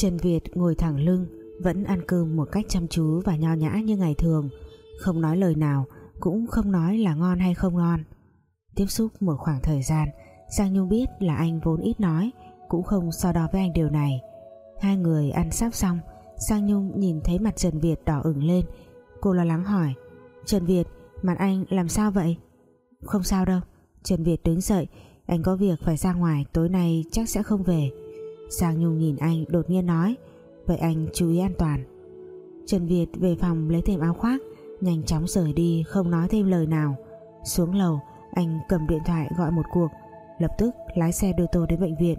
Trần Việt ngồi thẳng lưng, vẫn ăn cơm một cách chăm chú và nho nhã như ngày thường. Không nói lời nào, cũng không nói là ngon hay không ngon. Tiếp xúc một khoảng thời gian, Giang Nhung biết là anh vốn ít nói, cũng không so đo với anh điều này. Hai người ăn sắp xong, Giang Nhung nhìn thấy mặt Trần Việt đỏ ửng lên. Cô lo lắng hỏi, Trần Việt, mặt anh làm sao vậy? Không sao đâu. Trần Việt đứng dậy, anh có việc phải ra ngoài, tối nay chắc sẽ không về. Giang Nhung nhìn anh, đột nhiên nói, Vậy anh chú ý an toàn. Trần Việt về phòng lấy thêm áo khoác, Nhanh chóng rời đi, không nói thêm lời nào. Xuống lầu, Anh cầm điện thoại gọi một cuộc, Lập tức lái xe đưa tôi đến bệnh viện.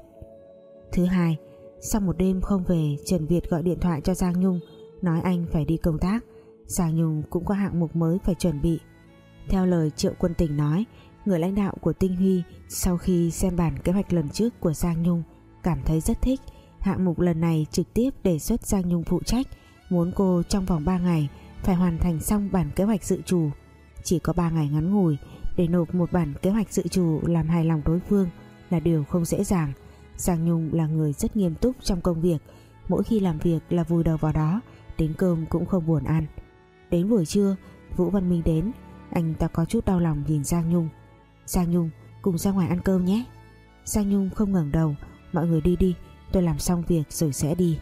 Thứ hai, Sau một đêm không về, Trần Việt gọi điện thoại cho Giang Nhung, Nói anh phải đi công tác. Giang Nhung cũng có hạng mục mới phải chuẩn bị. Theo lời Triệu Quân Tình nói, Người lãnh đạo của Tinh Huy Sau khi xem bản kế hoạch lần trước của Giang Nhung Cảm thấy rất thích. Hạng mục lần này trực tiếp đề xuất Giang Nhung phụ trách. Muốn cô trong vòng 3 ngày Phải hoàn thành xong bản kế hoạch dự trù. Chỉ có 3 ngày ngắn ngủi Để nộp một bản kế hoạch dự trù Làm hài lòng đối phương Là điều không dễ dàng. Giang Nhung là người rất nghiêm túc trong công việc. Mỗi khi làm việc là vùi đầu vào đó, Đến cơm cũng không buồn ăn. Đến buổi trưa, Vũ Văn Minh đến. Anh ta có chút đau lòng nhìn Giang Nhung. Giang Nhung, cùng ra ngoài ăn cơm nhé. Giang Nhung không ngẩng đầu Mọi người đi đi, tôi làm xong việc rồi sẽ đi.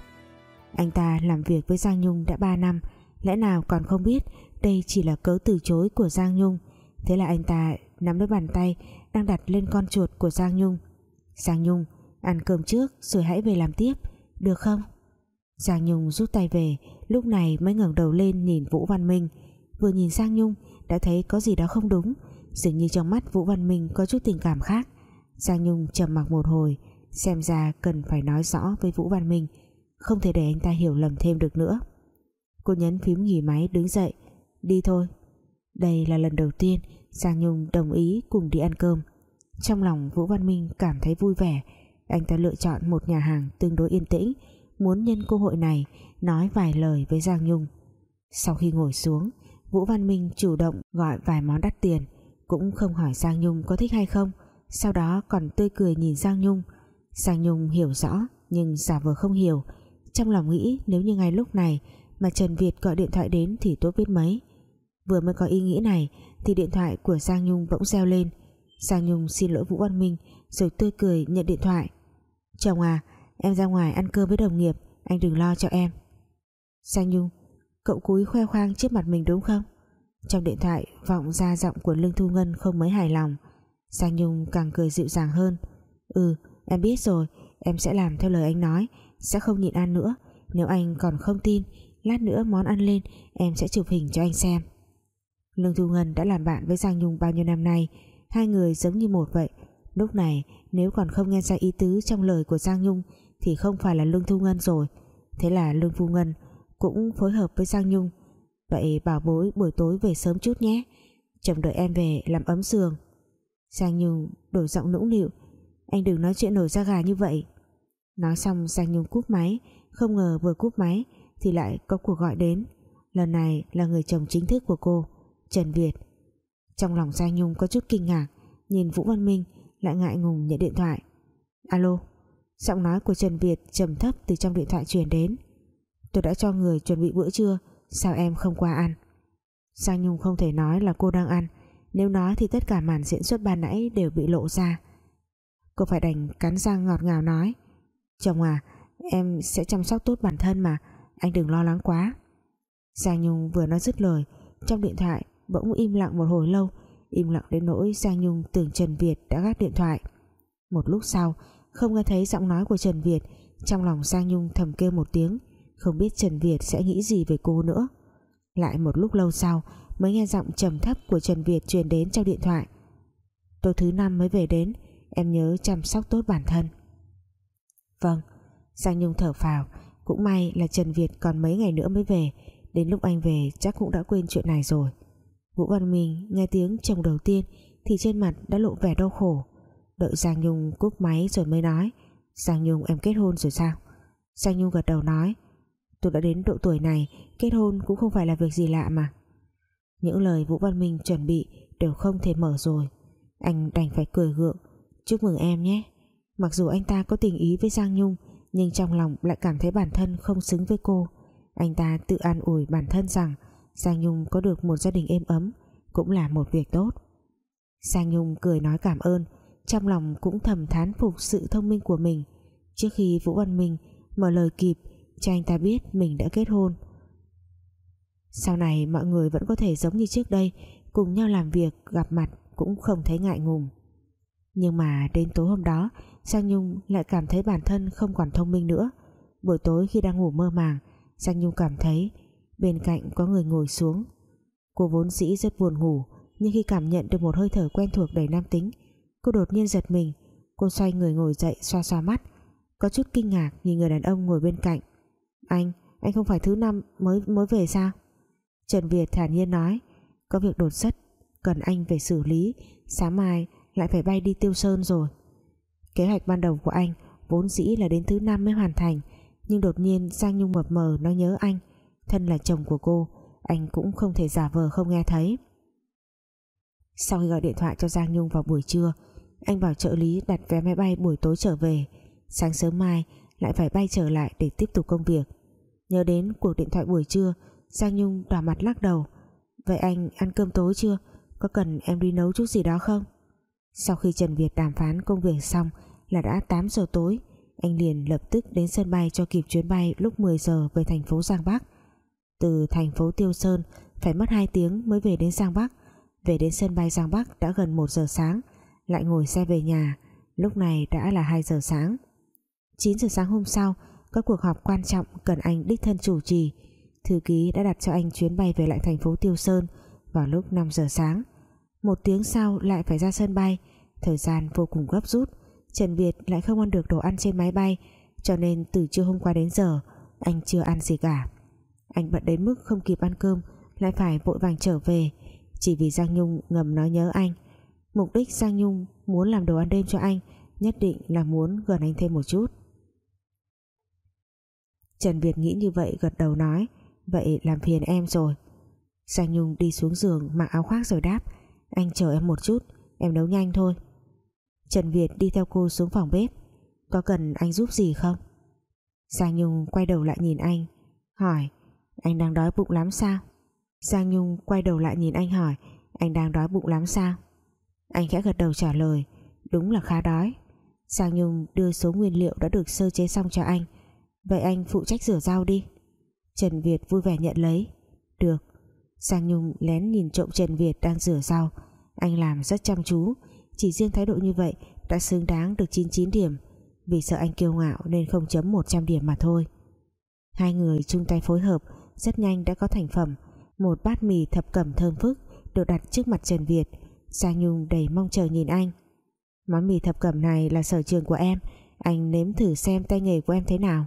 Anh ta làm việc với Giang Nhung đã 3 năm, Lẽ nào còn không biết Đây chỉ là cớ từ chối của Giang Nhung. Thế là anh ta nắm lấy bàn tay, Đang đặt lên con chuột của Giang Nhung. Giang Nhung, Ăn cơm trước rồi hãy về làm tiếp, Được không? Giang Nhung rút tay về, Lúc này mới ngẩng đầu lên nhìn Vũ Văn Minh. Vừa nhìn Giang Nhung, Đã thấy có gì đó không đúng. Dường như trong mắt Vũ Văn Minh có chút tình cảm khác. Giang Nhung trầm mặc một hồi Xem ra cần phải nói rõ với Vũ Văn Minh, Không thể để anh ta hiểu lầm thêm được nữa. Cô nhấn phím nghỉ máy đứng dậy. Đi thôi. Đây là lần đầu tiên Giang Nhung đồng ý cùng đi ăn cơm. Trong lòng Vũ Văn Minh cảm thấy vui vẻ. Anh ta lựa chọn một nhà hàng tương đối yên tĩnh. Muốn nhân cơ hội này, Nói vài lời với Giang Nhung. Sau khi ngồi xuống, Vũ Văn Minh chủ động gọi vài món đắt tiền. Cũng không hỏi Giang Nhung có thích hay không. Sau đó còn tươi cười nhìn Giang Nhung. Giang Nhung hiểu rõ, nhưng giả vờ không hiểu. Trong lòng nghĩ nếu như ngay lúc này mà Trần Việt gọi điện thoại đến thì tốt biết mấy. Vừa mới có ý nghĩ này thì điện thoại của Giang Nhung bỗng reo lên. Giang Nhung xin lỗi Vũ Văn Minh rồi tươi cười nhận điện thoại. Chồng à em ra ngoài ăn cơm với đồng nghiệp, anh đừng lo cho em. Giang Nhung, cậu cúi khoe khoang trước mặt mình đúng không? Trong điện thoại vọng ra giọng của Lương Thu Ngân không mấy hài lòng. Giang Nhung càng cười dịu dàng hơn. Ừ Em biết rồi, Em sẽ làm theo lời anh nói, Sẽ không nhịn ăn nữa. Nếu anh còn không tin, Lát nữa món ăn lên, Em sẽ chụp hình cho anh xem. Lương Thu Ngân đã làm bạn với Giang Nhung bao nhiêu năm nay, Hai người giống như một vậy. Lúc này, nếu còn không nghe ra ý tứ Trong lời của Giang Nhung, Thì không phải là Lương Thu Ngân rồi. Thế là Lương Thu Ngân cũng phối hợp với Giang Nhung. Vậy bảo bối buổi tối về sớm chút nhé. Chồng đợi em về làm ấm giường. Giang Nhung đổi giọng nũng nịu anh đừng nói chuyện nổi da gà như vậy. Nói xong, Giang Nhung cúp máy. Không ngờ vừa cúp máy, Thì lại có cuộc gọi đến. Lần này là người chồng chính thức của cô, Trần Việt. Trong lòng Giang Nhung có chút kinh ngạc, Nhìn Vũ Văn Minh, lại ngại ngùng nhận điện thoại. Alo, Giọng nói của Trần Việt trầm thấp từ trong điện thoại truyền đến. Tôi đã cho người chuẩn bị bữa trưa, Sao em không qua ăn? Giang Nhung không thể nói là cô đang ăn. Nếu nói thì tất cả màn diễn xuất ban nãy đều bị lộ ra. Cô phải đành cắn răng ngọt ngào nói. Chồng à Em sẽ chăm sóc tốt bản thân mà, Anh đừng lo lắng quá. Giang Nhung vừa nói dứt lời, Trong điện thoại bỗng im lặng một hồi lâu, Im lặng đến nỗi Giang Nhung tưởng Trần Việt đã gác điện thoại. Một lúc sau, Không nghe thấy giọng nói của Trần Việt, Trong lòng Giang Nhung thầm kêu một tiếng, Không biết Trần Việt sẽ nghĩ gì về cô nữa. Lại một lúc lâu sau, Mới nghe giọng trầm thấp của Trần Việt truyền đến trong điện thoại. Tôi thứ năm mới về đến em nhớ chăm sóc tốt bản thân. Vâng Giang Nhung thở phào, cũng may là Trần Việt còn mấy ngày nữa mới về, đến lúc anh về chắc cũng đã quên chuyện này rồi. Vũ Văn Minh nghe tiếng chồng đầu tiên thì trên mặt đã lộ vẻ đau khổ. Đợi Giang Nhung cúp máy rồi mới nói, Giang Nhung, em kết hôn rồi sao? Giang Nhung gật đầu nói, tôi đã đến độ tuổi này, kết hôn cũng không phải là việc gì lạ mà. Những lời Vũ Văn Minh chuẩn bị đều không thể mở rồi. Anh đành phải cười gượng Chúc mừng em nhé. Mặc dù anh ta có tình ý với Giang Nhung, nhưng trong lòng lại cảm thấy bản thân không xứng với cô. Anh ta tự an ủi bản thân rằng Giang Nhung có được một gia đình êm ấm, cũng là một việc tốt. Giang Nhung cười nói cảm ơn, trong lòng cũng thầm thán phục sự thông minh của mình. Trước khi Vũ Văn Minh mở lời kịp, cho anh ta biết mình đã kết hôn. Sau này mọi người vẫn có thể giống như trước đây, cùng nhau làm việc, gặp mặt cũng không thấy ngại ngùng nhưng mà đến tối hôm đó Giang Nhung lại cảm thấy bản thân không còn thông minh nữa. Buổi tối khi đang ngủ mơ màng Giang Nhung cảm thấy bên cạnh có người ngồi xuống. Cô vốn dĩ rất buồn ngủ nhưng khi cảm nhận được một hơi thở quen thuộc đầy nam tính cô đột nhiên giật mình. Cô xoay người ngồi dậy xoa xoa mắt. Có chút kinh ngạc nhìn người đàn ông ngồi bên cạnh. Anh, anh không phải thứ năm mới mới về sao? Trần Việt thản nhiên nói. Có việc đột xuất cần anh về xử lý. Sáng mai lại phải bay đi Tiêu Sơn rồi. Kế hoạch ban đầu của anh vốn dĩ là đến thứ năm mới hoàn thành, nhưng đột nhiên Giang Nhung mập mờ nói nhớ anh, thân là chồng của cô, anh cũng không thể giả vờ không nghe thấy. Sau khi gọi điện thoại cho Giang Nhung vào buổi trưa, anh bảo trợ lý đặt vé máy bay buổi tối trở về, sáng sớm mai lại phải bay trở lại để tiếp tục công việc. Nhớ đến cuộc điện thoại buổi trưa, Giang Nhung đỏ mặt lắc đầu. Vậy anh ăn cơm tối chưa? Có cần em đi nấu chút gì đó không? Sau khi Trần Việt đàm phán công việc xong là đã 8 giờ tối, anh liền lập tức đến sân bay cho kịp chuyến bay lúc 10 giờ về thành phố Giang Bắc. Từ thành phố Tiêu Sơn, phải mất 2 tiếng mới về đến Giang Bắc. Về đến sân bay Giang Bắc đã gần 1 giờ sáng, lại ngồi xe về nhà, lúc này đã là 2 giờ sáng. 9 giờ sáng hôm sau, các cuộc họp quan trọng cần anh đích thân chủ trì. Thư ký đã đặt cho anh chuyến bay về lại thành phố Tiêu Sơn vào lúc 5 giờ sáng một tiếng sau lại phải ra sân bay. Thời gian vô cùng gấp rút. Trần Việt lại không ăn được đồ ăn trên máy bay, cho nên từ trưa hôm qua đến giờ, anh chưa ăn gì cả. Anh bận đến mức không kịp ăn cơm, lại phải vội vàng trở về. Chỉ vì Giang Nhung ngầm nói nhớ anh. Mục đích Giang Nhung muốn làm đồ ăn đêm cho anh, nhất định là muốn gần anh thêm một chút. Trần Việt nghĩ như vậy, gật đầu nói, vậy làm phiền em rồi. Giang Nhung đi xuống giường, mặc áo khoác rồi đáp anh chờ em một chút, em nấu nhanh thôi. Trần Việt đi theo cô xuống phòng bếp. Có cần anh giúp gì không? Giang Nhung quay đầu lại nhìn anh, hỏi, anh đang đói bụng lắm sao? Giang Nhung quay đầu lại nhìn anh hỏi, anh đang đói bụng lắm sao? Anh khẽ gật đầu trả lời, đúng là khá đói. Giang Nhung đưa số nguyên liệu đã được sơ chế xong cho anh. Vậy anh phụ trách rửa rau đi. Trần Việt vui vẻ nhận lấy. Được. Giang Nhung lén nhìn trộm Trần Việt đang rửa rau. Anh làm rất chăm chú. Chỉ riêng thái độ như vậy đã xứng đáng được 99 điểm. Vì sợ anh kiêu ngạo nên không chấm 100 điểm mà thôi. Hai người chung tay phối hợp, rất nhanh đã có thành phẩm. Một bát mì thập cẩm thơm phức được đặt trước mặt Trần Việt. Giang Nhung đầy mong chờ nhìn anh. Món mì thập cẩm này là sở trường của em. Anh nếm thử xem tay nghề của em thế nào.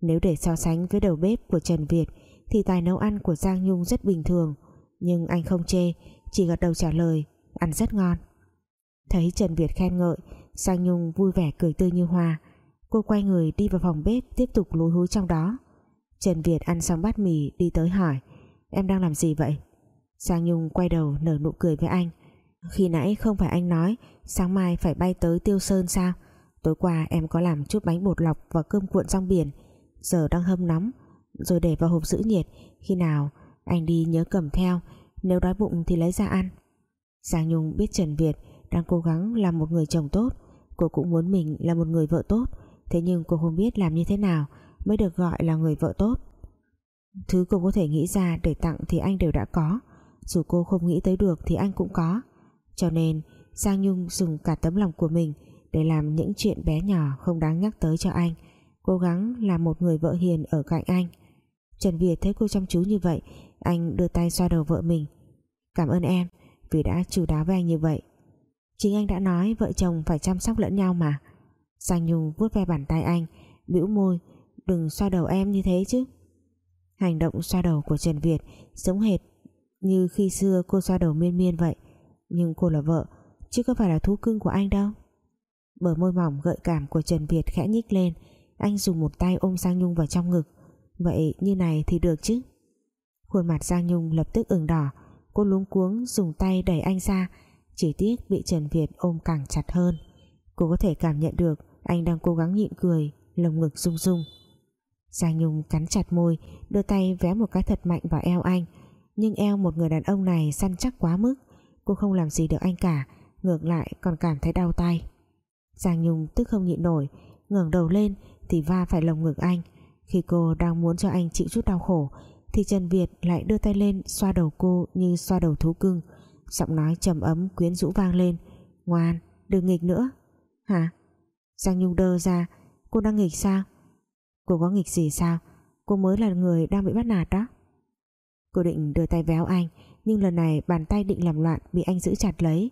Nếu để so sánh với đầu bếp của Trần Việt thì tài nấu ăn của Giang Nhung rất bình thường. Nhưng anh không chê, chỉ gật đầu trả lời, ăn rất ngon. Thấy Trần Việt khen ngợi, Giang Nhung vui vẻ cười tươi như hoa. Cô quay người đi vào phòng bếp tiếp tục lúi húi trong đó. Trần Việt ăn xong bát mì đi tới hỏi, em đang làm gì vậy? Giang Nhung quay đầu nở nụ cười với anh, khi nãy không phải anh nói, sáng mai phải bay tới Tiêu Sơn sao? Tối qua em có làm chút bánh bột lọc và cơm cuộn rong biển, giờ đang hâm nóng rồi để vào hộp giữ nhiệt. Khi nào anh đi nhớ cầm theo, nếu đói bụng thì lấy ra ăn. Giang Nhung biết Trần Việt đang cố gắng làm một người chồng tốt. Cô cũng muốn mình là một người vợ tốt. Thế nhưng cô không biết làm như thế nào mới được gọi là người vợ tốt. Thứ cô có thể nghĩ ra để tặng thì anh đều đã có. Dù cô không nghĩ tới được thì anh cũng có. Cho nên, Giang Nhung dùng cả tấm lòng của mình để làm những chuyện bé nhỏ không đáng nhắc tới cho anh. Cố gắng làm một người vợ hiền ở cạnh anh. Trần Việt thấy cô chăm chú như vậy, anh đưa tay xoa đầu vợ mình. Cảm ơn em, vì đã chủ đáo với anh như vậy. Chính anh đã nói vợ chồng phải chăm sóc lẫn nhau mà. Giang Nhung vuốt ve bàn tay anh, bĩu môi, đừng xoa đầu em như thế chứ. Hành động xoa đầu của Trần Việt giống hệt như khi xưa cô xoa đầu miên miên vậy, nhưng cô là vợ, chứ có phải là thú cưng của anh đâu. Bờ môi mỏng gợi cảm của Trần Việt khẽ nhích lên, anh dùng một tay ôm Giang Nhung vào trong ngực vậy như này thì được chứ? Khuôn mặt Giang Nhung lập tức ửng đỏ. Cô luống cuống dùng tay đẩy anh ra. Chỉ tiếc bị Trần Việt ôm càng chặt hơn. Cô có thể cảm nhận được anh đang cố gắng nhịn cười, lồng ngực rung rung. Giang Nhung cắn chặt môi, đưa tay véo một cái thật mạnh vào eo anh. Nhưng eo một người đàn ông này săn chắc quá mức. Cô không làm gì được anh cả, ngược lại còn cảm thấy đau tay Giang Nhung tức không nhịn nổi, ngẩng đầu lên thì va phải lồng ngực anh khi cô đang muốn cho anh chịu chút đau khổ, thì Trần Việt lại đưa tay lên xoa đầu cô như xoa đầu thú cưng. Giọng nói trầm ấm quyến rũ vang lên. Ngoan, đừng nghịch nữa. Hả? Giang Nhung đơ ra. Cô đang nghịch sao? Cô có nghịch gì sao? Cô mới là người đang bị bắt nạt đó. Cô định đưa tay véo anh, nhưng lần này bàn tay định làm loạn bị anh giữ chặt lấy.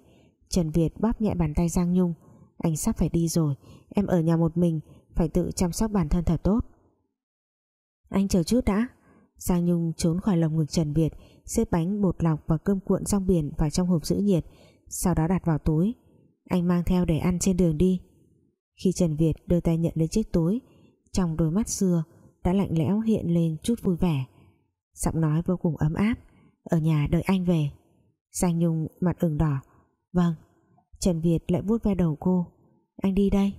Trần Việt bóp nhẹ bàn tay Giang Nhung. Anh sắp phải đi rồi. Em ở nhà một mình, phải tự chăm sóc bản thân thật tốt anh chờ chút đã. Giang Nhung trốn khỏi lồng ngực Trần Việt, xếp bánh bột lọc và cơm cuộn rong biển vào trong hộp giữ nhiệt, sau đó đặt vào túi. Anh mang theo để ăn trên đường đi. Khi Trần Việt đưa tay nhận lấy chiếc túi, trong đôi mắt xưa đã lạnh lẽo hiện lên chút vui vẻ. Giọng nói vô cùng ấm áp, ở nhà đợi anh về. Giang Nhung mặt ửng đỏ vâng. Trần Việt lại vuốt ve đầu cô, anh đi đây.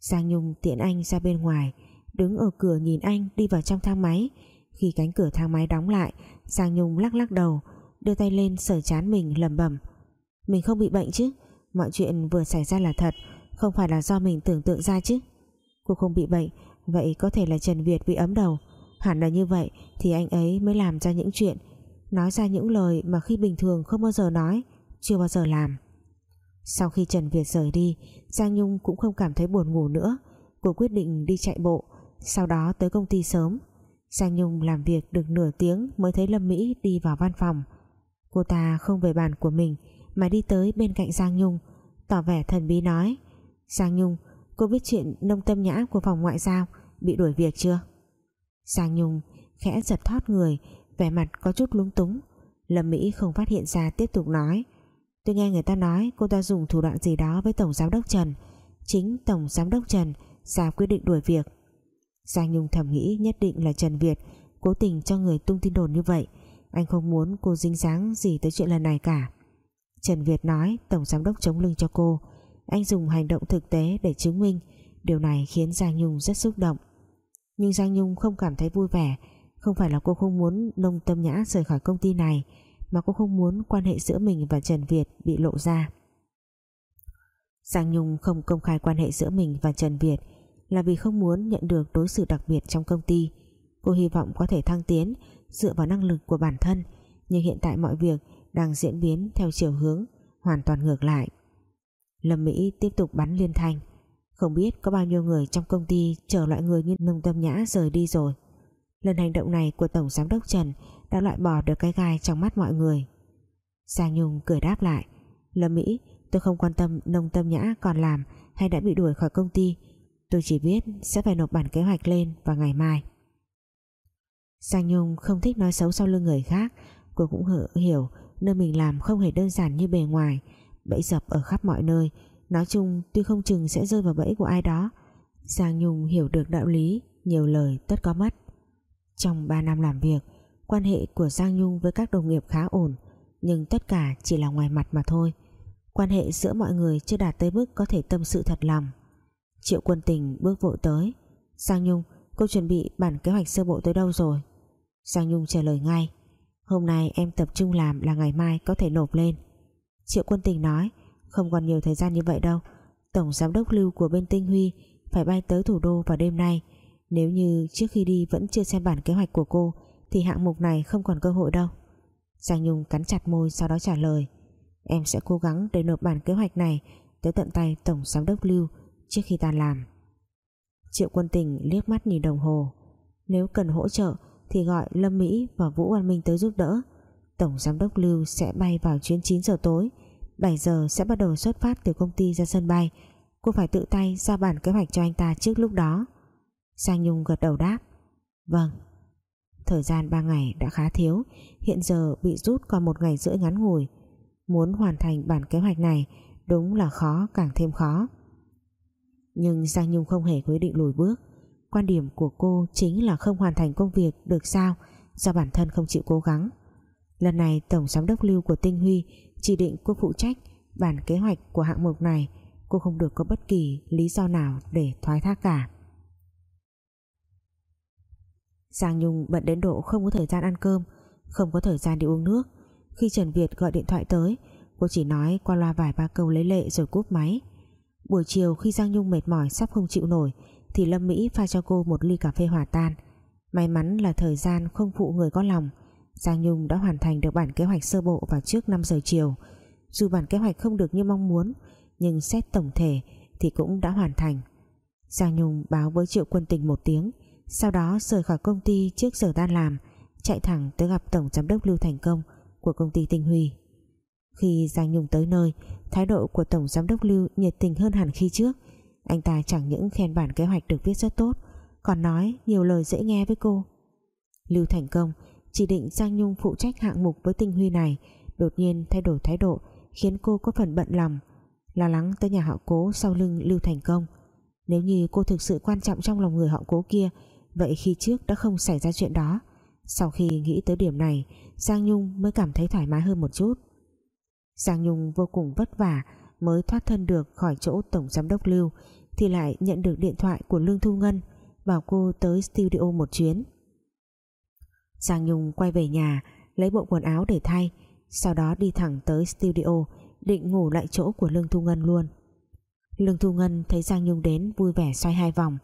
Giang Nhung tiện anh ra bên ngoài đứng ở cửa nhìn anh đi vào trong thang máy. Khi cánh cửa thang máy đóng lại, Giang Nhung lắc lắc đầu, đưa tay lên sờ chán mình lẩm bẩm. Mình không bị bệnh chứ? Mọi chuyện vừa xảy ra là thật, không phải là do mình tưởng tượng ra chứ? Cô không bị bệnh, vậy có thể là Trần Việt bị ấm đầu. Hẳn là như vậy thì anh ấy mới làm ra những chuyện. Nói ra những lời mà khi bình thường không bao giờ nói, chưa bao giờ làm. Sau khi Trần Việt rời đi, Giang Nhung cũng không cảm thấy buồn ngủ nữa. Cô quyết định đi chạy bộ sau đó tới công ty sớm. Giang Nhung làm việc được nửa tiếng mới thấy Lâm Mỹ đi vào văn phòng. Cô ta không về bàn của mình mà đi tới bên cạnh Giang Nhung, tỏ vẻ thần bí nói, Giang Nhung, cô biết chuyện nông tâm nhã của phòng ngoại giao bị đuổi việc chưa? Giang Nhung khẽ giật thoát người, vẻ mặt có chút lúng túng. Lâm Mỹ không phát hiện ra tiếp tục nói, tôi nghe người ta nói cô ta dùng thủ đoạn gì đó với Tổng Giám đốc Trần. Chính Tổng Giám đốc Trần ra quyết định đuổi việc. Giang Nhung thầm nghĩ nhất định là Trần Việt, cố tình cho người tung tin đồn như vậy. Anh không muốn cô dính dáng gì tới chuyện lần này cả. Trần Việt nói Tổng Giám đốc chống lưng cho cô. Anh dùng hành động thực tế để chứng minh. Điều này khiến Giang Nhung rất xúc động. Nhưng Giang Nhung không cảm thấy vui vẻ. Không phải là cô không muốn nông tâm nhã rời khỏi công ty này, mà cô không muốn quan hệ giữa mình và Trần Việt bị lộ ra. Giang Nhung không công khai quan hệ giữa mình và Trần Việt là vì không muốn nhận được đối xử đặc biệt trong công ty. Cô hy vọng có thể thăng tiến, dựa vào năng lực của bản thân, nhưng hiện tại mọi việc đang diễn biến theo chiều hướng hoàn toàn ngược lại. Lâm Mỹ tiếp tục bắn liên thanh. Không biết có bao nhiêu người trong công ty chờ loại người như nông tâm nhã rời đi rồi. Lần hành động này của Tổng Giám đốc Trần đã loại bỏ được cái gai trong mắt mọi người. Giang Nhung cười đáp lại. Lâm Mỹ, tôi không quan tâm nông tâm nhã còn làm hay đã bị đuổi khỏi công ty tôi chỉ biết sẽ phải nộp bản kế hoạch lên vào ngày mai. Giang Nhung không thích nói xấu sau lưng người khác. Cô cũng hiểu nơi mình làm không hề đơn giản như bề ngoài. Bẫy dập ở khắp mọi nơi. Nói chung, tuy không chừng sẽ rơi vào bẫy của ai đó. Giang Nhung hiểu được đạo lý, nhiều lời tất có mất. Trong 3 năm làm việc, quan hệ của Giang Nhung với các đồng nghiệp khá ổn, nhưng tất cả chỉ là ngoài mặt mà thôi. Quan hệ giữa mọi người chưa đạt tới mức có thể tâm sự thật lòng. Triệu quân tình bước vội tới. Giang Nhung, cô chuẩn bị bản kế hoạch sơ bộ tới đâu rồi? Giang Nhung trả lời ngay. Hôm nay em tập trung làm là ngày mai có thể nộp lên. Triệu quân tình nói, không còn nhiều thời gian như vậy đâu. Tổng giám đốc lưu của bên Tinh Huy phải bay tới thủ đô vào đêm nay. Nếu như trước khi đi vẫn chưa xem bản kế hoạch của cô, thì hạng mục này không còn cơ hội đâu. Giang Nhung cắn chặt môi sau đó trả lời, em sẽ cố gắng để nộp bản kế hoạch này tới tận tay Tổng giám đốc lưu trước khi tan làm. Triệu quân tình liếc mắt nhìn đồng hồ. Nếu cần hỗ trợ, thì gọi Lâm Mỹ và Vũ Văn Minh tới giúp đỡ. Tổng giám đốc Lưu sẽ bay vào chuyến 9 giờ tối. 7 giờ sẽ bắt đầu xuất phát từ công ty ra sân bay. Cô phải tự tay ra bản kế hoạch cho anh ta trước lúc đó. Sang Nhung gật đầu đáp. Vâng. Thời gian 3 ngày đã khá thiếu. Hiện giờ bị rút còn một ngày rưỡi ngắn ngủi. Muốn hoàn thành bản kế hoạch này Đúng là khó, càng thêm khó. Nhưng Giang Nhung không hề quyết định lùi bước. Quan điểm của cô chính là không hoàn thành công việc được sao, Do bản thân không chịu cố gắng. Lần này, Tổng Giám đốc Lưu của Tinh Huy chỉ định cô phụ trách bản kế hoạch của hạng mục này. Cô không được có bất kỳ lý do nào để thoái thác cả. Giang Nhung bận đến độ không có thời gian ăn cơm, Không có thời gian đi uống nước. Khi Trần Việt gọi điện thoại tới, Cô chỉ nói qua loa vài ba câu lấy lệ rồi cúp máy. Buổi chiều khi Giang Nhung mệt mỏi, sắp không chịu nổi, Thì Lâm Mỹ pha cho cô một ly cà phê hòa tan. May mắn là thời gian không phụ người có lòng, Giang Nhung đã hoàn thành được bản kế hoạch sơ bộ vào trước 5 giờ chiều. Dù bản kế hoạch không được như mong muốn, Nhưng xét tổng thể thì cũng đã hoàn thành. Giang Nhung báo với Triệu Quân Tình một tiếng, Sau đó rời khỏi công ty trước giờ tan làm, Chạy thẳng tới gặp Tổng Giám đốc Lưu Thành Công Của công ty Tinh Huy. Khi Giang Nhung tới nơi Thái độ của Tổng Giám đốc Lưu nhiệt tình hơn hẳn khi trước. Anh ta chẳng những khen bản kế hoạch được viết rất tốt, Còn nói nhiều lời dễ nghe với cô. Lưu Thành Công chỉ định Giang Nhung phụ trách hạng mục với Tinh Huy này. Đột nhiên thay đổi thái độ, Khiến cô có phần bận lòng, Lo lắng tới nhà họ cố sau lưng Lưu Thành Công. Nếu như cô thực sự quan trọng trong lòng người họ cố kia, Vậy khi trước đã không xảy ra chuyện đó. Sau khi nghĩ tới điểm này, Giang Nhung mới cảm thấy thoải mái hơn một chút. Giang Nhung vô cùng vất vả Mới thoát thân được khỏi chỗ Tổng Giám đốc Lưu, Thì lại nhận được điện thoại của Lương Thu Ngân, Bảo cô tới studio một chuyến. Giang Nhung quay về nhà, Lấy bộ quần áo để thay, Sau đó đi thẳng tới studio, Định ngủ lại chỗ của Lương Thu Ngân luôn. Lương Thu Ngân thấy Giang Nhung đến Vui vẻ xoay hai vòng.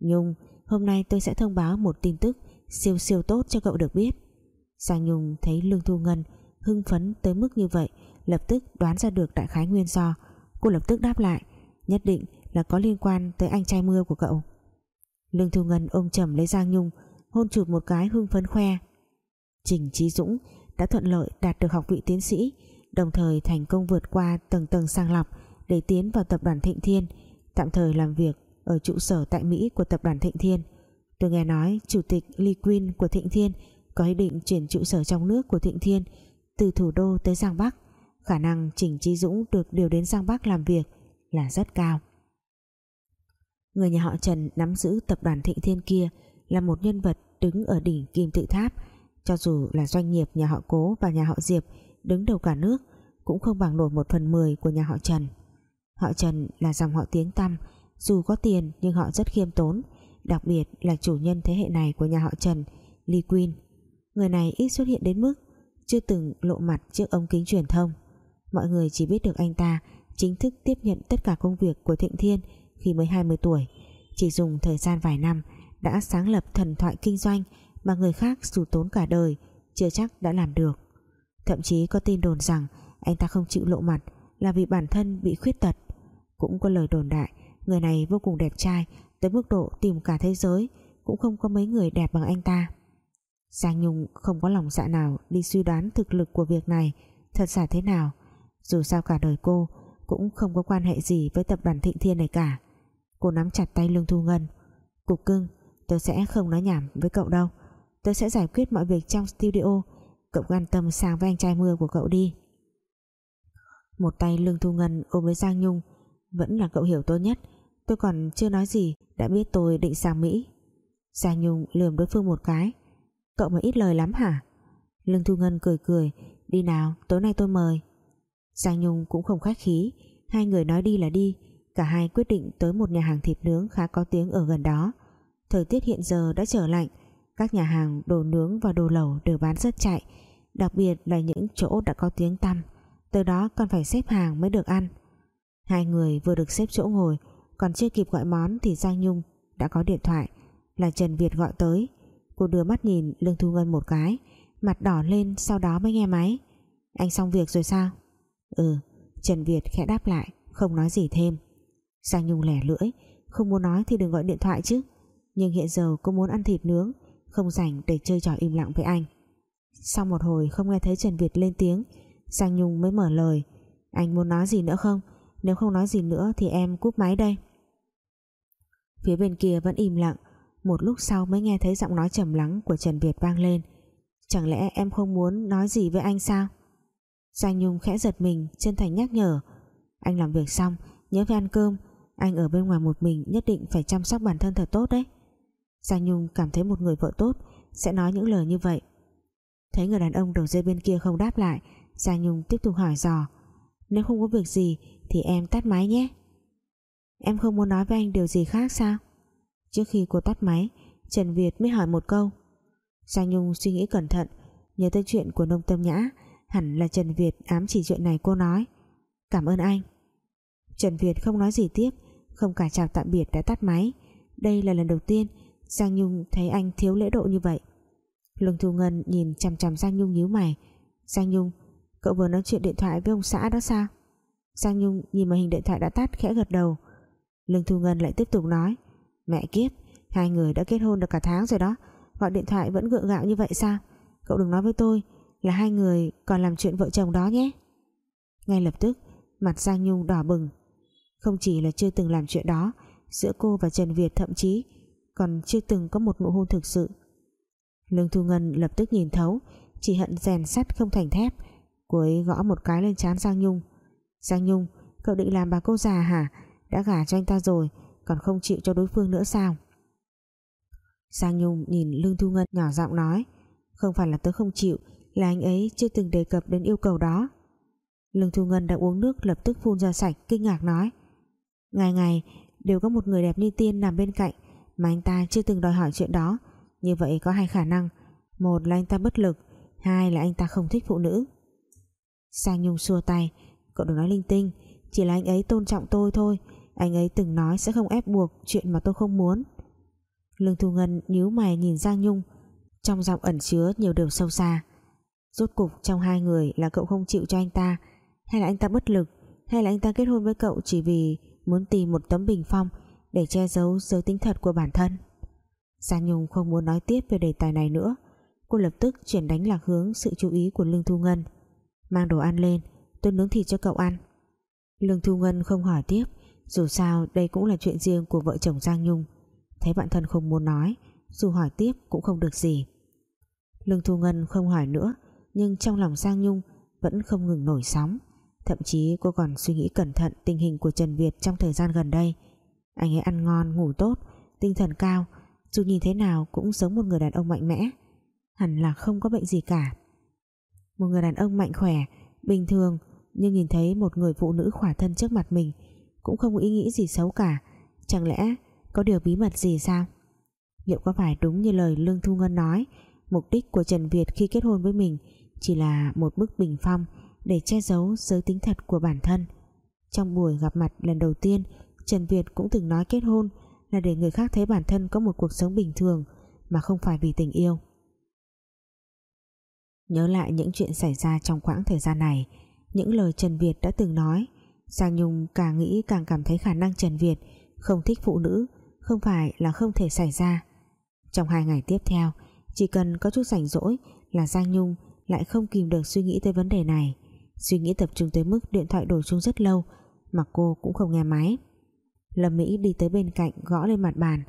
Nhung, hôm nay tôi sẽ thông báo một tin tức Siêu siêu tốt cho cậu được biết. Giang Nhung thấy Lương Thu Ngân Hưng phấn tới mức như vậy Lập tức đoán ra được đại khái nguyên do. Cô lập tức đáp lại, Nhất định là có liên quan tới anh trai mưa của cậu. Lương Thu Ngân ôm chầm lấy Giang Nhung, hôn chụp một cái hưng phấn khoe. Trình Trí Dũng đã thuận lợi đạt được học vị tiến sĩ, đồng thời thành công vượt qua tầng tầng sàng lọc để tiến vào tập đoàn Thịnh Thiên, tạm thời làm việc ở trụ sở tại Mỹ của tập đoàn Thịnh Thiên. Tôi nghe nói chủ tịch Lee Queen của Thịnh Thiên có ý định chuyển trụ sở trong nước của Thịnh Thiên từ thủ đô tới Giang Bắc khả năng Trình Trí Dũng được điều đến Giang Bắc làm việc là rất cao. Người nhà họ Trần nắm giữ tập đoàn Thịnh Thiên kia là một nhân vật đứng ở đỉnh kim tự tháp. Cho dù là doanh nghiệp nhà họ Cố và nhà họ Diệp đứng đầu cả nước, cũng không bằng nổi một phần mười của nhà họ Trần. Họ Trần là dòng họ tiếng tăm, dù có tiền nhưng họ rất khiêm tốn, đặc biệt là chủ nhân thế hệ này của nhà họ Trần, Lee Queen người này ít xuất hiện đến mức chưa từng lộ mặt trước ống kính truyền thông mọi người chỉ biết được anh ta chính thức tiếp nhận tất cả công việc của Thịnh Thiên khi mới 20 tuổi. Chỉ dùng thời gian vài năm, đã sáng lập thần thoại kinh doanh mà người khác dù tốn cả đời, chưa chắc đã làm được. Thậm chí có tin đồn rằng anh ta không chịu lộ mặt là vì bản thân bị khuyết tật. Cũng có lời đồn đại, người này vô cùng đẹp trai, tới mức độ tìm cả thế giới, cũng không có mấy người đẹp bằng anh ta. Giang Nhung không có lòng dạ nào đi suy đoán thực lực của việc này, thật giả thế nào? Dù sao cả đời cô cũng không có quan hệ gì với tập đoàn Thịnh Thiên này cả. Cô nắm chặt tay Lương Thu Ngân. Cục cưng tôi sẽ không nói nhảm với cậu đâu. Tôi sẽ giải quyết mọi việc trong studio. Cậu quan tâm sang với anh trai mưa của cậu đi. Một tay Lương Thu Ngân ôm với Giang Nhung. Vẫn là cậu hiểu tôi nhất. Tôi còn chưa nói gì, đã biết tôi định sang Mỹ. Giang Nhung lườm đối phương một cái. Cậu mà ít lời lắm hả? Lương Thu Ngân cười cười. Đi nào, tối nay tôi mời. Giang Nhung cũng không khách khí. Hai người nói đi là đi. Cả hai quyết định tới một nhà hàng thịt nướng khá có tiếng ở gần đó. Thời tiết hiện giờ đã trở lạnh. Các nhà hàng, đồ nướng và đồ lẩu đều bán rất chạy. Đặc biệt là những chỗ đã có tiếng tăm. Từ đó còn phải xếp hàng mới được ăn. Hai người vừa được xếp chỗ ngồi, còn chưa kịp gọi món thì Giang Nhung đã có điện thoại. Là Trần Việt gọi tới. Cô đưa mắt nhìn Lương Thu Ngân một cái, mặt đỏ lên sau đó mới nghe máy. Anh xong việc rồi sao? Ừ Trần Việt khẽ đáp lại, không nói gì thêm. Giang Nhung lẻ lưỡi, không muốn nói thì đừng gọi điện thoại chứ. Nhưng hiện giờ cô muốn ăn thịt nướng, không rảnh để chơi trò im lặng với anh. Sau một hồi không nghe thấy Trần Việt lên tiếng, Giang Nhung mới mở lời. Anh muốn nói gì nữa không? Nếu không nói gì nữa thì em cúp máy đây. Phía bên kia vẫn im lặng. Một lúc sau mới nghe thấy giọng nói trầm lắng của Trần Việt vang lên. Chẳng lẽ em không muốn nói gì với anh sao? Giang Nhung khẽ giật mình, chân thành nhắc nhở. Anh làm việc xong, nhớ về ăn cơm. Anh ở bên ngoài một mình nhất định phải chăm sóc bản thân thật tốt đấy. Giang Nhung cảm thấy một người vợ tốt, sẽ nói những lời như vậy. Thấy người đàn ông đầu dây bên kia không đáp lại, Giang Nhung tiếp tục hỏi dò. Nếu không có việc gì, thì em tắt máy nhé. Em không muốn nói với anh điều gì khác sao? Trước khi cô tắt máy, Trần Việt mới hỏi một câu. Giang Nhung suy nghĩ cẩn thận, Nhớ tới chuyện của nông tâm nhã. Hẳn là Trần Việt ám chỉ chuyện này cô nói. Cảm ơn anh. Trần Việt không nói gì tiếp, Không cả chào tạm biệt đã tắt máy. Đây là lần đầu tiên Giang Nhung thấy anh thiếu lễ độ như vậy. Lương Thu Ngân nhìn chằm chằm Giang Nhung nhíu mày. Giang Nhung, Cậu vừa nói chuyện điện thoại với ông xã đó sao? Giang Nhung nhìn màn hình điện thoại đã tắt, khẽ gật đầu. Lương Thu Ngân lại tiếp tục nói. Mẹ kiếp, Hai người đã kết hôn được cả tháng rồi đó. Gọi điện thoại vẫn gượng gạo như vậy sao? Cậu đừng nói với tôi. Là hai người còn làm chuyện vợ chồng đó nhé. Ngay lập tức, Mặt Giang Nhung đỏ bừng. Không chỉ là chưa từng làm chuyện đó, Giữa cô và Trần Việt thậm chí Còn chưa từng có một nụ hôn thực sự. Lương Thu Ngân lập tức nhìn thấu, Chỉ hận rèn sắt không thành thép Cô ấy gõ một cái lên trán Giang Nhung. Giang Nhung, Cậu định làm bà cô già hả? Đã gả cho anh ta rồi, Còn không chịu cho đối phương nữa sao? Giang Nhung nhìn Lương Thu Ngân nhỏ giọng nói, Không phải là tớ không chịu là anh ấy chưa từng đề cập đến yêu cầu đó. Lương Thu Ngân đã uống nước lập tức phun ra sạch, kinh ngạc nói. Ngày ngày, đều có một người đẹp như tiên nằm bên cạnh, Mà anh ta chưa từng đòi hỏi chuyện đó. Như vậy có hai khả năng. Một là anh ta bất lực, Hai là anh ta không thích phụ nữ. Giang Nhung xua tay. Cậu đừng nói linh tinh, Chỉ là anh ấy tôn trọng tôi thôi. Anh ấy từng nói sẽ không ép buộc chuyện mà tôi không muốn. Lương Thu Ngân nhíu mày nhìn Giang Nhung. Trong giọng ẩn chứa nhiều điều sâu xa. Rốt cục trong hai người là cậu không chịu cho anh ta. Hay là anh ta bất lực, Hay là anh ta kết hôn với cậu chỉ vì Muốn tìm một tấm bình phong Để che giấu giới tính thật của bản thân? Giang Nhung không muốn nói tiếp về đề tài này nữa. Cô lập tức chuyển đánh lạc hướng Sự chú ý của Lương Thu Ngân. Mang đồ ăn lên, Tôi nướng thịt cho cậu ăn. Lương Thu Ngân không hỏi tiếp, Dù sao đây cũng là chuyện riêng của vợ chồng Giang Nhung. Thấy bạn thân không muốn nói, Dù hỏi tiếp cũng không được gì. Lương Thu Ngân không hỏi nữa nhưng trong lòng Giang Nhung Vẫn không ngừng nổi sóng. Thậm chí cô còn suy nghĩ cẩn thận Tình hình của Trần Việt trong thời gian gần đây. Anh ấy ăn ngon, ngủ tốt Tinh thần cao Dù nhìn thế nào cũng giống một người đàn ông mạnh mẽ. Hẳn là không có bệnh gì cả. Một người đàn ông mạnh khỏe Bình thường Nhưng nhìn thấy một người phụ nữ khỏa thân trước mặt mình Cũng không có ý nghĩ gì xấu cả. Chẳng lẽ có điều bí mật gì sao? Liệu có phải đúng như lời Lương Thu Ngân nói mục đích của Trần Việt khi kết hôn với mình chỉ là một bức bình phong để che giấu giới tính thật của bản thân. Trong buổi gặp mặt lần đầu tiên, Trần Việt cũng từng nói kết hôn là để người khác thấy bản thân có một cuộc sống bình thường, mà không phải vì tình yêu. Nhớ lại những chuyện xảy ra trong quãng thời gian này, những lời Trần Việt đã từng nói, Giang Nhung càng nghĩ càng cảm thấy khả năng Trần Việt không thích phụ nữ, không phải là không thể xảy ra. Trong hai ngày tiếp theo, chỉ cần có chút rảnh rỗi là Giang Nhung lại không kìm được suy nghĩ tới vấn đề này. Suy nghĩ tập trung tới mức điện thoại đổ chuông rất lâu, mà cô cũng không nghe máy. Lâm Mỹ đi tới bên cạnh gõ lên mặt bàn.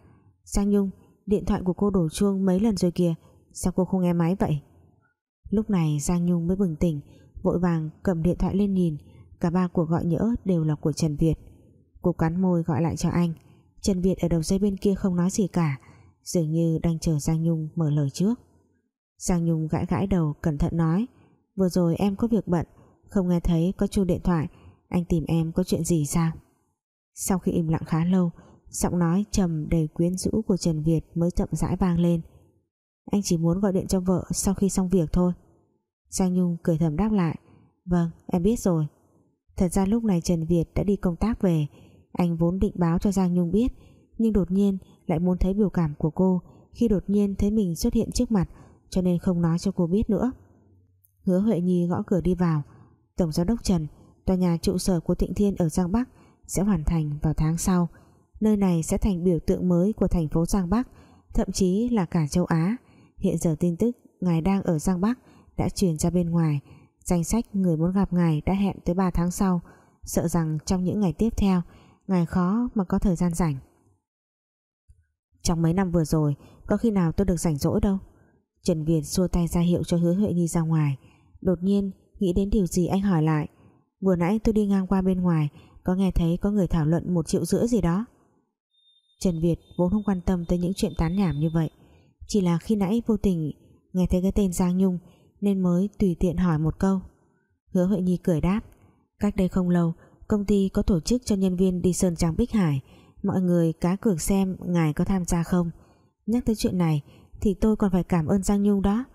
Giang Nhung, điện thoại của cô đổ chuông mấy lần rồi kìa, sao cô không nghe máy vậy? Lúc này Giang Nhung mới bừng tỉnh, vội vàng cầm điện thoại lên nhìn. Cả ba cuộc gọi nhỡ đều là của Trần Việt. Cô cắn môi gọi lại cho anh. Trần Việt ở đầu dây bên kia không nói gì cả, Dường như đang chờ Giang Nhung mở lời trước. Giang Nhung gãi gãi đầu, cẩn thận nói, Vừa rồi em có việc bận, Không nghe thấy có chu điện thoại, Anh tìm em có chuyện gì sao? Sau khi im lặng khá lâu, Giọng nói trầm đầy quyến rũ của Trần Việt Mới chậm rãi vang lên. Anh chỉ muốn gọi điện cho vợ Sau khi xong việc thôi. Giang Nhung cười thầm đáp lại Vâng em biết rồi. Thật ra lúc này Trần Việt đã đi công tác về, anh vốn định báo cho Giang Nhung biết, nhưng đột nhiên lại muốn thấy biểu cảm của cô khi đột nhiên thấy mình xuất hiện trước mặt cho nên không nói cho cô biết nữa. Hứa Huệ Nhi gõ cửa đi vào. Tổng giám đốc Trần, tòa nhà trụ sở của Thịnh Thiên ở Giang Bắc, sẽ hoàn thành vào tháng sau. Nơi này sẽ thành biểu tượng mới của thành phố Giang Bắc, thậm chí là cả châu Á. Hiện giờ tin tức ngài đang ở Giang Bắc đã truyền ra bên ngoài. Danh sách người muốn gặp ngài đã hẹn tới 3 tháng sau. Sợ rằng trong những ngày tiếp theo, Ngài khó mà có thời gian rảnh. Trong mấy năm vừa rồi, Có khi nào tôi được rảnh rỗi đâu? Trần Việt xua tay ra hiệu cho hứa Huệ Nhi ra ngoài. Đột nhiên, nghĩ đến điều gì anh hỏi lại. Vừa nãy tôi đi ngang qua bên ngoài, Có nghe thấy có người thảo luận một triệu rưỡi gì đó. Trần Việt vốn không quan tâm tới những chuyện tán nhảm như vậy. Chỉ là khi nãy vô tình Nghe thấy cái tên Giang Nhung, Nên mới tùy tiện hỏi một câu. Hứa Huệ Nhi cười đáp. Cách đây không lâu, Công ty có tổ chức cho nhân viên đi Sơn Trang Bích Hải. Mọi người cá cược xem ngài có tham gia không. Nhắc tới chuyện này thì tôi còn phải cảm ơn Giang Nhung đó.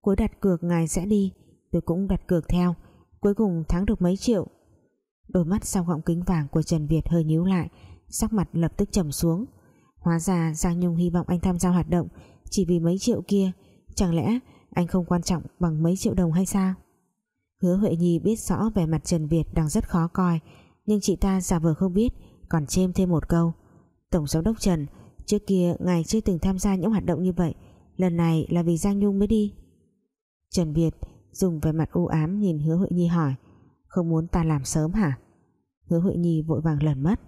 Cuối đặt cược ngài sẽ đi, tôi cũng đặt cược theo. Cuối cùng thắng được mấy triệu? Đôi mắt sau gọng kính vàng của Trần Việt hơi nhíu lại, sắc mặt lập tức trầm xuống. Hóa ra Giang Nhung hy vọng anh tham gia hoạt động chỉ vì mấy triệu kia. Chẳng lẽ anh không quan trọng bằng mấy triệu đồng hay sao? Hứa Huệ Nhi biết rõ vẻ mặt Trần Việt đang rất khó coi, nhưng chị ta giả vờ không biết, còn chêm thêm một câu. Tổng giám đốc Trần, trước kia ngài chưa từng tham gia những hoạt động như vậy lần này là vì Giang Nhung mới đi. Trần Việt dùng vẻ mặt u ám nhìn hứa Huệ Nhi hỏi, không muốn ta làm sớm hả? Hứa Huệ Nhi vội vàng lần mất.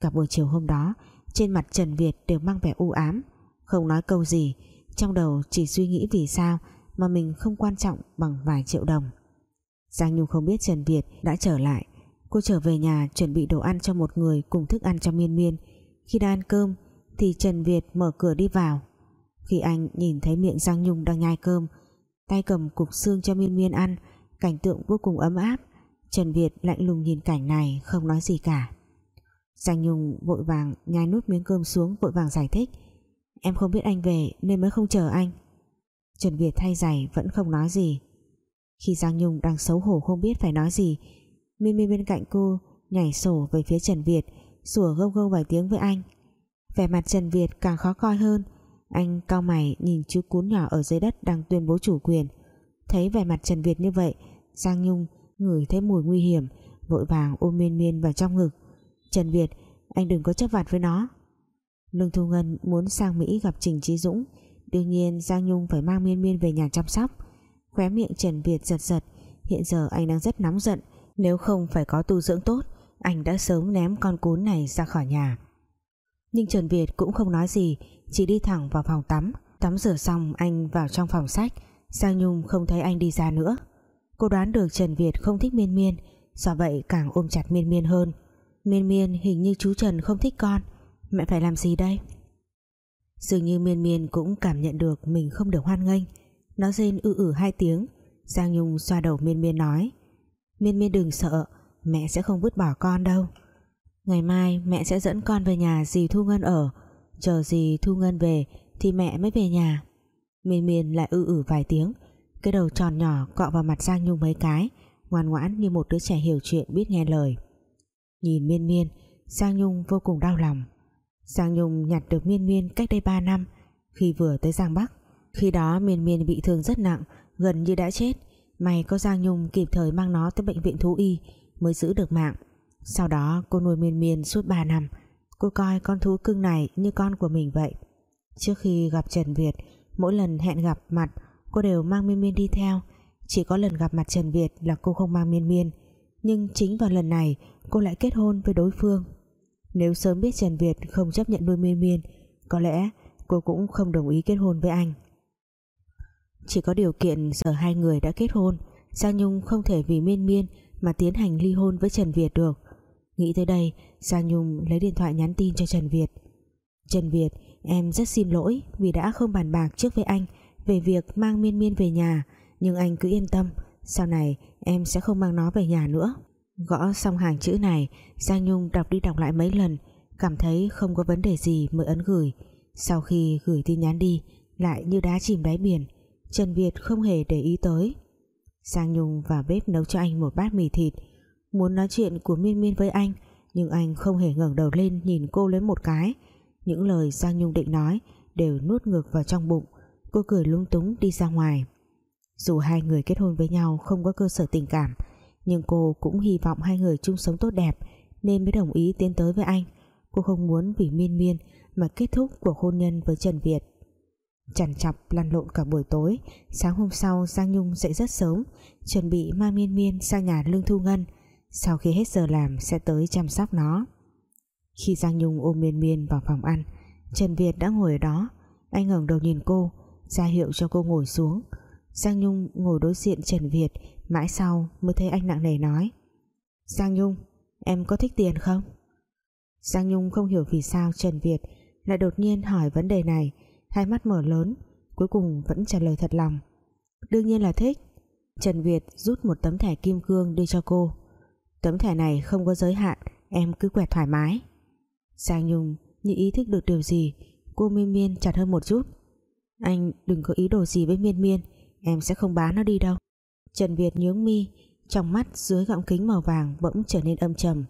Cả buổi chiều hôm đó, trên mặt Trần Việt đều mang vẻ u ám, không nói câu gì, trong đầu chỉ suy nghĩ vì sao mà mình không quan trọng bằng vài triệu đồng. Giang Nhung không biết Trần Việt đã trở lại. Cô trở về nhà chuẩn bị đồ ăn cho một người cùng thức ăn cho miên miên. Khi đang ăn cơm thì Trần Việt mở cửa đi vào khi anh nhìn thấy miệng Giang Nhung đang nhai cơm, tay cầm cục xương cho miên miên ăn, cảnh tượng vô cùng ấm áp. Trần Việt lạnh lùng nhìn cảnh này, không nói gì cả. Giang Nhung vội vàng nhai nút miếng cơm xuống, vội vàng giải thích. Em không biết anh về nên mới không chờ anh. Trần Việt thay giày, vẫn không nói gì. Khi Giang Nhung đang xấu hổ không biết phải nói gì, Miên Miên bên cạnh cô nhảy sổ về phía Trần Việt, sủa gâu gâu vài tiếng với anh. Vẻ mặt Trần Việt càng khó coi hơn anh cao mày nhìn chú cún nhỏ ở dưới đất đang tuyên bố chủ quyền. Thấy vẻ mặt Trần Việt như vậy, Giang Nhung ngửi thấy mùi nguy hiểm, vội vàng ôm miên miên vào trong ngực. Trần Việt, anh đừng có chấp vặt với nó. Lương Thu Ngân muốn sang Mỹ gặp Trình Trí Dũng. Đương nhiên, Giang Nhung phải mang miên miên về nhà chăm sóc. Khóe miệng Trần Việt giật giật. Hiện giờ anh đang rất nóng giận. Nếu không phải có tu dưỡng tốt, anh đã sớm ném con cún này ra khỏi nhà nhưng Trần Việt cũng không nói gì, chỉ đi thẳng vào phòng tắm. Tắm rửa xong, anh vào trong phòng sách. Giang Nhung không thấy anh đi ra nữa. Cô đoán được Trần Việt không thích miên miên, do vậy càng ôm chặt miên miên hơn. Miên miên hình như chú Trần không thích con. Mẹ phải làm gì đây? Dường như miên miên cũng cảm nhận được mình không được hoan nghênh. Nó rên ư ử hai tiếng. Giang Nhung xoa đầu miên miên nói, miên miên đừng sợ, mẹ sẽ không vứt bỏ con đâu ngày mai mẹ sẽ dẫn con về nhà dì Thu Ngân ở. Chờ dì Thu Ngân về thì mẹ mới về nhà. Miên miên lại ư ử vài tiếng. Cái đầu tròn nhỏ cọ vào mặt Giang Nhung mấy cái, ngoan ngoãn như một đứa trẻ hiểu chuyện biết nghe lời. Nhìn miên miên, Giang Nhung vô cùng đau lòng. Giang Nhung nhặt được miên miên cách đây 3 năm, khi vừa tới Giang Bắc. Khi đó miên miên bị thương rất nặng, gần như đã chết. May có Giang Nhung kịp thời mang nó tới bệnh viện thú y mới giữ được mạng sau đó, cô nuôi miên miên suốt 3 năm. Cô coi con thú cưng này như con của mình vậy. Trước khi gặp Trần Việt, mỗi lần hẹn gặp mặt, cô đều mang miên miên đi theo. Chỉ có lần gặp mặt Trần Việt là cô không mang miên miên. Nhưng chính vào lần này, cô lại kết hôn với đối phương. Nếu sớm biết Trần Việt không chấp nhận nuôi miên miên, có lẽ cô cũng không đồng ý kết hôn với anh. Chỉ có điều kiện giờ hai người đã kết hôn, Giang Nhung không thể vì miên miên mà tiến hành ly hôn với Trần Việt được nghĩ tới đây Giang Nhung lấy điện thoại nhắn tin cho Trần Việt. Trần Việt, em rất xin lỗi vì đã không bàn bạc trước với anh về việc mang miên miên về nhà, nhưng anh cứ yên tâm, sau này em sẽ không mang nó về nhà nữa. Gõ xong hàng chữ này Giang Nhung đọc đi đọc lại mấy lần, cảm thấy không có vấn đề gì mới ấn gửi. Sau khi gửi tin nhắn đi, lại như đá chìm đáy biển, Trần Việt không hề để ý tới. Giang Nhung vào bếp nấu cho anh một bát mì thịt muốn nói chuyện của Miên Miên với anh, nhưng anh không hề ngẩng đầu lên nhìn cô lấy một cái. Những lời Giang Nhung định nói đều nuốt ngược vào trong bụng. Cô cười lung túng đi ra ngoài. Dù hai người kết hôn với nhau không có cơ sở tình cảm, nhưng cô cũng hy vọng hai người chung sống tốt đẹp, nên mới đồng ý tiến tới với anh. Cô không muốn vì miên miên mà kết thúc cuộc hôn nhân với Trần Việt. Chằn chọc lăn lộn cả buổi tối, sáng hôm sau Giang Nhung dậy rất sớm, chuẩn bị mang miên miên sang nhà Lương Thu Ngân sau khi hết giờ làm, sẽ tới chăm sóc nó. Khi Giang Nhung ôm miên miên vào phòng ăn, Trần Việt đã ngồi ở đó. Anh ngẩng đầu nhìn cô, ra hiệu cho cô ngồi xuống. Giang Nhung ngồi đối diện Trần Việt, mãi sau mới thấy anh nặng nề nói, Giang Nhung, em có thích tiền không? Giang Nhung không hiểu vì sao Trần Việt lại đột nhiên hỏi vấn đề này. Hai mắt mở lớn, cuối cùng vẫn trả lời thật lòng, đương nhiên là thích. Trần Việt rút một tấm thẻ kim cương đưa cho cô tấm thẻ này không có giới hạn, em cứ quẹt thoải mái. Giang Nhung như ý thức được điều gì? Cô miên miên chặt hơn một chút. Anh đừng có ý đồ gì với miên miên, Em sẽ không bán nó đi đâu. Trần Việt nhướng mi, Trong mắt dưới gọng kính màu vàng bỗng trở nên âm trầm.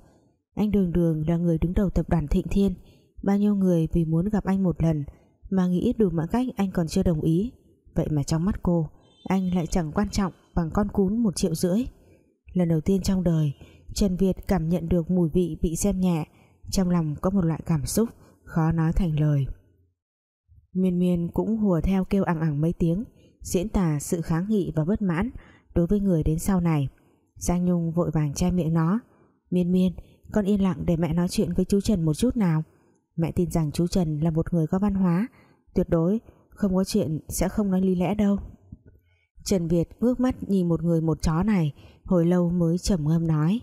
Anh đường đường là người đứng đầu tập đoàn Thịnh Thiên, Bao nhiêu người vì muốn gặp anh một lần Mà nghĩ đủ mọi cách anh còn chưa đồng ý. Vậy mà trong mắt cô, Anh lại chẳng quan trọng bằng con cún một triệu rưỡi. Lần đầu tiên trong đời Trần Việt cảm nhận được mùi vị bị xem nhẹ, Trong lòng có một loại cảm xúc Khó nói thành lời. Miên miên cũng hùa theo kêu ẳng ẳng mấy tiếng, Diễn tả sự kháng nghị và bất mãn Đối với người đến sau này. Giang Nhung vội vàng che miệng nó, Miên miên, Con yên lặng để mẹ nói chuyện với chú Trần một chút nào. Mẹ tin rằng chú Trần là một người có văn hóa, Tuyệt đối Không có chuyện sẽ không nói lý lẽ đâu. Trần Việt ngước mắt nhìn một người một chó này, Hồi lâu mới trầm ngâm nói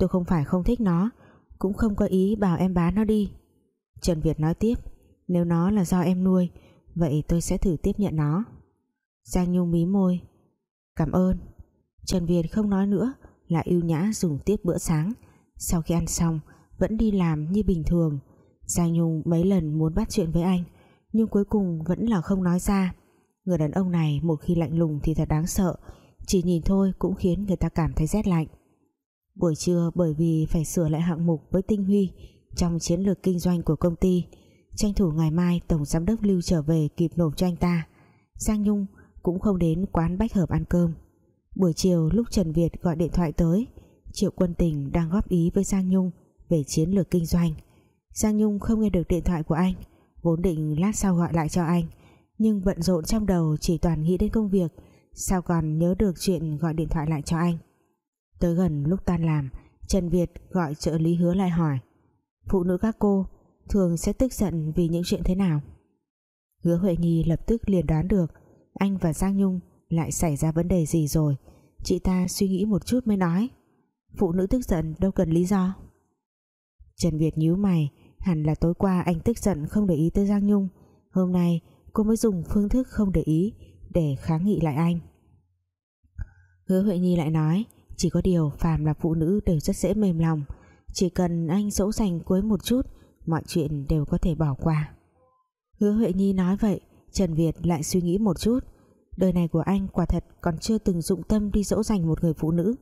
Tôi không phải không thích nó, Cũng không có ý bảo em bán nó đi. Trần Việt nói tiếp, Nếu nó là do em nuôi, Vậy tôi sẽ thử tiếp nhận nó. Giang Nhung mí môi, Cảm ơn. Trần Việt không nói nữa Là yêu nhã dùng tiếp bữa sáng. Sau khi ăn xong, Vẫn đi làm như bình thường. Giang Nhung mấy lần muốn bắt chuyện với anh, Nhưng cuối cùng vẫn là không nói ra. Người đàn ông này một khi lạnh lùng thì thật đáng sợ. Chỉ nhìn thôi cũng khiến người ta cảm thấy rét lạnh. Buổi trưa bởi vì phải sửa lại hạng mục với Tinh Huy Trong chiến lược kinh doanh của công ty, Tranh thủ ngày mai Tổng Giám đốc Lưu trở về kịp nộp cho anh ta. Giang Nhung cũng không đến quán Bách Hợp ăn cơm. Buổi chiều lúc Trần Việt gọi điện thoại tới, Triệu Quân Tình đang góp ý với Giang Nhung về chiến lược kinh doanh. Giang Nhung không nghe được điện thoại của anh, Vốn định lát sau gọi lại cho anh, Nhưng bận rộn trong đầu chỉ toàn nghĩ đến công việc, Sao còn nhớ được chuyện gọi điện thoại lại cho anh. Tới gần lúc tan làm, Trần Việt gọi trợ lý hứa lại hỏi, Phụ nữ các cô Thường sẽ tức giận vì những chuyện thế nào? Hứa Huệ Nhi lập tức liền đoán được, Anh và Giang Nhung lại xảy ra vấn đề gì rồi, Chị ta suy nghĩ một chút mới nói, Phụ nữ tức giận đâu cần lý do. Trần Việt nhíu mày, Hẳn là tối qua anh tức giận không để ý tới Giang Nhung, Hôm nay cô mới dùng phương thức không để ý Để kháng nghị lại anh. Hứa Huệ Nhi lại nói chỉ có điều phàm là phụ nữ đều rất dễ mềm lòng. Chỉ cần anh dỗ dành cuối một chút, Mọi chuyện đều có thể bỏ qua. Hứa Huệ Nhi nói vậy, Trần Việt lại suy nghĩ một chút. Đời này của anh quả thật còn chưa từng dụng tâm đi dỗ dành một người phụ nữ.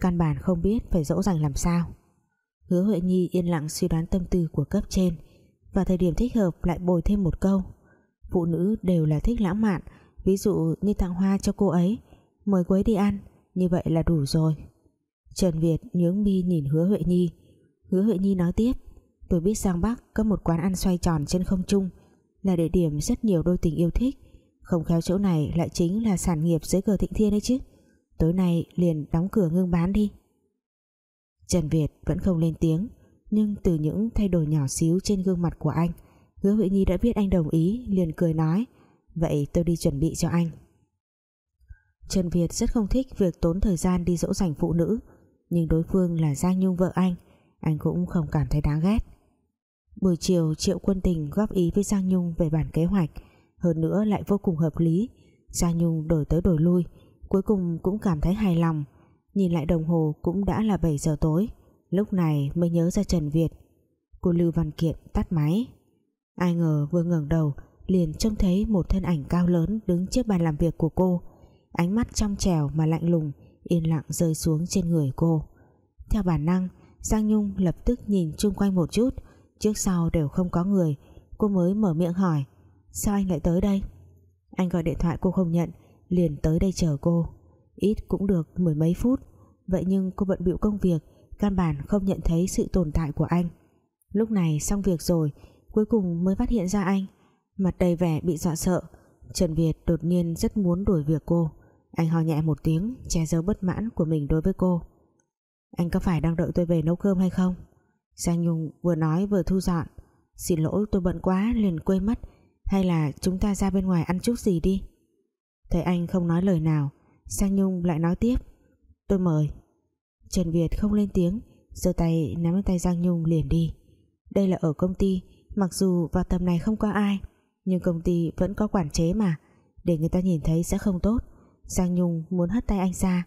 Căn bản không biết phải dỗ dành làm sao. Hứa Huệ Nhi yên lặng suy đoán tâm tư của cấp trên, Và thời điểm thích hợp lại bồi thêm một câu. Phụ nữ đều là thích lãng mạn, Ví dụ như tặng hoa cho cô ấy. Mời cô ấy đi ăn. Như vậy là đủ rồi. Trần Việt nhướng mi nhìn Hứa Huệ Nhi. Hứa Huệ Nhi nói tiếp, Tôi biết Giang Bắc có một quán ăn xoay tròn trên không trung, Là địa điểm rất nhiều đôi tình yêu thích. Không khéo chỗ này lại chính là sản nghiệp dưới cờ thịnh thiên đấy chứ. Tối nay liền đóng cửa ngưng bán đi. Trần Việt vẫn không lên tiếng, Nhưng từ những thay đổi nhỏ xíu trên gương mặt của anh, Hứa Huệ Nhi đã biết anh đồng ý, liền cười nói, Vậy tôi đi chuẩn bị cho anh. Trần Việt rất không thích việc tốn thời gian đi dỗ dành phụ nữ, Nhưng đối phương là Giang Nhung vợ anh Anh cũng không cảm thấy đáng ghét. Buổi chiều, Triệu Quân Tình góp ý với Giang Nhung về bản kế hoạch, Hơn nữa lại vô cùng hợp lý. Giang Nhung đổi tới đổi lui, Cuối cùng cũng cảm thấy hài lòng, Nhìn lại đồng hồ cũng đã là 7 giờ tối, Lúc này mới nhớ ra Trần Việt. Cô Lưu Văn Kiện tắt máy. Ai ngờ vừa ngẩng đầu, Liền trông thấy một thân ảnh cao lớn Đứng trước bàn làm việc của cô. Ánh mắt trong trèo mà lạnh lùng, Yên lặng rơi xuống trên người cô. Theo bản năng, Giang Nhung lập tức nhìn chung quanh một chút. Trước sau đều không có người. Cô mới mở miệng hỏi, Sao anh lại tới đây? Anh gọi điện thoại cô không nhận, Liền tới đây chờ cô. Ít cũng được mười mấy phút. Vậy nhưng cô bận bịu công việc, căn bản không nhận thấy sự tồn tại của anh. Lúc này xong việc rồi, cuối cùng mới phát hiện ra anh. Mặt đầy vẻ bị dọa sợ, Trần Việt đột nhiên rất muốn đuổi việc cô anh ho nhẹ một tiếng, che giấu bất mãn của mình đối với cô. Anh có phải đang đợi tôi về nấu cơm hay không? Giang Nhung vừa nói vừa thu dọn. Xin lỗi, tôi bận quá, liền quên mất. Hay là chúng ta ra bên ngoài ăn chút gì đi? Thấy anh không nói lời nào Sang Nhung lại nói tiếp. Tôi mời. Trần Việt không lên tiếng, giơ tay nắm lấy tay Giang Nhung liền đi. Đây là ở công ty, Mặc dù vào tầm này không có ai, Nhưng công ty vẫn có quản chế mà. Để người ta nhìn thấy sẽ không tốt. Giang Nhung muốn hất tay anh ra,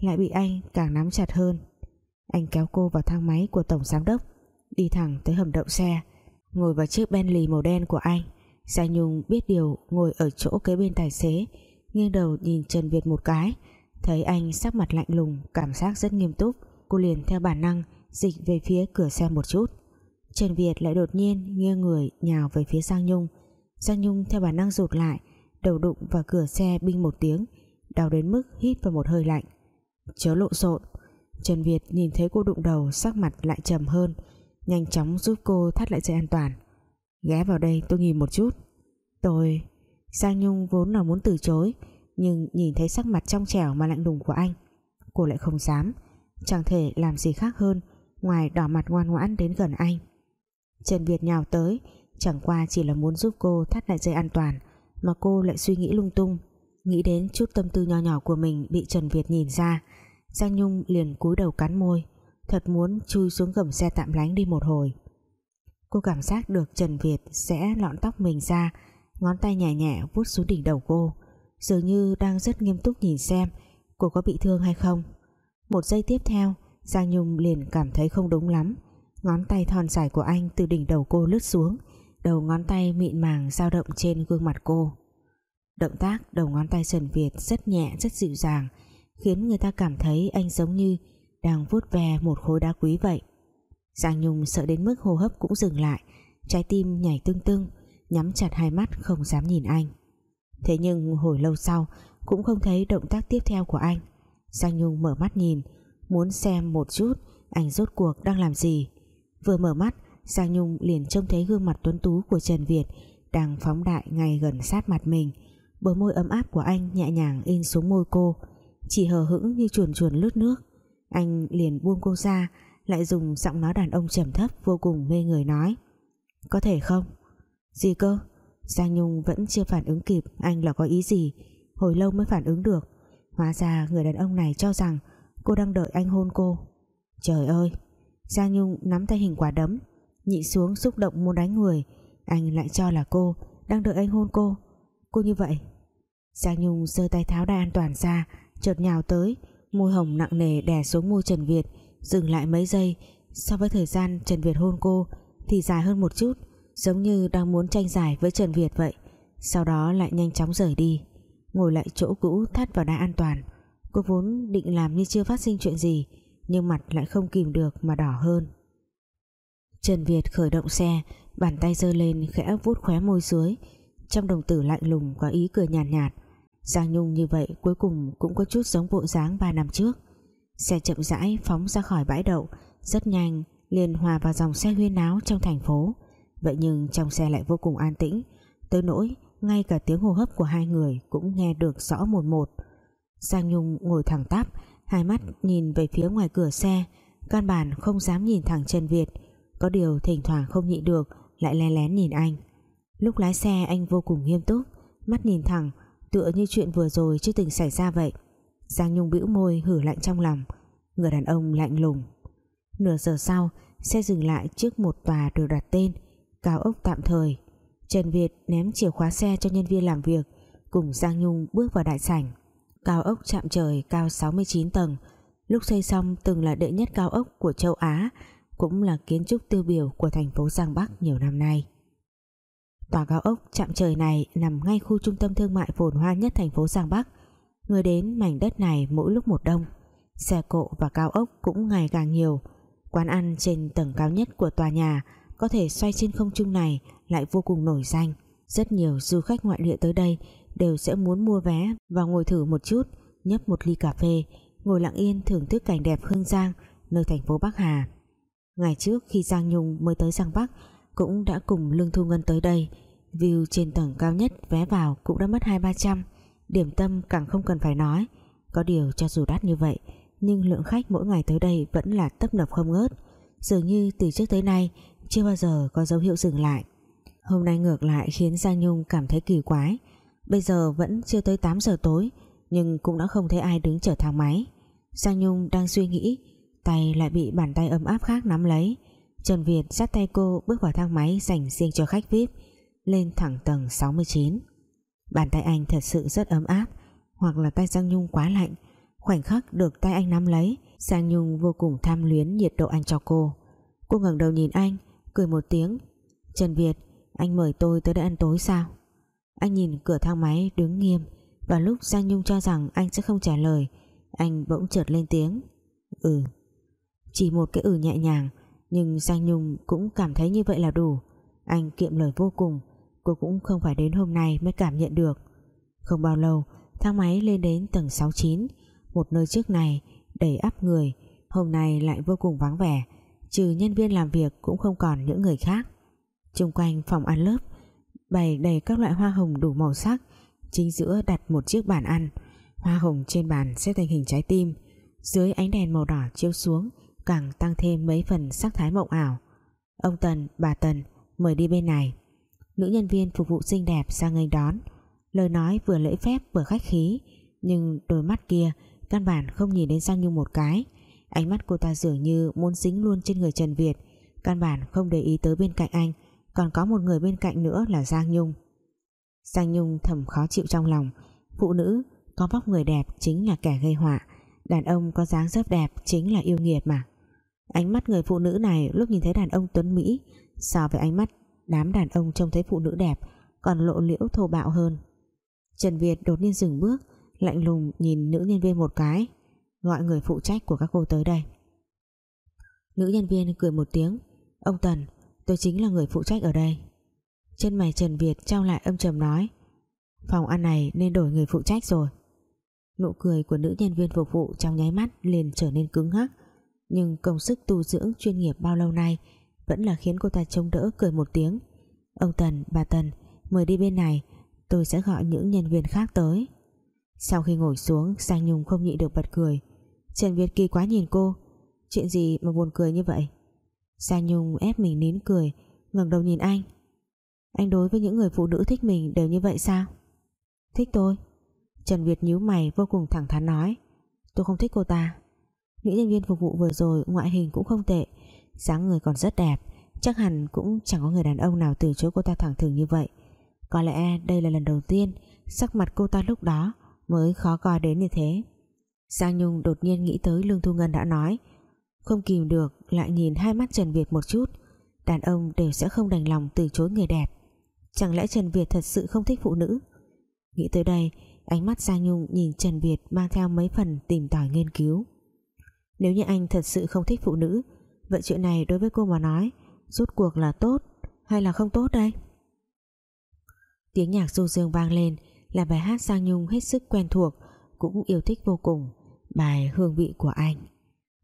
Lại bị anh càng nắm chặt hơn. Anh kéo cô vào thang máy của Tổng Giám Đốc, Đi thẳng tới hầm đậu xe, Ngồi vào chiếc Bentley màu đen của anh. Giang Nhung biết điều ngồi ở chỗ kế bên tài xế, nghiêng đầu nhìn Trần Việt một cái, thấy anh sắc mặt lạnh lùng, cảm giác rất nghiêm túc. Cô liền theo bản năng dịch về phía cửa xe một chút. Trần Việt lại đột nhiên nghiêng người nhào về phía Giang Nhung. Giang Nhung theo bản năng rụt lại, đầu đụng vào cửa xe binh một tiếng đau đến mức hít vào một hơi lạnh. Chớ lộn xộn. Trần Việt nhìn thấy cô đụng đầu, sắc mặt lại trầm hơn, nhanh chóng giúp cô thắt lại dây an toàn. Ghé vào đây, tôi nghỉ một chút. Tôi, Giang Nhung vốn là muốn từ chối, nhưng nhìn thấy sắc mặt trong trẻo mà lạnh lùng của anh, cô lại không dám. Chẳng thể làm gì khác hơn, ngoài đỏ mặt ngoan ngoãn đến gần anh. Trần Việt nhào tới, chẳng qua chỉ là muốn giúp cô thắt lại dây an toàn, mà cô lại suy nghĩ lung tung nghĩ đến chút tâm tư nho nhỏ của mình bị Trần Việt nhìn ra, Giang Nhung liền cúi đầu cắn môi, thật muốn chui xuống gầm xe tạm lánh đi một hồi. Cô cảm giác được Trần Việt sẽ lọn tóc mình ra, ngón tay nhẹ nhẹ vuốt xuống đỉnh đầu cô, dường như đang rất nghiêm túc nhìn xem cô có bị thương hay không. Một giây tiếp theo, Giang Nhung liền cảm thấy không đúng lắm, ngón tay thon dài của anh từ đỉnh đầu cô lướt xuống, đầu ngón tay mịn màng dao động trên gương mặt cô động tác đầu ngón tay Trần Việt rất nhẹ, rất dịu dàng, khiến người ta cảm thấy anh giống như đang vuốt ve một khối đá quý vậy. Giang Nhung sợ đến mức hô hấp cũng dừng lại, trái tim nhảy tưng tưng, nhắm chặt hai mắt không dám nhìn anh. Thế nhưng hồi lâu sau, cũng không thấy động tác tiếp theo của anh. Giang Nhung mở mắt nhìn, muốn xem một chút anh rốt cuộc đang làm gì. Vừa mở mắt, Giang Nhung liền trông thấy gương mặt tuấn tú của Trần Việt đang phóng đại ngay gần sát mặt mình bờ môi ấm áp của anh nhẹ nhàng in xuống môi cô. Chỉ hờ hững như chuồn chuồn lướt nước. Anh liền buông cô ra, lại dùng giọng nói đàn ông trầm thấp vô cùng mê người nói. Có thể không? Gì cơ? Giang Nhung vẫn chưa phản ứng kịp anh là có ý gì. Hồi lâu mới phản ứng được. Hóa ra người đàn ông này cho rằng cô đang đợi anh hôn cô. Trời ơi! Giang Nhung nắm tay hình quả đấm, nhị xuống xúc động muốn đánh người. Anh lại cho là cô đang đợi anh hôn cô. Cô như vậy Giang Nhung giơ tay tháo đai an toàn ra chợt nhào tới môi hồng nặng nề đè xuống môi Trần Việt. Dừng lại mấy giây so với thời gian Trần Việt hôn cô thì dài hơn một chút giống như đang muốn tranh giải với Trần Việt vậy. Sau đó lại nhanh chóng rời đi ngồi lại chỗ cũ thắt vào đai an toàn. Cô vốn định làm như chưa phát sinh chuyện gì nhưng mặt lại không kìm được mà đỏ hơn. Trần Việt khởi động xe bàn tay giơ lên khẽ vuốt khóe môi dưới. Trong đồng tử lạnh lùng có ý cười nhàn nhạt, nhạt Giang Nhung như vậy cuối cùng cũng có chút giống bộ dáng 3 năm trước. Xe chậm rãi phóng ra khỏi bãi đậu, rất nhanh liền hòa vào dòng xe huyên náo trong thành phố. Vậy nhưng trong xe lại vô cùng an tĩnh, tới nỗi ngay cả tiếng hô hấp của hai người cũng nghe được rõ một một. Giang Nhung ngồi thẳng tắp, hai mắt nhìn về phía ngoài cửa xe, căn bản không dám nhìn thẳng Trần Việt. Có điều thỉnh thoảng không nhịn được, lại lén lén nhìn anh. Lúc lái xe anh vô cùng nghiêm túc, mắt nhìn thẳng tựa như chuyện vừa rồi chưa từng xảy ra vậy. Giang Nhung bĩu môi, hử lạnh trong lòng. Người đàn ông lạnh lùng. Nửa giờ sau, xe dừng lại trước một tòa được đặt tên, cao ốc tạm thời. Trần Việt ném chìa khóa xe cho nhân viên làm việc, cùng Giang Nhung bước vào đại sảnh. Cao ốc chạm trời cao 69 tầng. Lúc xây xong từng là đệ nhất cao ốc của châu Á, cũng là kiến trúc tiêu biểu của thành phố Giang Bắc nhiều năm nay tòa cao ốc chạm trời này nằm ngay khu trung tâm thương mại phồn hoa nhất thành phố Giang Bắc. Người đến mảnh đất này mỗi lúc một đông. Xe cộ và cao ốc cũng ngày càng nhiều. Quán ăn trên tầng cao nhất của tòa nhà có thể xoay trên không trung này lại vô cùng nổi danh. Rất nhiều du khách ngoại địa tới đây đều sẽ muốn mua vé và ngồi thử một chút, nhấp một ly cà phê, ngồi lặng yên thưởng thức cảnh đẹp Hương Giang, nơi thành phố Bắc Hà. Ngày trước khi Giang Nhung mới tới Giang Bắc cũng đã cùng Lương Thu Ngân tới đây. View trên tầng cao nhất vé vào cũng đã mất hai ba trăm. Điểm tâm càng không cần phải nói. Có điều cho dù đắt như vậy, nhưng lượng khách mỗi ngày tới đây vẫn là tấp nập không ngớt. Dường như từ trước tới nay, chưa bao giờ có dấu hiệu dừng lại. Hôm nay ngược lại khiến Giang Nhung cảm thấy kỳ quái. Bây giờ vẫn chưa tới 8 giờ tối, nhưng cũng đã không thấy ai đứng chở thang máy. Giang Nhung đang suy nghĩ, tay lại bị bàn tay ấm áp khác nắm lấy. Trần Việt dắt tay cô bước vào thang máy dành riêng cho khách VIP lên thẳng tầng 69 bàn tay anh thật sự rất ấm áp, hoặc là tay Giang Nhung quá lạnh. Khoảnh khắc được tay anh nắm lấy, Giang Nhung vô cùng tham luyến nhiệt độ anh cho cô. Cô ngẩng đầu nhìn anh, cười một tiếng. Trần Việt, Anh mời tôi tới đây ăn tối sao? Anh nhìn cửa thang máy đứng nghiêm. Và lúc Giang Nhung cho rằng anh sẽ không trả lời, Anh bỗng chợt lên tiếng. Ừ. Chỉ một cái ừ nhẹ nhàng nhưng Giang Nhung cũng cảm thấy như vậy là đủ. Anh kiệm lời vô cùng, Cô cũng không phải đến hôm nay mới cảm nhận được. Không bao lâu, Thang máy lên đến tầng 69 Một nơi trước này, đầy ắp người, Hôm nay lại vô cùng vắng vẻ, Trừ nhân viên làm việc cũng không còn những người khác. Trung quanh phòng ăn lớp Bày đầy các loại hoa hồng đủ màu sắc, Chính giữa đặt một chiếc bàn ăn. Hoa hồng trên bàn xếp thành hình trái tim, Dưới ánh đèn màu đỏ chiếu xuống Càng tăng thêm mấy phần sắc thái mộng ảo. Ông Tần, bà Tần Mời đi bên này. Nữ nhân viên phục vụ xinh đẹp sang nghênh đón. Lời nói vừa lễ phép vừa khách khí Nhưng đôi mắt kia Căn bản không nhìn đến Giang Nhung một cái. Ánh mắt cô ta dường như muốn dính luôn trên người Trần Việt Căn bản không để ý tới bên cạnh anh Còn có một người bên cạnh nữa là Giang Nhung. Giang Nhung thầm khó chịu trong lòng. Phụ nữ có vóc người đẹp chính là kẻ gây họa Đàn ông có dáng dấp đẹp chính là yêu nghiệt mà. Ánh mắt người phụ nữ này lúc nhìn thấy đàn ông tuấn Mỹ, So với ánh mắt đám đàn ông trông thấy phụ nữ đẹp, Còn lộ liễu thô bạo hơn. Trần Việt đột nhiên dừng bước, Lạnh lùng nhìn nữ nhân viên một cái, Gọi người phụ trách của các cô tới đây. Nữ nhân viên cười một tiếng, Ông Tần, Tôi chính là người phụ trách ở đây. Chân mày Trần Việt trao lại âm trầm nói, Phòng ăn này nên đổi người phụ trách rồi. Nụ cười của nữ nhân viên phục vụ trong nháy mắt liền trở nên cứng hắc nhưng công sức tu dưỡng chuyên nghiệp bao lâu nay Vẫn là khiến cô ta chống đỡ cười một tiếng. Ông Tần, bà Tần Mời đi bên này Tôi sẽ gọi những nhân viên khác tới. Sau khi ngồi xuống sang Nhung không nhịn được bật cười. Trần Việt Kỳ quá nhìn cô Chuyện gì mà buồn cười như vậy? Sang Nhung ép mình nín cười ngẩng đầu nhìn anh. Anh đối với những người phụ nữ thích mình đều như vậy sao? Thích tôi. Trần Việt nhíu mày vô cùng thẳng thắn nói Tôi không thích cô ta. Nữ nhân viên phục vụ vừa rồi ngoại hình cũng không tệ, dáng người còn rất đẹp. Chắc hẳn cũng chẳng có người đàn ông nào từ chối cô ta thẳng thừng như vậy. Có lẽ đây là lần đầu tiên Sắc mặt cô ta lúc đó Mới khó coi đến như thế. Giang Nhung đột nhiên nghĩ tới Lương Thu Ngân đã nói, Không kìm được, lại nhìn hai mắt Trần Việt một chút. Đàn ông đều sẽ không đành lòng từ chối người đẹp. Chẳng lẽ Trần Việt thật sự không thích phụ nữ? Nghĩ tới đây, Ánh mắt Giang Nhung nhìn Trần Việt Mang theo mấy phần tìm tòi nghiên cứu. Nếu như anh thật sự không thích phụ nữ, Vậy chuyện này đối với cô mà nói, Rốt cuộc là tốt Hay là không tốt đây? Tiếng nhạc du dương vang lên, Là bài hát Giang Nhung hết sức quen thuộc, Cũng yêu thích vô cùng, Bài hương vị của anh.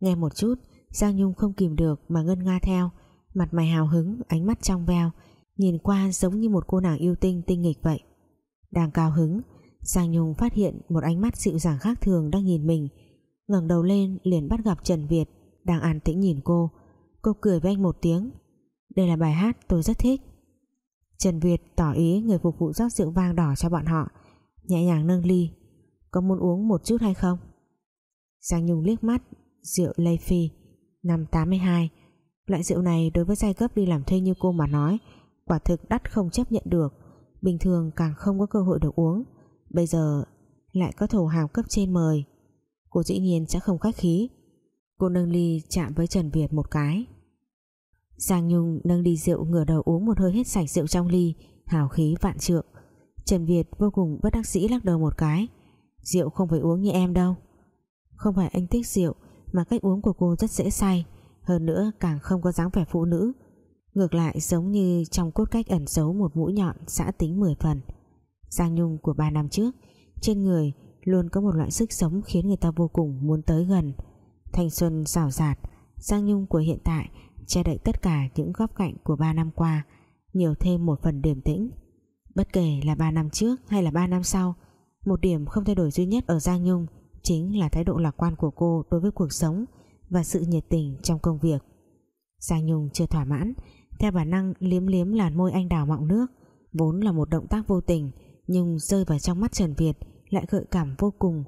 Nghe một chút Giang Nhung không kìm được mà ngân nga theo, Mặt mày hào hứng, ánh mắt trong veo, Nhìn qua giống như một cô nàng yêu tinh tinh nghịch vậy. Đang cao hứng Giang Nhung phát hiện một ánh mắt dịu dàng khác thường đang nhìn mình ngẩng đầu lên liền bắt gặp Trần Việt đang an tĩnh nhìn cô. Cô cười với anh một tiếng. Đây là bài hát tôi rất thích. Trần Việt tỏ ý người phục vụ rót rượu vang đỏ cho bọn họ. Nhẹ nhàng nâng ly. Có muốn uống một chút hay không? Giang Nhung liếc mắt. Rượu Lê Phi, năm 82 loại rượu này đối với giai cấp đi làm thuê như cô mà nói, quả thực đắt không chấp nhận được. Bình thường càng không có cơ hội được uống. Bây giờ lại có thổ hào cấp trên mời cô dĩ nhiên sẽ không khách khí. Cô nâng ly chạm với Trần Việt một cái. Giang Nhung nâng ly rượu ngửa đầu uống một hơi hết sạch rượu trong ly, hào khí vạn trượng. Trần Việt vô cùng bất đắc dĩ lắc đầu một cái. Rượu không phải uống như em đâu. Không phải anh thích rượu, mà cách uống của cô rất dễ say. Hơn nữa càng không có dáng vẻ phụ nữ. Ngược lại giống như trong cốt cách ẩn giấu một mũi nhọn xã tính 10 phần. Giang Nhung của 3 năm trước, trên người luôn có một loại sức sống khiến người ta vô cùng muốn tới gần. Thanh xuân rào rạt Giang Nhung của hiện tại che đậy tất cả những góc cạnh của 3 năm qua, nhiều thêm một phần điềm tĩnh. Bất kể là 3 năm trước hay là 3 năm sau, một điểm không thay đổi duy nhất ở Giang Nhung chính là thái độ lạc quan của cô đối với cuộc sống và sự nhiệt tình trong công việc. Giang Nhung chưa thỏa mãn, theo bản năng liếm liếm làn môi anh đào mọng nước, vốn là một động tác vô tình nhưng rơi vào trong mắt Trần Việt lại gợi cảm vô cùng.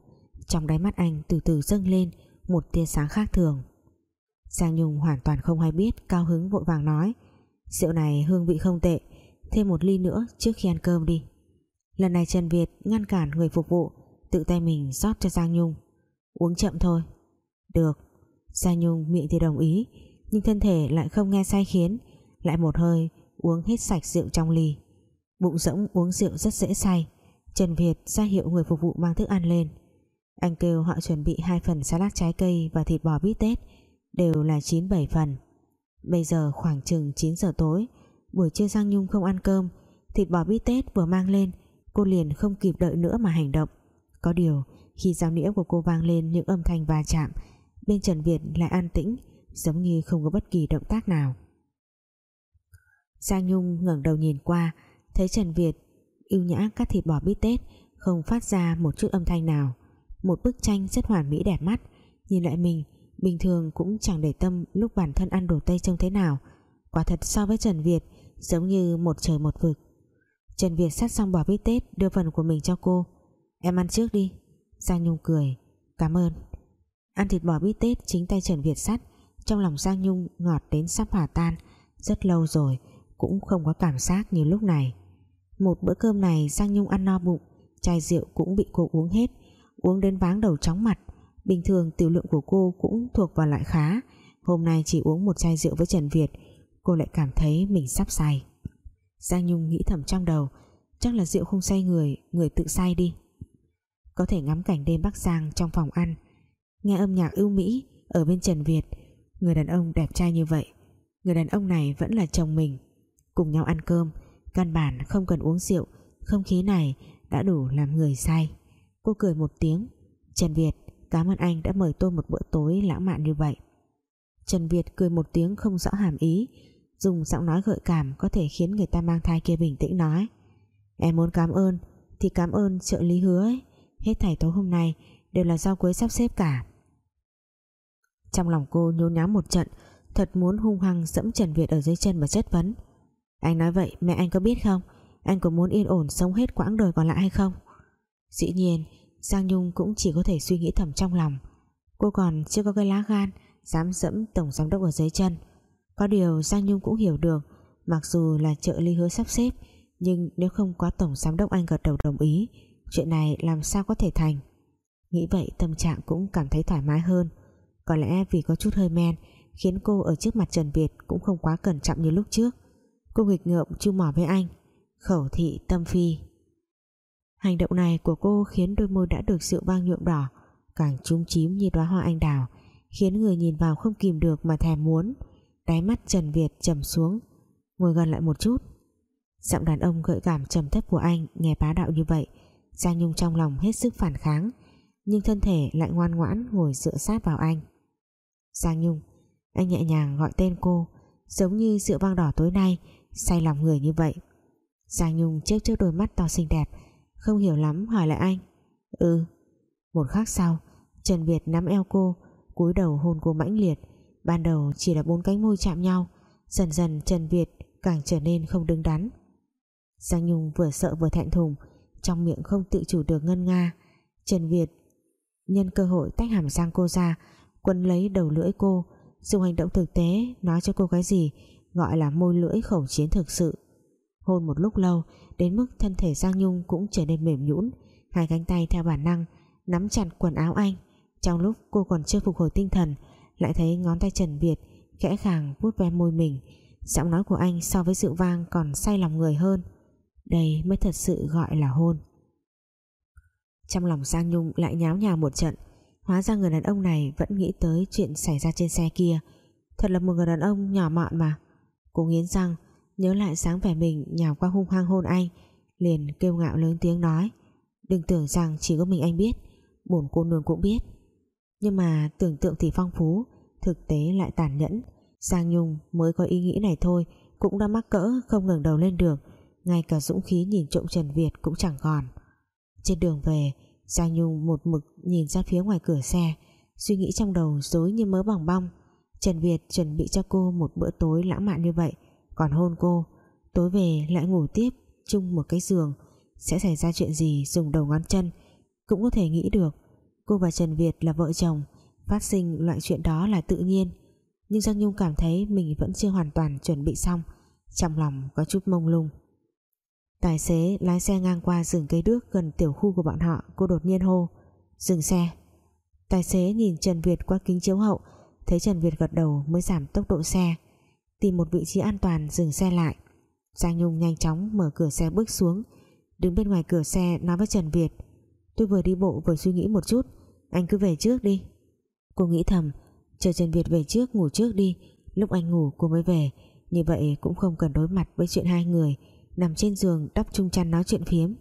Trong đáy mắt anh từ từ dâng lên một tia sáng khác thường. Giang Nhung hoàn toàn không hay biết cao hứng vội vàng nói, rượu này hương vị không tệ, thêm một ly nữa trước khi ăn cơm đi. Lần này Trần Việt ngăn cản người phục vụ, tự tay mình rót cho Giang Nhung. Uống chậm thôi. Được. Giang Nhung miệng thì đồng ý, nhưng thân thể lại không nghe sai khiến, lại một hơi uống hết sạch rượu trong ly. Bụng rỗng uống rượu rất dễ say. Trần Việt ra hiệu người phục vụ mang thức ăn lên. Anh kêu họ chuẩn bị hai phần salad trái cây và thịt bò bít tết, đều là 9-7 phần. Bây giờ khoảng chừng 9 giờ tối, buổi trưa Giang Nhung không ăn cơm, thịt bò bít tết vừa mang lên, cô liền không kịp đợi nữa mà hành động. Có điều, khi dao nĩa của cô vang lên những âm thanh va chạm, bên Trần Việt lại an tĩnh, giống như không có bất kỳ động tác nào. Giang Nhung ngẩng đầu nhìn qua, thấy Trần Việt yêu nhã cắt thịt bò bít tết, không phát ra một chút âm thanh nào. Một bức tranh rất hoàn mỹ đẹp mắt. Nhìn lại mình, bình thường cũng chẳng để tâm lúc bản thân ăn đồ Tây trông thế nào. Quả thật so với Trần Việt, giống như một trời một vực. Trần Việt sát xong bò bít tết, đưa phần của mình cho cô. Em ăn trước đi. Giang Nhung cười. Cảm ơn. Ăn thịt bò bít tết, chính tay Trần Việt sắt trong lòng Giang Nhung ngọt đến sắp hòa tan. Rất lâu rồi, cũng không có cảm giác như lúc này một bữa cơm này Giang Nhung ăn no bụng, chai rượu cũng bị cô uống hết, uống đến váng đầu chóng mặt. Bình thường tiểu lượng của cô cũng thuộc vào loại khá. Hôm nay chỉ uống một chai rượu với Trần Việt, cô lại cảm thấy mình sắp say Giang Nhung nghĩ thầm trong đầu, chắc là rượu không say người người tự say đi. Có thể ngắm cảnh đêm Bắc Giang trong phòng ăn, nghe âm nhạc ưu mỹ ở bên Trần Việt, người đàn ông đẹp trai như vậy. Người đàn ông này vẫn là chồng mình, cùng nhau ăn cơm căn bản không cần uống rượu, không khí này đã đủ làm người say. Cô cười một tiếng. Trần Việt, cảm ơn anh đã mời tôi một bữa tối lãng mạn như vậy. Trần Việt cười một tiếng không rõ hàm ý, dùng giọng nói gợi cảm có thể khiến người ta mang thai kia bình tĩnh nói. Em muốn cảm ơn, thì cảm ơn trợ lý hứa ấy. Hết thảy tối hôm nay đều là do cuối sắp xếp cả. Trong lòng cô nhốn nháo một trận, thật muốn hung hăng dẫm Trần Việt ở dưới chân mà chất vấn anh nói vậy, mẹ anh có biết không? Anh có muốn yên ổn sống hết quãng đời còn lại hay không? Dĩ nhiên, Giang Nhung cũng chỉ có thể suy nghĩ thầm trong lòng. Cô còn chưa có cái lá gan dám dẫm tổng giám đốc ở dưới chân. Có điều Giang Nhung cũng hiểu được, mặc dù là trợ lý hứa sắp xếp, nhưng nếu không có tổng giám đốc anh gật đầu đồng ý, chuyện này làm sao có thể thành? Nghĩ vậy, tâm trạng cũng cảm thấy thoải mái hơn. Có lẽ vì có chút hơi men, khiến cô ở trước mặt Trần Việt cũng không quá cẩn trọng như lúc trước cô nghịch ngợm chu mỏ với anh, khẩu thị tâm phi. Hành động này của cô khiến đôi môi đã được rượu vang nhuộm đỏ, càng trúng chím như đóa hoa anh đào, khiến người nhìn vào không kìm được mà thèm muốn. Đáy mắt Trần Việt trầm xuống, ngồi gần lại một chút. Giọng đàn ông gợi cảm trầm thấp của anh nghe bá đạo như vậy, Giang Nhung trong lòng hết sức phản kháng, nhưng thân thể lại ngoan ngoãn ngồi dựa sát vào anh. Giang Nhung, anh nhẹ nhàng gọi tên cô, giống như rượu vang đỏ tối nay say lòng người như vậy. Giang Nhung chớp chớp đôi mắt to xinh đẹp. Không hiểu lắm, hỏi lại anh. Ừ. Một khắc sau, Trần Việt nắm eo cô, cúi đầu hôn cô mãnh liệt. Ban đầu chỉ là bốn cánh môi chạm nhau. Dần dần Trần Việt càng trở nên không đứng đắn. Giang Nhung vừa sợ vừa thẹn thùng, trong miệng không tự chủ được ngân nga. Trần Việt nhân cơ hội tách hàm răng cô ra, quấn lấy đầu lưỡi cô, dùng hành động thực tế nói cho cô cái gì gọi là môi lưỡi khẩu chiến thực sự. Hôn một lúc lâu, đến mức thân thể Giang Nhung cũng trở nên mềm nhũn, hai cánh tay theo bản năng, nắm chặt quần áo anh. Trong lúc cô còn chưa phục hồi tinh thần, lại thấy ngón tay Trần Việt khẽ khàng vuốt ve môi mình, giọng nói của anh so với rượu vang còn say lòng người hơn. Đây mới thật sự gọi là hôn. Trong lòng Giang Nhung lại nháo nhào một trận, hóa ra người đàn ông này vẫn nghĩ tới chuyện xảy ra trên xe kia. Thật là một người đàn ông nhỏ mọn mà cô nghiến răng, nhớ lại sáng vẻ mình nhào qua hung hăng hôn anh, liền kêu ngạo lớn tiếng nói, đừng tưởng rằng chỉ có mình anh biết, bổn cô nương cũng biết. Nhưng mà tưởng tượng thì phong phú, thực tế lại tàn nhẫn. Giang Nhung mới có ý nghĩ này thôi, cũng đã mắc cỡ không ngẩng đầu lên được, ngay cả dũng khí nhìn trộm Trần Việt cũng chẳng còn. Trên đường về Giang Nhung một mực nhìn ra phía ngoài cửa xe, suy nghĩ trong đầu dối như mớ bỏng bong. Trần Việt chuẩn bị cho cô một bữa tối lãng mạn như vậy. Còn hôn cô, tối về lại ngủ tiếp chung một cái giường. Sẽ xảy ra chuyện gì, dùng đầu ngón chân cũng có thể nghĩ được. Cô và Trần Việt là vợ chồng, phát sinh loại chuyện đó là tự nhiên. Nhưng Giang Nhung cảm thấy mình vẫn chưa hoàn toàn chuẩn bị xong, trong lòng có chút mông lung. Tài xế lái xe ngang qua rừng cây đước gần tiểu khu của bọn họ, cô đột nhiên hô, dừng xe. Tài xế nhìn Trần Việt qua kính chiếu hậu thấy Trần Việt gật đầu mới giảm tốc độ xe, tìm một vị trí an toàn dừng xe lại. Giang Nhung nhanh chóng mở cửa xe bước xuống. Đứng bên ngoài cửa xe nói với Trần Việt, Tôi vừa đi bộ vừa suy nghĩ một chút, Anh cứ về trước đi. Cô nghĩ thầm, Chờ Trần Việt về trước ngủ trước đi, Lúc anh ngủ cô mới về. Như vậy cũng không cần đối mặt với chuyện hai người, Nằm trên giường đắp chung chăn nói chuyện phiếm.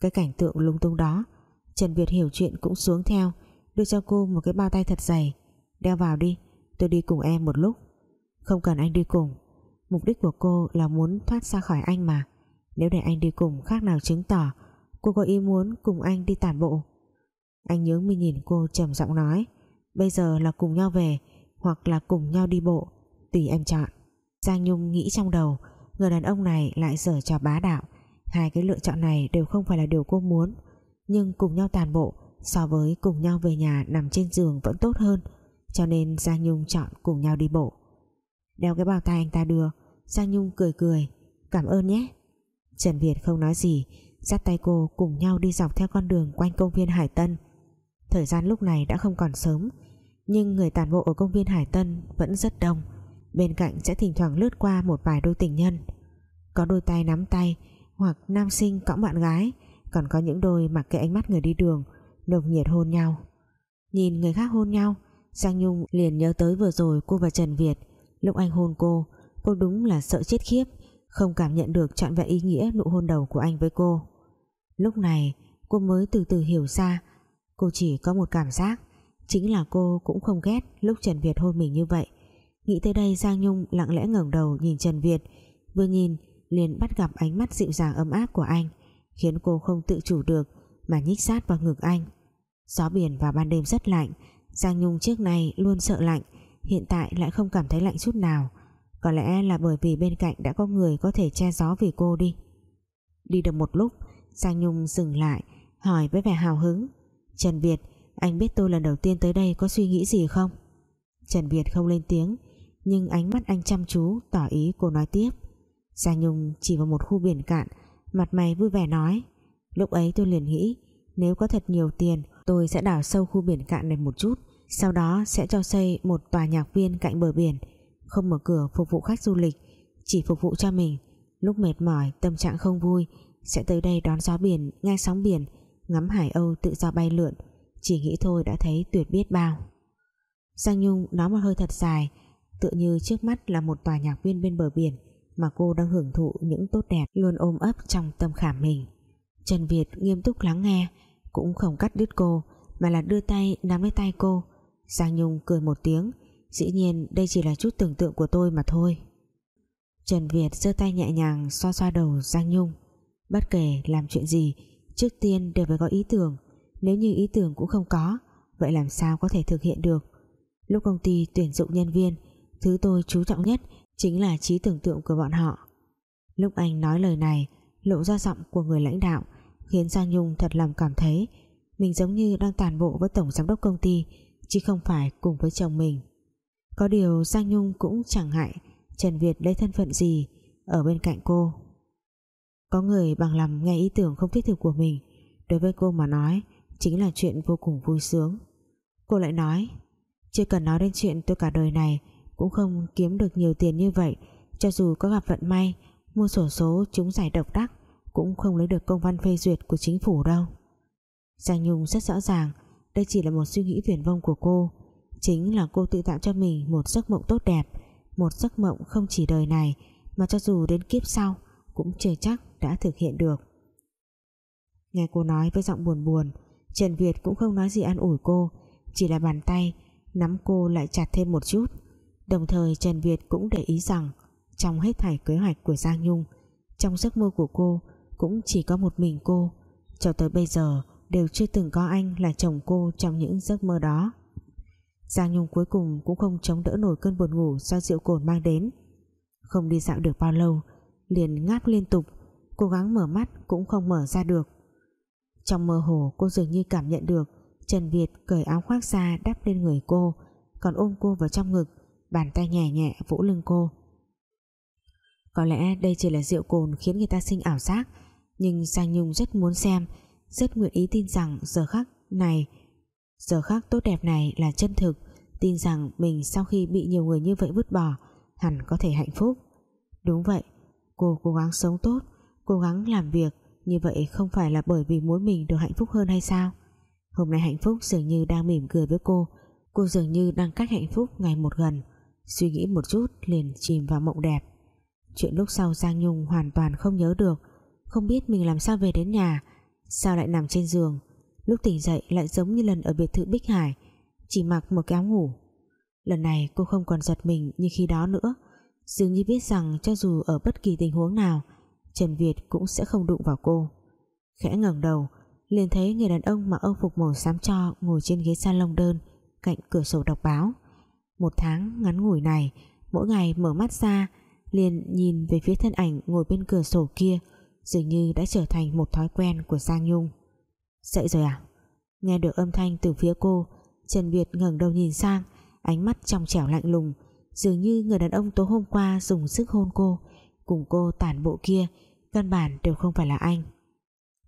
Cái cảnh tượng lung tung đó, Trần Việt hiểu chuyện cũng xuống theo, Đưa cho cô một cái bao tay thật dày. Đeo vào đi Tôi đi cùng em một lúc. Không cần anh đi cùng. Mục đích của cô là muốn thoát ra khỏi anh mà. Nếu để anh đi cùng khác nào chứng tỏ, Cô có ý muốn cùng anh đi tản bộ. Anh nhớ mi nhìn cô trầm giọng nói, Bây giờ là cùng nhau về, Hoặc là cùng nhau đi bộ, Tùy em chọn. Giang Nhung nghĩ trong đầu, Người đàn ông này lại dở trò bá đạo. Hai cái lựa chọn này đều không phải là điều cô muốn, Nhưng cùng nhau tàn bộ So với cùng nhau về nhà nằm trên giường vẫn tốt hơn. Cho nên Giang Nhung chọn cùng nhau đi bộ. Đeo cái bao tay anh ta đưa, Giang Nhung cười cười, Cảm ơn nhé. Trần Việt không nói gì, Dắt tay cô cùng nhau đi dọc theo con đường quanh công viên Hải Tân. Thời gian lúc này đã không còn sớm, Nhưng người tàn bộ ở công viên Hải Tân Vẫn rất đông. Bên cạnh sẽ thỉnh thoảng lướt qua một vài đôi tình nhân. Có đôi tay nắm tay, Hoặc nam sinh cõng bạn gái, Còn có những đôi mặc kệ ánh mắt người đi đường, Nồng nhiệt hôn nhau. Nhìn người khác hôn nhau Giang Nhung liền nhớ tới vừa rồi cô và Trần Việt. Lúc anh hôn cô Cô đúng là sợ chết khiếp, Không cảm nhận được trọn vẹn ý nghĩa nụ hôn đầu của anh với cô. Lúc này, cô mới từ từ hiểu ra, Cô chỉ có một cảm giác, Chính là cô cũng không ghét lúc Trần Việt hôn mình như vậy. Nghĩ tới đây Giang Nhung lặng lẽ ngẩng đầu nhìn Trần Việt, Vừa nhìn liền bắt gặp ánh mắt dịu dàng ấm áp của anh, Khiến cô không tự chủ được Mà nhích sát vào ngực anh. Gió biển vào ban đêm rất lạnh Giang Nhung trước này luôn sợ lạnh, Hiện tại lại không cảm thấy lạnh chút nào. Có lẽ là bởi vì bên cạnh đã có người Có thể che gió vì cô đi. Đi được một lúc, Giang Nhung dừng lại, Hỏi với vẻ hào hứng. Trần Việt, anh biết tôi lần đầu tiên tới đây có suy nghĩ gì không? Trần Việt không lên tiếng, Nhưng ánh mắt anh chăm chú, Tỏ ý cô nói tiếp. Giang Nhung chỉ vào một khu biển cạn, Mặt mày vui vẻ nói, Lúc ấy tôi liền nghĩ, Nếu có thật nhiều tiền tôi sẽ đào sâu khu biển cạn này một chút, Sau đó sẽ cho xây một tòa nhạc viên cạnh bờ biển, Không mở cửa phục vụ khách du lịch, Chỉ phục vụ cho mình. Lúc mệt mỏi, tâm trạng không vui, Sẽ tới đây đón gió biển, nghe sóng biển, Ngắm hải âu tự do bay lượn. Chỉ nghĩ thôi đã thấy tuyệt biết bao. Giang Nhung nói một hơi thật dài, Tựa như trước mắt là một tòa nhạc viên bên bờ biển Mà cô đang hưởng thụ những tốt đẹp Luôn ôm ấp trong tâm khảm mình. Trần Việt nghiêm túc lắng nghe cũng không cắt đứt cô, Mà là đưa tay nắm lấy tay cô. Giang Nhung cười một tiếng, Dĩ nhiên đây chỉ là chút tưởng tượng của tôi mà thôi. Trần Việt giơ tay nhẹ nhàng xoa xoa đầu Giang Nhung. Bất kể làm chuyện gì, Trước tiên đều phải có ý tưởng. Nếu như ý tưởng cũng không có, Vậy làm sao có thể thực hiện được? Lúc công ty tuyển dụng nhân viên, Thứ tôi chú trọng nhất Chính là trí tưởng tượng của bọn họ. Lúc anh nói lời này, Lộ ra giọng của người lãnh đạo Khiến Giang Nhung thật lòng cảm thấy Mình giống như đang tàn bộ với tổng giám đốc công ty, Chứ không phải cùng với chồng mình. Có điều Giang Nhung cũng chẳng ngại Trần Việt lấy thân phận gì Ở bên cạnh cô. Có người bằng lòng nghe ý tưởng không thiết thực của mình, Đối với cô mà nói Chính là chuyện vô cùng vui sướng. Cô lại nói, Chưa cần nói đến chuyện tôi cả đời này Cũng không kiếm được nhiều tiền như vậy, Cho dù có gặp vận may, Mua sổ số chúng giải độc đắc cũng không lấy được công văn phê duyệt của chính phủ đâu. Giang Nhung rất rõ ràng, Đây chỉ là một suy nghĩ viển vông của cô. Chính là cô tự tạo cho mình Một giấc mộng tốt đẹp, Một giấc mộng không chỉ đời này, Mà cho dù đến kiếp sau, Cũng chưa chắc đã thực hiện được. Nghe cô nói với giọng buồn buồn, Trần Việt cũng không nói gì an ủi cô, Chỉ là bàn tay Nắm cô lại chặt thêm một chút. Đồng thời Trần Việt cũng để ý rằng, Trong hết thảy kế hoạch của Giang Nhung, Trong giấc mơ của cô cũng chỉ có một mình cô. Cho tới bây giờ, đều chưa từng có anh Là chồng cô trong những giấc mơ đó. Giang Nhung cuối cùng Cũng không chống đỡ nổi cơn buồn ngủ Do rượu cồn mang đến. Không đi dạo được bao lâu, Liền ngáp liên tục, Cố gắng mở mắt cũng không mở ra được. Trong mơ hồ, cô dường như cảm nhận được Trần Việt cởi áo khoác ra đắp lên người cô, còn ôm cô vào trong ngực, bàn tay nhẹ nhẹ vỗ lưng cô. Có lẽ đây chỉ là rượu cồn khiến người ta sinh ảo giác nhưng Giang Nhung rất muốn xem, rất nguyện ý tin rằng giờ khắc này, giờ khắc tốt đẹp này là chân thực. Tin rằng mình sau khi bị nhiều người như vậy vứt bỏ, hẳn có thể hạnh phúc. Đúng vậy, Cô cố gắng sống tốt, Cố gắng làm việc, Như vậy không phải là bởi vì muốn mình được hạnh phúc hơn hay sao? Hôm nay hạnh phúc dường như đang mỉm cười với cô Cô dường như đang cách hạnh phúc ngày một gần. Suy nghĩ một chút liền chìm vào mộng đẹp. Chuyện lúc sau Giang Nhung hoàn toàn không nhớ được không biết mình làm sao về đến nhà. Sao lại nằm trên giường? Lúc tỉnh dậy lại giống như lần ở biệt thự Bích Hải, Chỉ mặc một cái áo ngủ. Lần này cô không còn giật mình như khi đó nữa. Dường như biết rằng cho dù ở bất kỳ tình huống nào, Trần Việt cũng sẽ không đụng vào cô. Khẽ ngẩng đầu, liền thấy người đàn ông mặc âu phục màu xám cho ngồi trên ghế salon đơn cạnh cửa sổ đọc báo. Một tháng ngắn ngủi này, mỗi ngày mở mắt ra, liền nhìn về phía thân ảnh ngồi bên cửa sổ kia dường như đã trở thành một thói quen của Giang Nhung. Dậy rồi à? Nghe được âm thanh từ phía cô, Trần Việt ngẩng đầu nhìn sang, ánh mắt trong trẻo lạnh lùng, dường như người đàn ông tối hôm qua dùng sức hôn cô, cùng cô tản bộ kia, căn bản đều không phải là anh.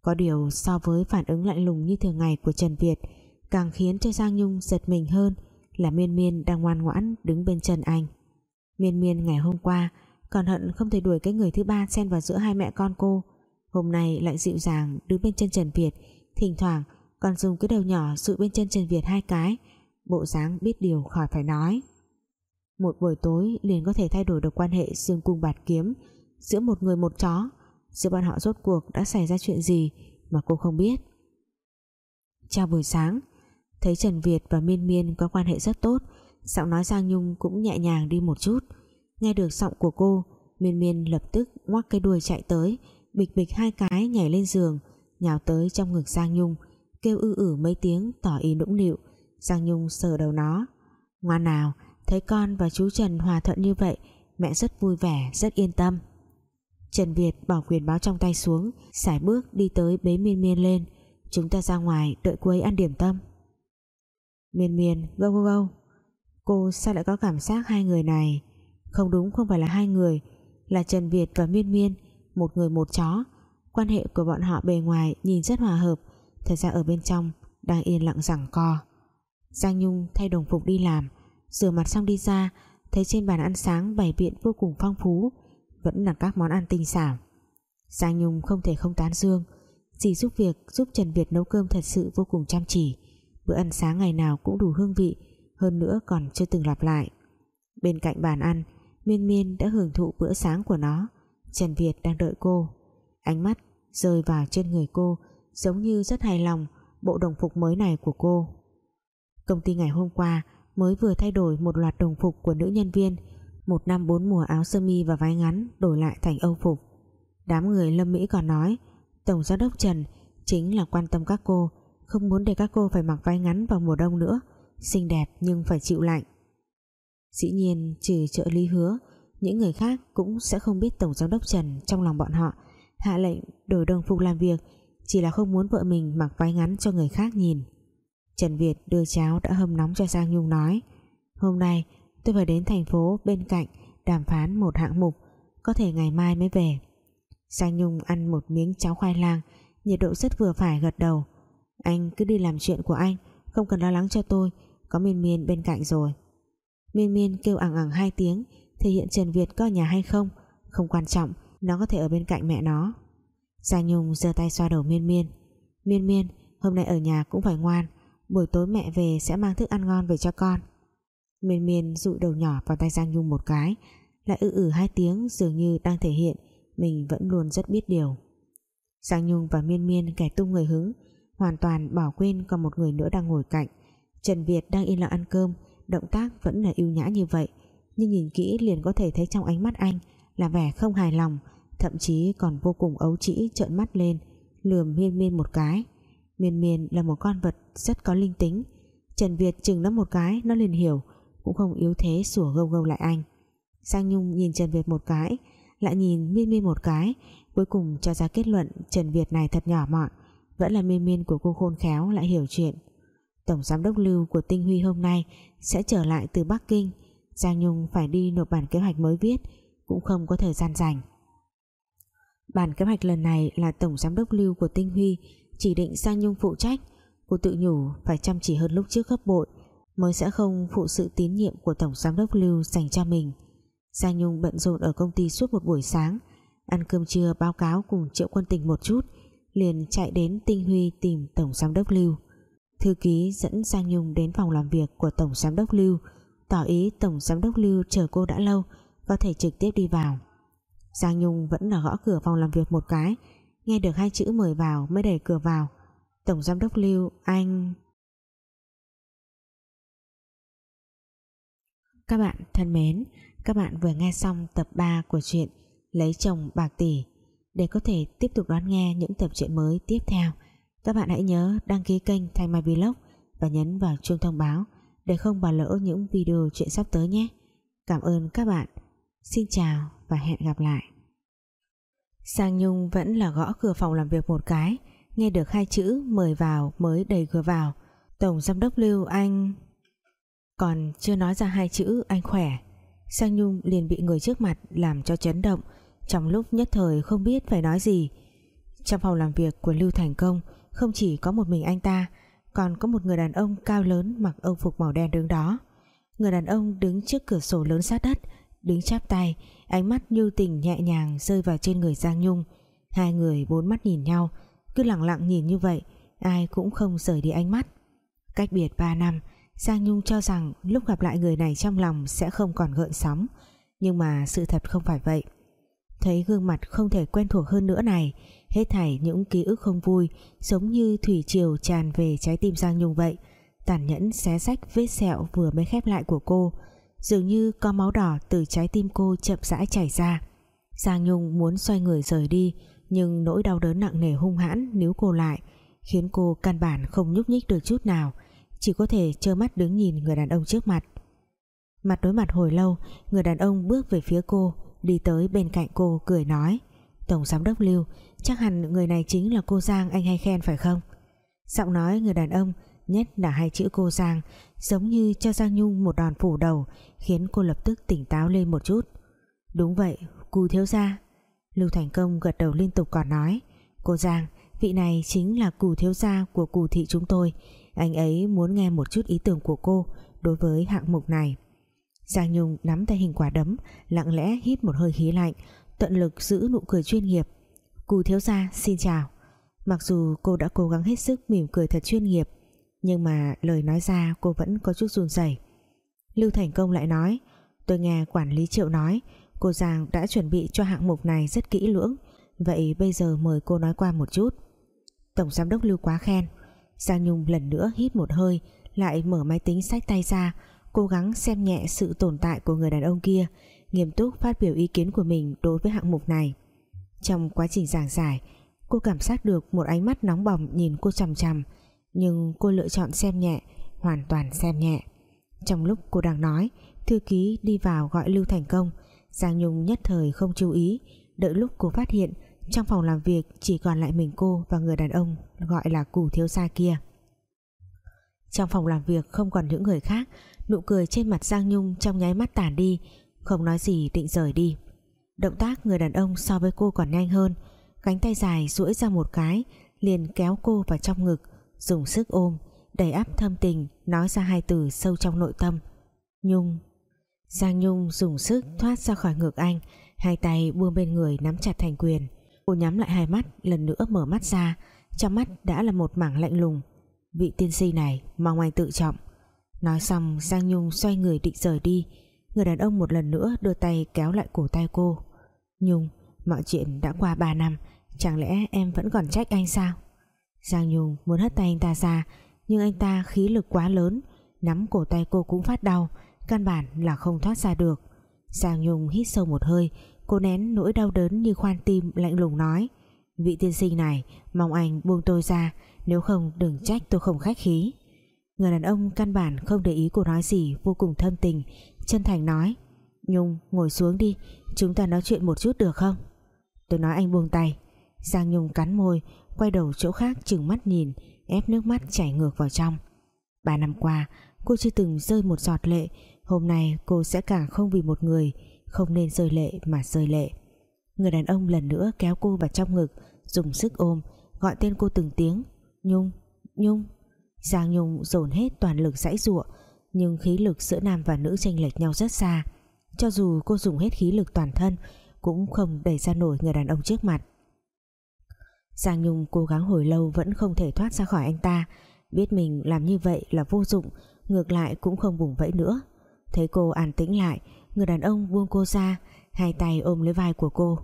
Có điều so với phản ứng lạnh lùng như thường ngày của Trần Việt, càng khiến cho Giang Nhung giật mình hơn là Miên Miên đang ngoan ngoãn đứng bên chân anh. Miên Miên ngày hôm qua còn hận không thể đuổi cái người thứ ba xen vào giữa hai mẹ con cô hôm nay lại dịu dàng đứng bên chân Trần Việt. Thỉnh thoảng còn dùng cái đầu nhỏ dụi bên chân Trần Việt hai cái. Bộ dáng biết điều khỏi phải nói. Một buổi tối liền có thể thay đổi được quan hệ xương cung bạt kiếm giữa một người một chó. Giữa bọn họ rốt cuộc đã xảy ra chuyện gì mà cô không biết. Chào buổi sáng. Thấy Trần Việt và Miên Miên có quan hệ rất tốt, giọng nói Giang Nhung cũng nhẹ nhàng đi một chút. Nghe được giọng của cô, Miên Miên lập tức ngoắc cái đuôi chạy tới bịch bịch hai cái nhảy lên giường, nhào tới trong ngực Giang Nhung, kêu ư ử mấy tiếng tỏ ý nũng nịu. Giang Nhung sờ đầu nó. Ngoan nào, thấy con và chú Trần hòa thuận như vậy, mẹ rất vui vẻ, rất yên tâm. Trần Việt bỏ quyền báo trong tay xuống, sải bước đi tới bế miên miên lên. Chúng ta ra ngoài, đợi cô ấy ăn điểm tâm. Miên miên go go go cô sao lại có cảm giác hai người này? Không đúng, không phải là hai người, là Trần Việt và miên miên một người một chó. Quan hệ của bọn họ bề ngoài nhìn rất hòa hợp, thật ra ở bên trong đang yên lặng giằng co. Giang Nhung thay đồng phục đi làm, rửa mặt xong đi ra, thấy trên bàn ăn sáng bày biện vô cùng phong phú, vẫn là các món ăn tinh xảo. Giang Nhung không thể không tán dương Dì giúp việc giúp Trần Việt nấu cơm thật sự vô cùng chăm chỉ. Bữa ăn sáng ngày nào cũng đủ hương vị, Hơn nữa còn chưa từng lặp lại. Bên cạnh bàn ăn, Miên Miên đã hưởng thụ bữa sáng của nó. Trần Việt đang đợi cô. Ánh mắt rơi vào trên người cô, Giống như rất hài lòng Bộ đồng phục mới này của cô. Công ty ngày hôm qua Mới vừa thay đổi một loạt đồng phục của nữ nhân viên, một năm bốn mùa áo sơ mi và váy ngắn đổi lại thành âu phục. Đám người Lâm Mỹ còn nói, Tổng giám đốc Trần chính là quan tâm các cô, không muốn để các cô phải mặc váy ngắn vào mùa đông nữa, xinh đẹp nhưng phải chịu lạnh. Dĩ nhiên, trừ trợ lý hứa những người khác cũng sẽ không biết Tổng giám đốc Trần trong lòng bọn họ. Hạ lệnh đổi đồng phục làm việc, chỉ là không muốn vợ mình mặc váy ngắn cho người khác nhìn. Trần Việt đưa cháo đã hâm nóng cho Giang Nhung nói, hôm nay tôi phải đến thành phố bên cạnh đàm phán một hạng mục, có thể ngày mai mới về. Giang Nhung ăn một miếng cháo khoai lang, nhiệt độ rất vừa phải gật đầu. Anh cứ đi làm chuyện của anh, không cần lo lắng cho tôi, có miên miên bên cạnh rồi. Miên miên kêu ẳng ẳng hai tiếng thể hiện Trần Việt có ở nhà hay không? Không quan trọng, nó có thể ở bên cạnh mẹ nó. Giang Nhung giơ tay xoa đầu miên miên. Miên miên, hôm nay ở nhà cũng phải ngoan, buổi tối mẹ về sẽ mang thức ăn ngon về cho con. Miên miên dụi đầu nhỏ vào tay Giang Nhung một cái, lại ư ử hai tiếng dường như đang thể hiện mình vẫn luôn rất biết điều. Giang Nhung và miên miên kẻ tung người hứng, hoàn toàn bỏ quên còn một người nữa đang ngồi cạnh. Trần Việt đang yên lặng ăn cơm, động tác vẫn là ưu nhã như vậy nhưng nhìn kỹ liền có thể thấy trong ánh mắt anh là vẻ không hài lòng, thậm chí còn vô cùng ấu trĩ, trợn mắt lên, lườm miên miên một cái. Miên miên là một con vật rất có linh tính. Trần Việt chừng nó một cái, nó liền hiểu, cũng không yếu thế sủa gâu gâu lại anh. Sang Nhung nhìn Trần Việt một cái, lại nhìn Miên Miên một cái, cuối cùng cho ra kết luận Trần Việt này thật nhỏ mọn, vẫn là Miên Miên của cô khôn khéo lại hiểu chuyện. Tổng giám đốc Lưu của Tinh Huy hôm nay sẽ trở lại từ Bắc Kinh Giang Nhung phải đi nộp bản kế hoạch mới viết, cũng không có thời gian dành bản kế hoạch lần này là Tổng giám đốc Lưu của Tinh Huy chỉ định Giang Nhung phụ trách. Cô tự nhủ phải chăm chỉ hơn lúc trước gấp bội, mới sẽ không phụ sự tín nhiệm của Tổng Giám đốc Lưu dành cho mình. Giang Nhung bận rộn ở công ty suốt một buổi sáng, ăn cơm trưa báo cáo cùng Triệu Quân Tình một chút, liền chạy đến Tinh Huy tìm Tổng Giám đốc Lưu. Thư ký dẫn Giang Nhung đến phòng làm việc của Tổng Giám đốc Lưu tỏ ý Tổng Giám đốc Lưu chờ cô đã lâu, có thể trực tiếp đi vào. Giang Nhung vẫn là gõ cửa phòng làm việc một cái, nghe được hai chữ mời vào mới đẩy cửa vào. Tổng Giám đốc Lưu, anh Các bạn thân mến, các bạn vừa nghe xong tập 3 của truyện Lấy chồng bạc tỷ. Để có thể tiếp tục đón nghe những tập truyện mới tiếp theo, các bạn hãy nhớ đăng ký kênh Thanh Mai Vlog và nhấn vào chuông thông báo để không bỏ lỡ những video chuyện sắp tới nhé. Cảm ơn các bạn. Xin chào và hẹn gặp lại. Sang Nhung vẫn là gõ cửa phòng làm việc một cái, nghe được hai chữ mời vào mới đẩy cửa vào. Tổng Giám đốc Lưu anh, còn chưa nói ra hai chữ anh khỏe. Sang Nhung liền bị người trước mặt làm cho chấn động, trong lúc nhất thời không biết phải nói gì. Trong phòng làm việc của Lưu Thành Công, không chỉ có một mình anh ta còn có một người đàn ông cao lớn mặc âu phục màu đen đứng đó. Người đàn ông đứng trước cửa sổ lớn sát đất, đứng chắp tay, ánh mắt nhu tình nhẹ nhàng rơi vào trên người Giang Nhung. Hai người bốn mắt nhìn nhau, cứ lặng lặng nhìn như vậy, ai cũng không rời đi ánh mắt. Cách biệt 3 năm, Giang Nhung cho rằng lúc gặp lại người này trong lòng sẽ không còn gợn sóng. Nhưng mà sự thật không phải vậy. Thấy gương mặt không thể quen thuộc hơn nữa này hết thảy những ký ức không vui, giống như thủy triều tràn về trái tim Giang Nhung vậy. Tàn nhẫn xé rách vết sẹo vừa mới khép lại của cô, dường như có máu đỏ từ trái tim cô chậm rãi chảy ra. Giang Nhung muốn xoay người rời đi, nhưng nỗi đau đớn nặng nề hung hãn níu cô lại, khiến cô căn bản không nhúc nhích được chút nào, chỉ có thể trơ mắt đứng nhìn người đàn ông trước mặt. Mặt đối mặt hồi lâu, người đàn ông bước về phía cô, đi tới bên cạnh cô cười nói, Tổng Giám đốc Lưu chắc hẳn người này chính là cô Giang anh hay khen phải không? Giọng nói người đàn ông nhất là hai chữ cô Giang giống như cho Giang Nhung một đòn phủ đầu, khiến cô lập tức tỉnh táo lên một chút. Đúng vậy, cù thiếu gia. Lưu Thành Công gật đầu liên tục còn nói, cô Giang, vị này chính là cù thiếu gia của cù thị chúng tôi. Anh ấy muốn nghe một chút ý tưởng của cô đối với hạng mục này. Giang Nhung nắm tay hình quả đấm, lặng lẽ hít một hơi khí lạnh, tận lực giữ nụ cười chuyên nghiệp. Cù thiếu gia, xin chào. Mặc dù cô đã cố gắng hết sức mỉm cười thật chuyên nghiệp, Nhưng mà lời nói ra cô vẫn có chút run rẩy. Lưu Thành Công lại nói, Tôi nghe quản lý triệu nói, Cô Giang đã chuẩn bị cho hạng mục này rất kỹ lưỡng, Vậy bây giờ mời cô nói qua một chút. Tổng giám đốc Lưu quá khen. Giang Nhung lần nữa hít một hơi, Lại mở máy tính sách tay ra, Cố gắng xem nhẹ sự tồn tại của người đàn ông kia, Nghiêm túc phát biểu ý kiến của mình đối với hạng mục này. Trong quá trình giảng giải, Cô cảm giác được một ánh mắt nóng bỏng nhìn cô chằm chằm, Nhưng cô lựa chọn xem nhẹ, Hoàn toàn xem nhẹ. Trong lúc cô đang nói, Thư ký đi vào gọi Lưu Thành Công. Giang Nhung nhất thời không chú ý, Đợi lúc cô phát hiện, Trong phòng làm việc chỉ còn lại mình cô Và người đàn ông gọi là củ thiếu gia kia. Trong phòng làm việc không còn những người khác, Nụ cười trên mặt Giang Nhung trong nháy mắt tàn đi, Không nói gì định rời đi. Động tác người đàn ông so với cô còn nhanh hơn. Cánh tay dài duỗi ra một cái, Liền kéo cô vào trong ngực, Dùng sức ôm, Đầy áp thâm tình, Nói ra hai từ sâu trong nội tâm. Nhung. Giang Nhung dùng sức thoát ra khỏi ngực anh, Hai tay buông bên người nắm chặt thành quyền. Cô nhắm lại hai mắt, Lần nữa mở mắt ra. Trong mắt đã là một mảng lạnh lùng. Vị tiên si này mong anh tự trọng. Nói xong, Giang Nhung xoay người định rời đi. Người đàn ông một lần nữa đưa tay kéo lại cổ tay cô. Nhung, Mọi chuyện đã qua 3 năm, Chẳng lẽ em vẫn còn trách anh sao? Giang Nhung muốn hất tay anh ta ra, Nhưng anh ta khí lực quá lớn, Nắm cổ tay cô cũng phát đau, Căn bản là không thoát ra được. Giang Nhung hít sâu một hơi, Cô nén nỗi đau đớn như khoan tim lạnh lùng nói, Vị tiên sinh này, Mong anh buông tôi ra, Nếu không đừng trách tôi không khách khí. Người đàn ông căn bản không để ý cô nói gì, Vô cùng thâm tình Chân thành nói. Nhung ngồi xuống đi. Chúng ta nói chuyện một chút được không? Tôi nói anh buông tay. Giang Nhung cắn môi Quay đầu chỗ khác chừng mắt nhìn Ép nước mắt chảy ngược vào trong. Ba năm qua cô chưa từng rơi một giọt lệ. Hôm nay cô sẽ càng không vì một người Không nên rơi lệ mà rơi lệ. Người đàn ông lần nữa kéo cô vào trong ngực Dùng sức ôm Gọi tên cô từng tiếng. Nhung, Nhung. Giang Nhung dồn hết toàn lực dãy ruộng nhưng khí lực giữa nam và nữ chênh lệch nhau rất xa. Cho dù cô dùng hết khí lực toàn thân, cũng không đẩy ra nổi người đàn ông trước mặt. Giang Nhung cố gắng hồi lâu vẫn không thể thoát ra khỏi anh ta. Biết mình làm như vậy là vô dụng, ngược lại cũng không vùng vẫy nữa. Thấy cô an tĩnh lại, người đàn ông buông cô ra, hai tay ôm lấy vai của cô.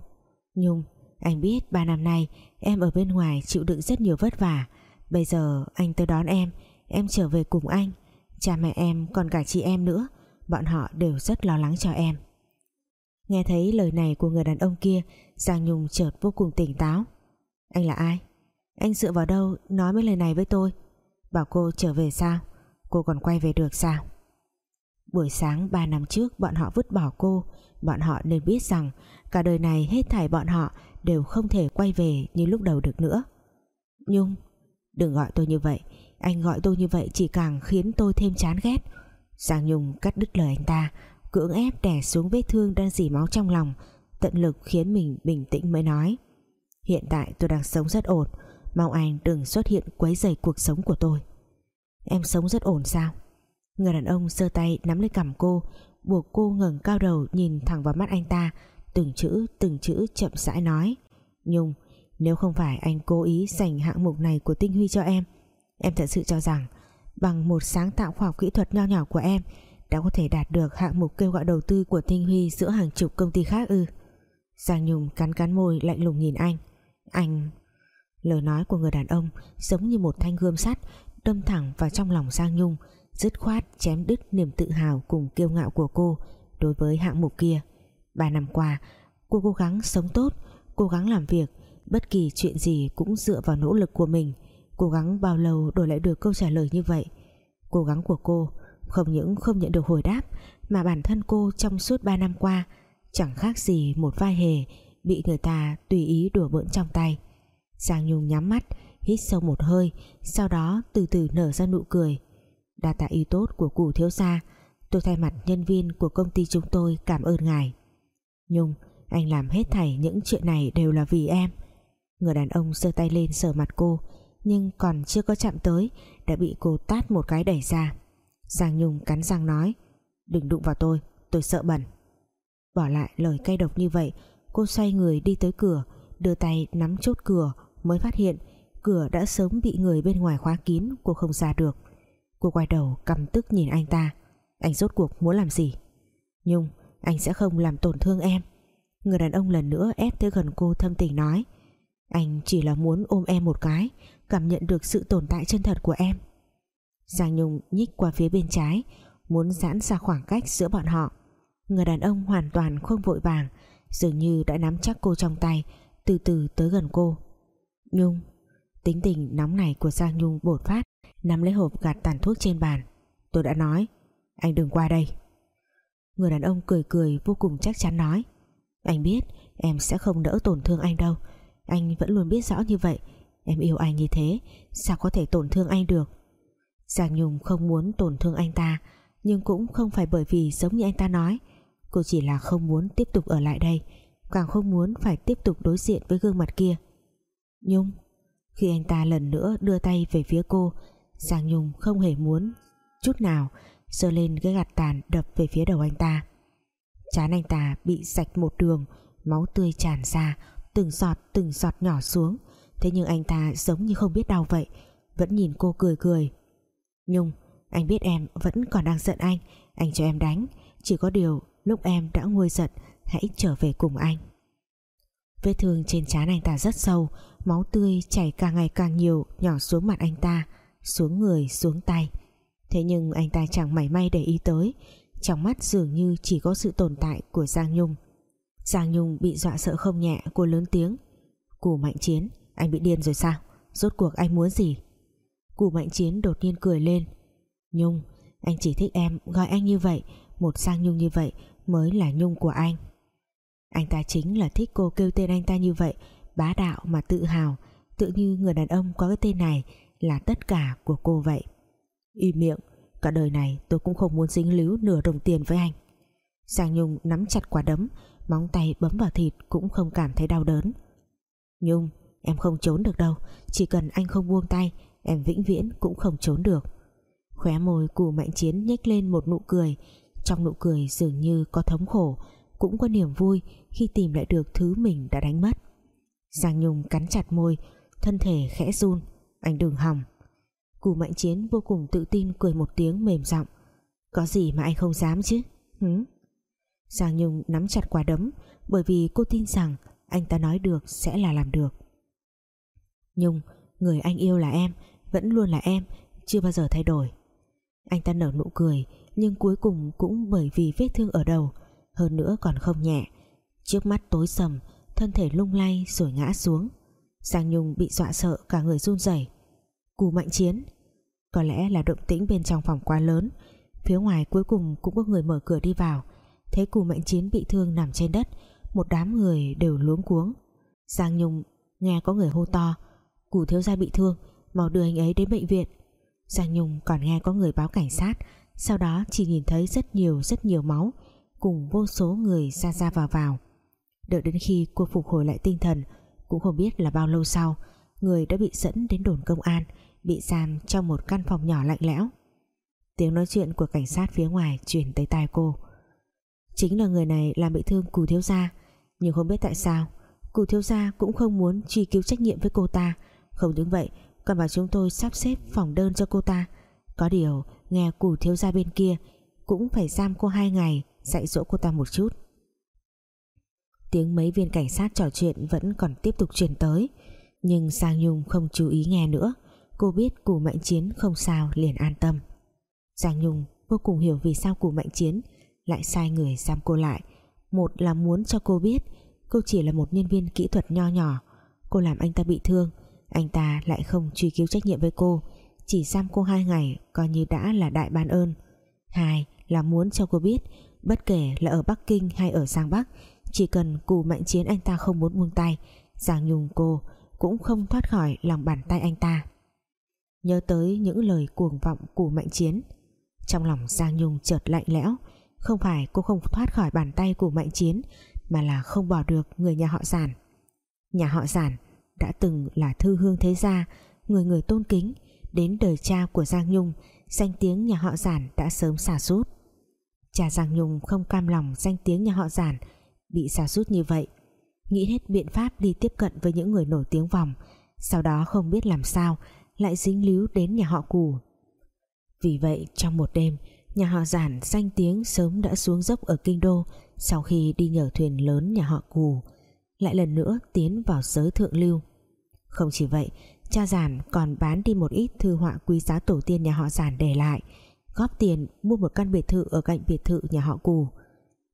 Nhung, anh biết ba năm nay em ở bên ngoài chịu đựng rất nhiều vất vả. Bây giờ anh tới đón em em trở về cùng anh cha mẹ em, còn cả chị em nữa. Bọn họ đều rất lo lắng cho em. Nghe thấy lời này của người đàn ông kia, Giang Nhung chợt vô cùng tỉnh táo. Anh là ai? Anh dựa vào đâu nói mấy lời này với tôi? Bảo cô trở về sao? Cô còn quay về được sao? Buổi sáng 3 năm trước bọn họ vứt bỏ cô, bọn họ nên biết rằng cả đời này hết thảy bọn họ đều không thể quay về như lúc đầu được nữa. Nhung, đừng gọi tôi như vậy anh gọi tôi như vậy chỉ càng khiến tôi thêm chán ghét. Giang Nhung cắt đứt lời anh ta, cưỡng ép đè xuống vết thương đang dỉ máu trong lòng, tận lực khiến mình bình tĩnh mới nói. Hiện tại tôi đang sống rất ổn, mong anh đừng xuất hiện quấy rầy cuộc sống của tôi. Em sống rất ổn sao? Người đàn ông giơ tay nắm lấy cằm cô, buộc cô ngẩng cao đầu nhìn thẳng vào mắt anh ta, từng chữ từng chữ chậm rãi nói. Nhung, nếu không phải anh cố ý dành hạng mục này của Tinh Huy cho em em thật sự cho rằng, bằng một sáng tạo khoa học kỹ thuật nho nhỏ của em, đã có thể đạt được hạng mục kêu gọi đầu tư của Tinh Huy giữa hàng chục công ty khác ư. Giang Nhung cắn cắn môi lạnh lùng nhìn anh. Anh, lời nói của người đàn ông giống như một thanh gươm sắt, đâm thẳng vào trong lòng Giang Nhung, dứt khoát chém đứt niềm tự hào cùng kiêu ngạo của cô đối với hạng mục kia. Ba năm qua, cô cố gắng sống tốt, cố gắng làm việc, bất kỳ chuyện gì cũng dựa vào nỗ lực của mình cố gắng bao lâu đổi lại được câu trả lời như vậy. Cố gắng của cô không những không nhận được hồi đáp, mà bản thân cô trong suốt 3 năm qua, chẳng khác gì một vai hề bị người ta tùy ý đùa bỡn trong tay. Giang Nhung nhắm mắt, hít sâu một hơi, sau đó từ từ nở ra nụ cười. Đa tạ ý tốt của cụ thiếu gia, tôi thay mặt nhân viên của công ty chúng tôi cảm ơn ngài. Nhung, anh làm hết thảy những chuyện này đều là vì em. Người đàn ông giơ tay lên sờ mặt cô nhưng còn chưa có chạm tới, đã bị cô tát một cái đẩy ra. Giang Nhung cắn răng nói, đừng đụng vào tôi tôi sợ bẩn. Bỏ lại lời cay độc như vậy, cô xoay người đi tới cửa, đưa tay nắm chốt cửa, mới phát hiện cửa đã sớm bị người bên ngoài khóa kín, cô không ra được. Cô quay đầu căm tức nhìn anh ta, anh rốt cuộc muốn làm gì? Nhung, anh sẽ không làm tổn thương em. Người đàn ông lần nữa ép tới gần cô thâm tình nói, anh chỉ là muốn ôm em một cái cảm nhận được sự tồn tại chân thật của em. Giang Nhung nhích qua phía bên trái, muốn giãn ra khoảng cách giữa bọn họ. Người đàn ông hoàn toàn không vội vàng, dường như đã nắm chắc cô trong tay, từ từ tới gần cô. Nhung, tính tình nóng này của Giang Nhung bột phát, nắm lấy hộp gạt tàn thuốc trên bàn. Tôi đã nói, anh đừng qua đây. Người đàn ông cười cười vô cùng chắc chắn nói, anh biết em sẽ không đỡ tổn thương anh đâu. Anh vẫn luôn biết rõ như vậy em yêu anh như thế, sao có thể tổn thương anh được? Giang Nhung không muốn tổn thương anh ta, nhưng cũng không phải bởi vì giống như anh ta nói. Cô chỉ là không muốn tiếp tục ở lại đây, càng không muốn phải tiếp tục đối diện với gương mặt kia. Nhung, khi anh ta lần nữa đưa tay về phía cô, Giang Nhung không hề muốn chút nào giơ lên cái gạt tàn đập về phía đầu anh ta. Chán anh ta bị sạch một đường, máu tươi tràn ra, từng giọt từng giọt nhỏ xuống thế nhưng anh ta giống như không biết đau vậy, vẫn nhìn cô cười cười. Nhung, anh biết em vẫn còn đang giận anh anh cho em đánh. Chỉ có điều lúc em đã nguôi giận, hãy trở về cùng anh. Vết thương trên trán anh ta rất sâu, máu tươi chảy càng ngày càng nhiều, nhỏ xuống mặt anh ta, xuống người, xuống tay. Thế nhưng anh ta chẳng mảy may để ý tới, trong mắt dường như chỉ có sự tồn tại của Giang Nhung. Giang Nhung bị dọa sợ không nhẹ, cô lớn tiếng. Cù Mạnh Chiến anh bị điên rồi sao? Rốt cuộc anh muốn gì? Cù Mạnh Chiến đột nhiên cười lên. Nhung, anh chỉ thích em, gọi anh như vậy, một Giang Nhung như vậy mới là Nhung của anh. Anh ta chính là thích cô kêu tên anh ta như vậy, bá đạo mà tự hào, tự như người đàn ông có cái tên này là tất cả của cô vậy. Im miệng, cả đời này tôi cũng không muốn dính líu nửa đồng tiền với anh. Giang Nhung nắm chặt quả đấm, móng tay bấm vào thịt cũng không cảm thấy đau đớn. Nhung em không trốn được đâu. Chỉ cần anh không buông tay, em vĩnh viễn cũng không trốn được. Khóe môi cù mạnh chiến nhếch lên một nụ cười. Trong nụ cười dường như có thống khổ, cũng có niềm vui khi tìm lại được thứ mình đã đánh mất. Giang Nhung cắn chặt môi, thân thể khẽ run. Anh đừng hòng. Cù Mạnh Chiến vô cùng tự tin cười một tiếng mềm giọng. Có gì mà anh không dám chứ? Hứ? Giang Nhung nắm chặt quả đấm, bởi vì cô tin rằng anh ta nói được sẽ là làm được. Nhung người anh yêu là em, vẫn luôn là em, chưa bao giờ thay đổi. Anh ta nở nụ cười, nhưng cuối cùng cũng bởi vì vết thương ở đầu. Hơn nữa còn không nhẹ. Trước mắt tối sầm, thân thể lung lay rồi ngã xuống. Giang Nhung bị dọa sợ, cả người run rẩy. Cù mạnh chiến, có lẽ là động tĩnh bên trong phòng quá lớn. Phía ngoài cuối cùng cũng có người mở cửa đi vào. Thấy cù mạnh chiến bị thương nằm trên đất, một đám người đều luống cuống. Giang Nhung, nghe có người hô to cù thiếu gia bị thương, mau đưa anh ấy đến bệnh viện. Giang Nhung còn nghe có người báo cảnh sát, sau đó chỉ nhìn thấy rất nhiều rất nhiều máu, cùng vô số người ra ra vào vào. Đợi đến khi cô phục hồi lại tinh thần, cũng không biết là bao lâu sau, người đã bị dẫn đến đồn công an, bị giam trong một căn phòng nhỏ lạnh lẽo. Tiếng nói chuyện của cảnh sát phía ngoài truyền tới tai cô. Chính là người này làm bị thương cù thiếu gia, nhưng không biết tại sao cù thiếu gia cũng không muốn truy cứu trách nhiệm với cô ta không những vậy, còn bảo chúng tôi sắp xếp phòng đơn cho cô ta. Có điều, nghe cù thiếu gia bên kia, cũng phải giam cô hai ngày, dạy dỗ cô ta một chút. Tiếng mấy viên cảnh sát trò chuyện vẫn còn tiếp tục truyền tới, nhưng Sang Nhung không chú ý nghe nữa. Cô biết cù mạnh chiến không sao, liền an tâm. Giang Nhung vô cùng hiểu vì sao cù mạnh chiến lại sai người giam cô lại. Một là muốn cho cô biết, cô chỉ là một nhân viên kỹ thuật nho nhỏ. Cô làm anh ta bị thương anh ta lại không truy cứu trách nhiệm với cô, chỉ giam cô hai ngày coi như đã là đại ban ơn. Hai là muốn cho cô biết, bất kể là ở Bắc Kinh hay ở Giang Bắc, chỉ cần cù mạnh chiến anh ta không muốn buông tay, Giang Nhung cô cũng không thoát khỏi lòng bàn tay anh ta. Nhớ tới những lời cuồng vọng của mạnh chiến, trong lòng Giang Nhung chợt lạnh lẽo, không phải cô không thoát khỏi bàn tay của mạnh chiến mà là không bỏ được người nhà họ giản. Nhà họ giản đã từng là thư hương thế gia, người người tôn kính, đến đời cha của Giang Nhung, danh tiếng nhà họ giản đã sớm xả sút. Cha Giang Nhung không cam lòng danh tiếng nhà họ giản bị xả sút như vậy. Nghĩ hết biện pháp đi tiếp cận với những người nổi tiếng vòng, sau đó không biết làm sao lại dính líu đến nhà họ cù. Vì vậy, trong một đêm, nhà họ giản danh tiếng sớm đã xuống dốc ở kinh đô sau khi đi nhờ thuyền lớn nhà họ cù, lại lần nữa tiến vào giới thượng lưu không chỉ vậy, cha giản còn bán đi một ít thư họa quý giá tổ tiên nhà họ giản để lại, góp tiền mua một căn biệt thự ở cạnh biệt thự nhà họ cù.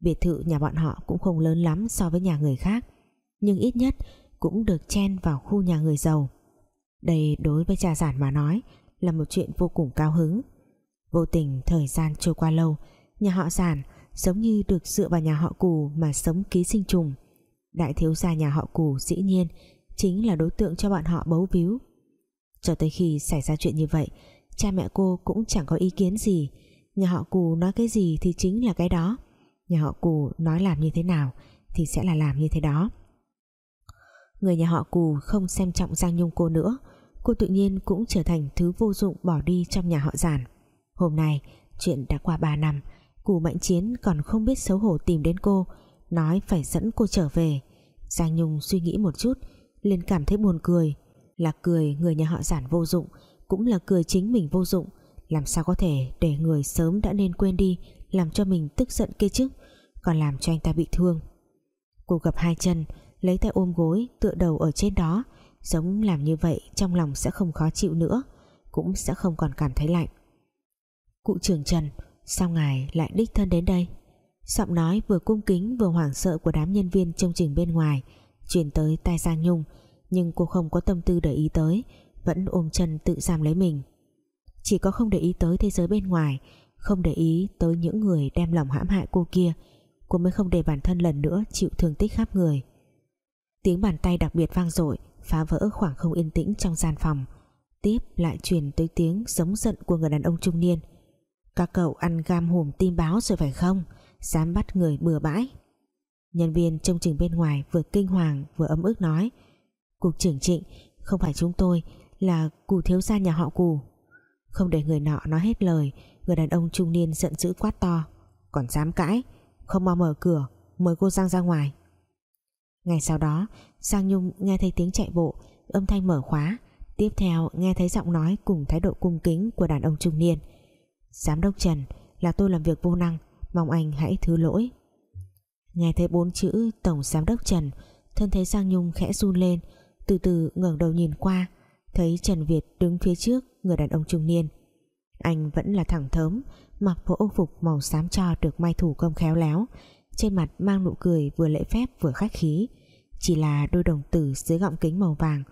Biệt thự nhà bọn họ cũng không lớn lắm so với nhà người khác, nhưng ít nhất cũng được chen vào khu nhà người giàu. Đây đối với cha giản mà nói là một chuyện vô cùng cao hứng. Vô tình thời gian trôi qua lâu, nhà họ giản giống như được dựa vào nhà họ cù mà sống ký sinh trùng. Đại thiếu gia nhà họ cù dĩ nhiên chính là đối tượng cho bọn họ bấu víu. Cho tới khi xảy ra chuyện như vậy, cha mẹ cô cũng chẳng có ý kiến gì. Nhà họ cù nói cái gì thì chính là cái đó. Nhà họ cù nói làm như thế nào thì sẽ là làm như thế đó. Người nhà họ cù không xem trọng Giang Nhung cô nữa. Cô tự nhiên cũng trở thành thứ vô dụng bỏ đi trong nhà họ giản. Hôm nay, chuyện đã qua 3 năm, cù mạnh chiến còn không biết xấu hổ tìm đến cô, nói phải dẫn cô trở về. Giang Nhung suy nghĩ một chút liền cảm thấy buồn cười. Là cười người nhà họ giản vô dụng, cũng là cười chính mình vô dụng. Làm sao có thể để người sớm đã nên quên đi, làm cho mình tức giận kia chứ? Còn làm cho anh ta bị thương. Cô gập hai chân, lấy tay ôm gối, tựa đầu ở trên đó. Giống làm như vậy, trong lòng sẽ không khó chịu nữa, cũng sẽ không còn cảm thấy lạnh. Cụ trưởng Trần, sao ngài lại đích thân đến đây? Giọng nói vừa cung kính vừa hoảng sợ của đám nhân viên trong trình bên ngoài truyền tới tai Giang Nhung, nhưng cô không có tâm tư để ý tới, vẫn ôm chân tự giam lấy mình. Chỉ có không để ý tới thế giới bên ngoài, không để ý tới những người đem lòng hãm hại cô kia, cô mới không để bản thân lần nữa chịu thương tích khắp người. Tiếng bàn tay đặc biệt vang dội, phá vỡ khoảng không yên tĩnh trong gian phòng. Tiếp lại truyền tới tiếng giống giận của người đàn ông trung niên. Các cậu ăn gam hùm tim báo rồi phải không? Dám bắt người bừa bãi nhân viên trông chừng bên ngoài vừa kinh hoàng vừa ấm ức nói cục trưởng trịnh không phải chúng tôi, là cù thiếu gia nhà họ cù. Không để người nọ nói hết lời, người đàn ông trung niên giận dữ quát to, còn dám cãi, không mau mở cửa, Mời cô Giang ra ngoài. Ngày sau đó, Giang Nhung nghe thấy tiếng chạy bộ, Âm thanh mở khóa, Tiếp theo nghe thấy giọng nói cùng thái độ cung kính Của đàn ông trung niên. Giám đốc Trần, là tôi làm việc vô năng, Mong anh hãy thứ lỗi. Nghe thấy bốn chữ Tổng Giám đốc Trần, Thân thấy Giang Nhung khẽ run lên, Từ từ ngẩng đầu nhìn qua, Thấy Trần Việt đứng phía trước Người đàn ông trung niên. Anh vẫn là thẳng thớm, Mặc bộ ô phục màu xám cho được may thủ công khéo léo, Trên mặt mang nụ cười vừa lễ phép vừa khách khí. Chỉ là đôi đồng tử dưới gọng kính màu vàng,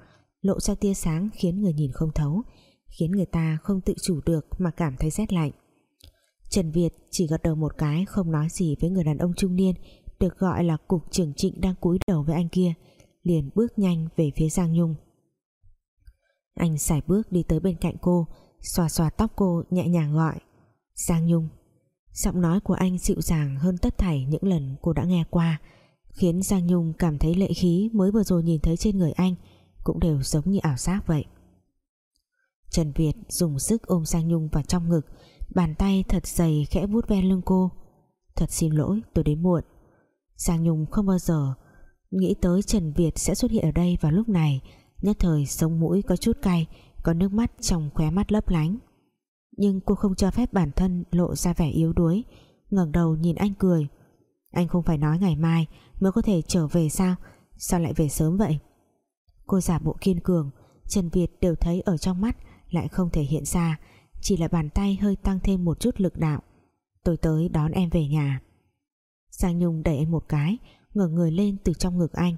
Lộ ra tia sáng khiến người nhìn không thấu, Khiến người ta không tự chủ được Mà cảm thấy rét lạnh. Trần Việt chỉ gật đầu một cái, Không nói gì với người đàn ông trung niên được gọi là cục trưởng trịnh đang cúi đầu với anh kia, Liền bước nhanh về phía Giang Nhung. Anh xài bước đi tới bên cạnh cô Xòa xòa tóc cô nhẹ nhàng gọi, Giang Nhung. Giọng nói của anh dịu dàng hơn tất thảy những lần cô đã nghe qua, Khiến Giang Nhung cảm thấy lệ khí mới vừa rồi nhìn thấy trên người anh Cũng đều giống như ảo giác vậy. Trần Việt dùng sức ôm Giang Nhung vào trong ngực, Bàn tay thật dày khẽ vuốt ve lưng cô. Thật xin lỗi, tôi đến muộn. Giang Nhung không bao giờ Nghĩ tới Trần Việt sẽ xuất hiện ở đây vào lúc này. Nhất thời sống mũi có chút cay, Có nước mắt trong khóe mắt lấp lánh. Nhưng cô không cho phép bản thân lộ ra vẻ yếu đuối. Ngẩng đầu nhìn anh cười. Anh không phải nói ngày mai Mới có thể trở về sao? Sao lại về sớm vậy? Cô giả bộ kiên cường. Trần Việt đều thấy ở trong mắt Lại không thể hiện ra. Chỉ là bàn tay hơi tăng thêm một chút lực đạo. Tôi tới đón em về nhà. Giang Nhung đẩy anh một cái ngẩng người lên từ trong ngực anh.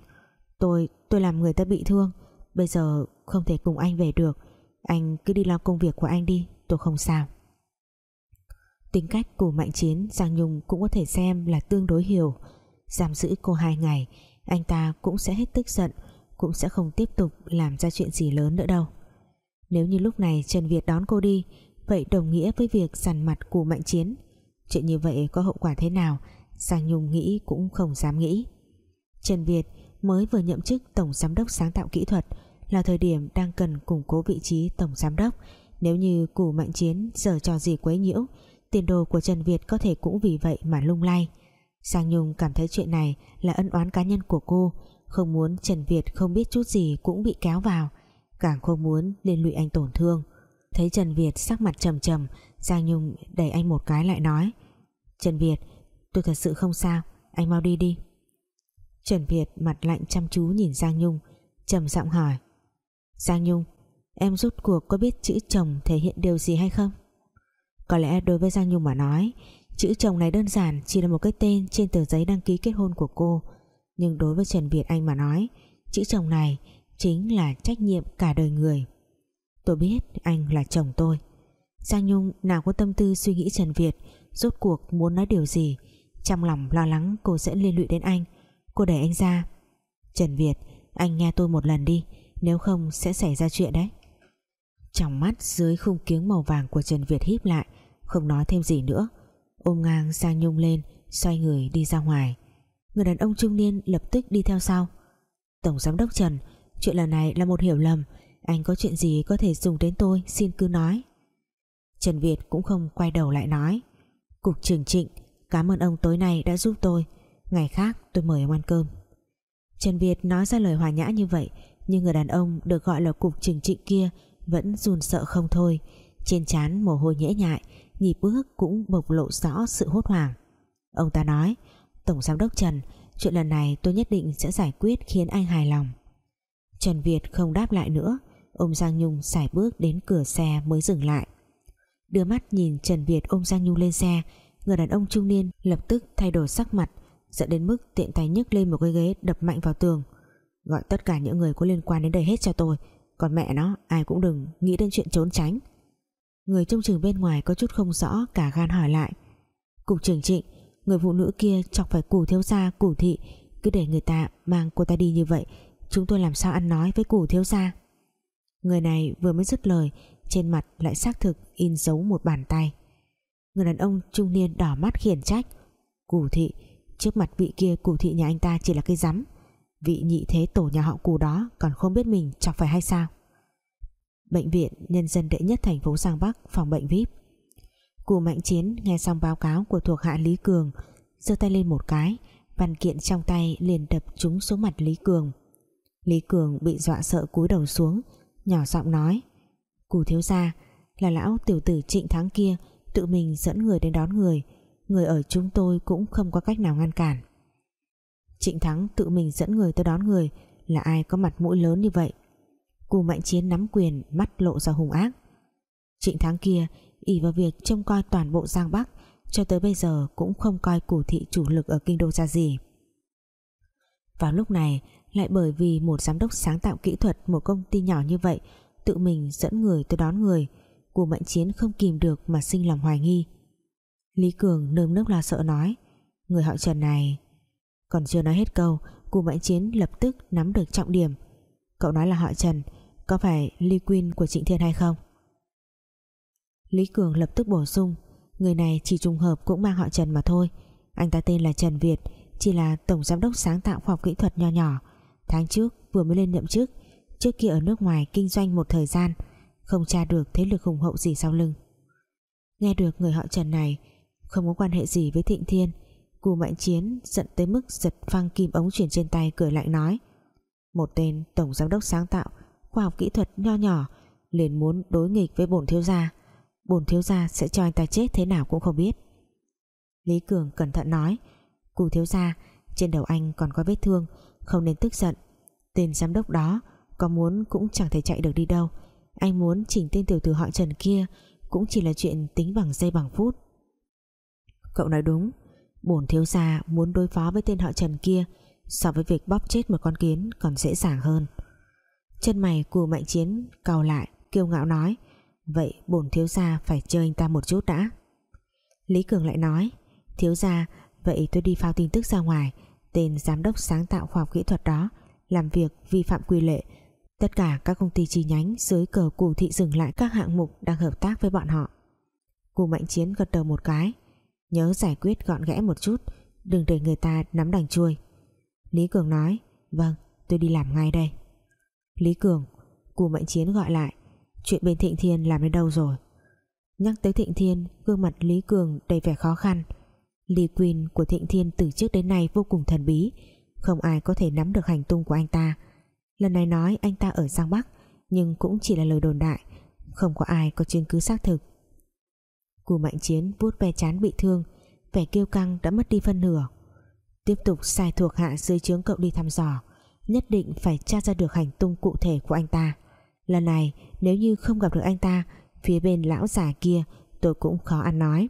Tôi, tôi làm người ta bị thương Bây giờ không thể cùng anh về được. Anh cứ đi làm công việc của anh đi Tôi không sao. Tính cách của Mạnh Chiến Giang Nhung cũng có thể xem là tương đối hiểu. Giam giữ cô hai ngày Anh ta cũng sẽ hết tức giận Cũng sẽ không tiếp tục làm ra chuyện gì lớn nữa đâu. Nếu như lúc này Trần Việt đón cô đi Vậy đồng nghĩa với việc sằn mặt của Mạnh Chiến. Chuyện như vậy có hậu quả thế nào? Giang Nhung nghĩ cũng không dám nghĩ. Trần Việt mới vừa nhậm chức Tổng Giám đốc Sáng tạo Kỹ thuật là thời điểm đang cần củng cố vị trí Tổng Giám đốc. Nếu như củ mạnh chiến giờ trò gì quấy nhiễu, tiền đồ của Trần Việt có thể cũng vì vậy mà lung lay. Giang Nhung cảm thấy chuyện này là ân oán cá nhân của cô. Không muốn Trần Việt không biết chút gì cũng bị kéo vào. Càng không muốn liên lụy anh tổn thương. Thấy Trần Việt sắc mặt trầm trầm, Giang Nhung đẩy anh một cái lại nói, Trần Việt tôi thật sự không sao. Anh mau đi đi. Trần Việt mặt lạnh chăm chú nhìn Giang Nhung, trầm giọng hỏi. Giang Nhung, em rút cuộc có biết chữ chồng thể hiện điều gì hay không? Có lẽ đối với Giang Nhung mà nói, chữ chồng này đơn giản chỉ là một cái tên trên tờ giấy đăng ký kết hôn của cô. Nhưng đối với Trần Việt Anh mà nói, chữ chồng này chính là trách nhiệm cả đời người. Tôi biết anh là chồng tôi. Giang Nhung, nào có tâm tư suy nghĩ Trần Việt, rốt cuộc muốn nói điều gì trong lòng lo lắng, cô sẽ liên lụy đến anh. Cô đẩy anh ra. Trần Việt, anh nghe tôi một lần đi, Nếu không sẽ xảy ra chuyện đấy. Trong mắt dưới khung kiếng màu vàng của Trần Việt híp lại, Không nói thêm gì nữa. Ôm ngang sang Nhung lên, Xoay người đi ra ngoài. Người đàn ông trung niên lập tức đi theo sau. Tổng giám đốc Trần, Chuyện lần này là một hiểu lầm. Anh có chuyện gì có thể dùng đến tôi, Xin cứ nói. Trần Việt cũng không quay đầu lại nói. Cục trưởng trịnh Cảm ơn ông tối nay đã giúp tôi. Ngày khác, tôi mời ông ăn cơm. Trần Việt nói ra lời hòa nhã như vậy, Nhưng người đàn ông được gọi là cục trừng trị kia Vẫn run sợ không thôi. Trên trán mồ hôi nhễ nhại, Nhịp bước cũng bộc lộ rõ sự hốt hoảng. Ông ta nói, Tổng giám đốc Trần, Chuyện lần này tôi nhất định sẽ giải quyết khiến anh hài lòng. Trần Việt không đáp lại nữa, Ông Giang Nhung xài bước đến cửa xe mới dừng lại. Đưa mắt nhìn Trần Việt ôm Giang Nhung lên xe Người đàn ông trung niên lập tức thay đổi sắc mặt, Dẫn đến mức tiện tay nhấc lên một cái ghế đập mạnh vào tường. Gọi tất cả những người có liên quan đến đây hết cho tôi, Còn mẹ nó, ai cũng đừng nghĩ đến chuyện trốn tránh. Người trong trường bên ngoài có chút không rõ, Cả gan hỏi lại. Cục trưởng trịnh, Người phụ nữ kia chọc phải củ thiếu gia, củ thị, Cứ để người ta mang cô ta đi như vậy, Chúng tôi làm sao ăn nói với củ thiếu gia? Người này vừa mới dứt lời, Trên mặt lại xác thực in dấu một bàn tay. Người đàn ông trung niên đỏ mắt khiển trách. Cù thị, Trước mặt vị kia Cù thị nhà anh ta chỉ là cây rắm. Vị nhị thế tổ nhà họ cù đó Còn không biết mình chọc phải hay sao? Bệnh viện Nhân dân đệ nhất thành phố Giang Bắc Phòng bệnh VIP Cù Mạnh Chiến nghe xong báo cáo của thuộc hạ Lý Cường, giơ tay lên một cái, văn kiện trong tay liền đập trúng xuống mặt Lý Cường. Lý Cường bị dọa sợ cúi đầu xuống, nhỏ giọng nói cù thiếu gia, là lão tiểu tử trịnh thắng kia tự mình dẫn người đến đón người. Người ở chúng tôi cũng không có cách nào ngăn cản. Trịnh thắng tự mình dẫn người tới đón người, là ai có mặt mũi lớn như vậy? Cù mạnh chiến nắm quyền, mắt lộ ra hung ác. Trịnh thắng kia ỉ vào việc trông coi toàn bộ Giang Bắc, cho tới bây giờ cũng không coi củ thị chủ lực ở kinh đô ra gì. Vào lúc này, lại bởi vì một giám đốc sáng tạo kỹ thuật, một công ty nhỏ như vậy, tự mình dẫn người tới đón người của mạnh chiến không kìm được mà sinh lòng hoài nghi. Lý Cường nơm nớp lo sợ nói, người họ Trần này còn chưa nói hết câu, cụ mạnh chiến lập tức nắm được trọng điểm. Cậu nói là họ Trần, có phải Ly Quyên của Trịnh Thiên hay không? Lý Cường lập tức bổ sung, người này chỉ trùng hợp cũng mang họ Trần mà thôi. Anh ta tên là Trần Việt, chỉ là tổng giám đốc sáng tạo khoa học kỹ thuật nho nhỏ. Tháng trước, vừa mới lên nhậm chức, trước kia ở nước ngoài kinh doanh một thời gian không tra được thế lực hùng hậu gì sau lưng. Nghe được người họ Trần này, không có quan hệ gì với Thịnh Thiên, Cù Mạnh Chiến giận tới mức giật phăng kim ống chuyển trên tay cười lạnh nói, một tên tổng giám đốc sáng tạo, khoa học kỹ thuật nho nhỏ, liền muốn đối nghịch với bổn thiếu gia, bổn thiếu gia sẽ cho anh ta chết thế nào cũng không biết. Lý Cường cẩn thận nói, Cù thiếu gia, trên đầu anh còn có vết thương, không nên tức giận. Tên giám đốc đó có muốn cũng chẳng thể chạy được đi đâu anh muốn chỉnh tên tiểu tử họ Trần kia cũng chỉ là chuyện tính bằng giây bằng phút. Cậu nói đúng, bổn thiếu gia muốn đối phó với tên họ Trần kia so với việc bóp chết một con kiến còn dễ dàng hơn. Chân mày của mạnh chiến cau lại, kiêu ngạo nói, vậy bổn thiếu gia phải chơi anh ta một chút đã. Lý Cường lại nói, thiếu gia, vậy tôi đi phao tin tức ra ngoài, tên giám đốc sáng tạo khoa học kỹ thuật đó làm việc vi phạm quy lệ tất cả các công ty chi nhánh dưới cờ cù thị dừng lại các hạng mục đang hợp tác với bọn họ. Cù mạnh chiến gật đầu một cái, nhớ giải quyết gọn gẽ một chút, đừng để người ta nắm đằng chui. Lý Cường nói vâng tôi đi làm ngay đây. Lý Cường cù mạnh chiến gọi lại, chuyện bên Thịnh Thiên làm đến đâu rồi? Nhắc tới Thịnh Thiên, gương mặt Lý Cường đầy vẻ khó khăn. Lý Quỳnh của Thịnh Thiên từ trước đến nay vô cùng thần bí, không ai có thể nắm được hành tung của anh ta lần này nói anh ta ở Giang Bắc, nhưng cũng chỉ là lời đồn đại, không có ai có chứng cứ xác thực. Cù Mạnh Chiến vuốt ve chán bị thương, vẻ kiêu căng đã mất đi phân nửa. Tiếp tục sai thuộc hạ dưới trướng cậu đi thăm dò, nhất định phải tra ra được hành tung cụ thể của anh ta. Lần này, nếu như không gặp được anh ta, phía bên lão già kia, tôi cũng khó ăn nói.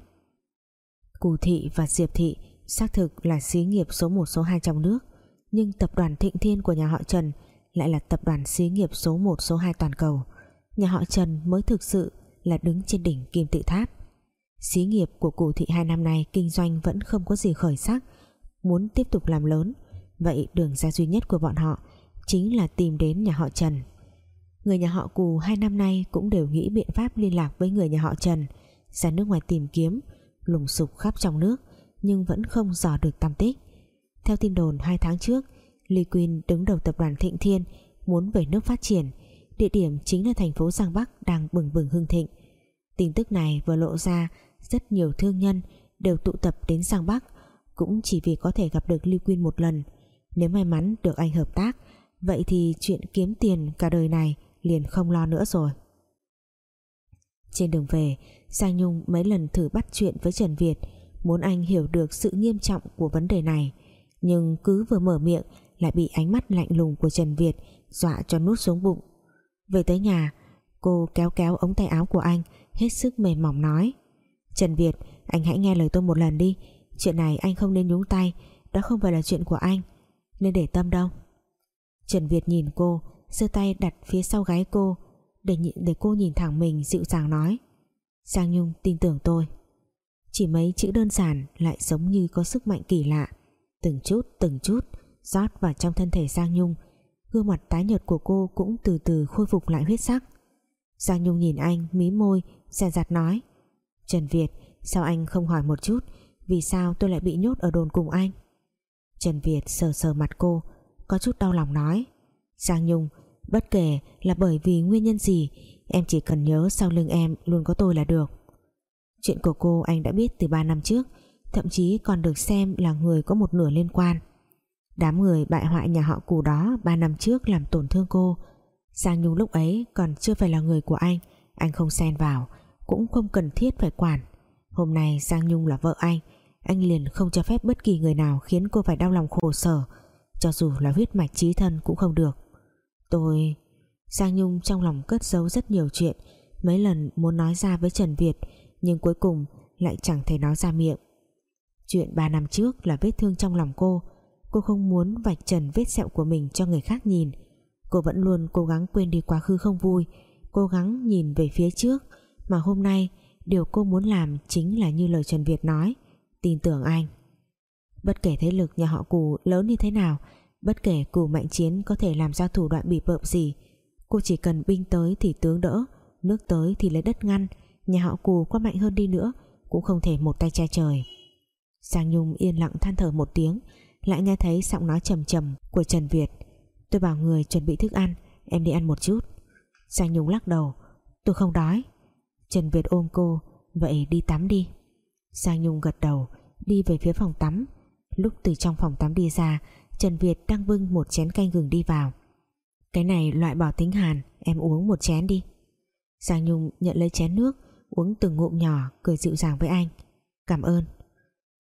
Cù Thị và Diệp Thị xác thực là xí nghiệp số 1 số 2 trong nước, nhưng tập đoàn Thịnh Thiên của nhà họ Trần lại là tập đoàn xí nghiệp số 1 số 2 toàn cầu. Nhà họ Trần mới thực sự là đứng trên đỉnh kim tự tháp. Xí nghiệp của cụ thị hai năm nay kinh doanh vẫn không có gì khởi sắc, muốn tiếp tục làm lớn. Vậy đường ra duy nhất của bọn họ chính là tìm đến nhà họ Trần. Người nhà họ cù hai năm nay cũng đều nghĩ biện pháp liên lạc với người nhà họ Trần, ra nước ngoài tìm kiếm, lùng sục khắp trong nước, nhưng vẫn không dò được tam tích. Theo tin đồn, hai tháng trước Lee Quyên đứng đầu tập đoàn Thịnh Thiên, muốn về nước phát triển. Địa điểm chính là thành phố Giang Bắc đang bừng bừng hưng thịnh. Tin tức này vừa lộ ra, rất nhiều thương nhân đều tụ tập đến Giang Bắc, cũng chỉ vì có thể gặp được Lưu Quyên một lần. Nếu may mắn được anh hợp tác, vậy thì chuyện kiếm tiền cả đời này liền không lo nữa rồi. Trên đường về, Giang Nhung mấy lần thử bắt chuyện với Trần Việt, muốn anh hiểu được sự nghiêm trọng của vấn đề này. Nhưng cứ vừa mở miệng lại bị ánh mắt lạnh lùng của Trần Việt dọa cho nút xuống bụng. Về tới nhà cô kéo kéo ống tay áo của anh hết sức mềm mỏng nói Trần Việt anh hãy nghe lời tôi một lần đi. Chuyện này anh không nên nhúng tay đó không phải là chuyện của anh. Nên để tâm đâu. Trần Việt nhìn cô giơ tay đặt phía sau gáy cô để, để cô nhìn thẳng mình dịu dàng nói Giang Nhung tin tưởng tôi. Chỉ mấy chữ đơn giản lại giống như có sức mạnh kỳ lạ từng chút từng chút rót vào trong thân thể Giang Nhung. Gương mặt tái nhợt của cô cũng từ từ khôi phục lại huyết sắc. Giang Nhung nhìn anh, mí môi, dè dặt nói, Trần Việt, sao anh không hỏi một chút? Vì sao tôi lại bị nhốt ở đồn cùng anh? Trần Việt sờ sờ mặt cô, có chút đau lòng nói, Giang Nhung, bất kể là bởi vì nguyên nhân gì, em chỉ cần nhớ sau lưng em luôn có tôi là được. Chuyện của cô anh đã biết từ 3 năm trước, thậm chí còn được xem là người có một nửa liên quan đám người bại hoại nhà họ cù đó ba năm trước làm tổn thương cô. Giang Nhung lúc ấy còn chưa phải là người của anh anh không xen vào, cũng không cần thiết phải quản. Hôm nay Giang Nhung là vợ anh anh liền không cho phép bất kỳ người nào khiến cô phải đau lòng khổ sở, cho dù là huyết mạch trí thân cũng không được. Tôi, Giang Nhung trong lòng cất giấu rất nhiều chuyện, mấy lần muốn nói ra với Trần Việt, nhưng cuối cùng lại chẳng thể nói ra miệng. Chuyện 3 năm trước là vết thương trong lòng cô cô không muốn vạch trần vết sẹo của mình cho người khác nhìn. Cô vẫn luôn cố gắng quên đi quá khứ không vui, cố gắng nhìn về phía trước. Mà hôm nay, điều cô muốn làm chính là như lời Trần Việt nói, tin tưởng anh. Bất kể thế lực nhà họ cù lớn như thế nào, bất kể cù mạnh chiến có thể làm ra thủ đoạn bị bợm gì, cô chỉ cần binh tới thì tướng đỡ, nước tới thì lấy đất ngăn, nhà họ cù có mạnh hơn đi nữa, cũng không thể một tay che trời. Giang Nhung yên lặng than thở một tiếng lại nghe thấy giọng nói trầm trầm của Trần Việt. Tôi bảo người chuẩn bị thức ăn, em đi ăn một chút. Giang Nhung lắc đầu. Tôi không đói. Trần Việt ôm cô. Vậy đi tắm đi. Giang Nhung gật đầu, đi về phía phòng tắm. Lúc từ trong phòng tắm đi ra, Trần Việt đang bưng một chén canh gừng đi vào. Cái này loại bỏ tính hàn, em uống một chén đi. Giang Nhung nhận lấy chén nước, uống từng ngụm nhỏ, cười dịu dàng với anh. Cảm ơn.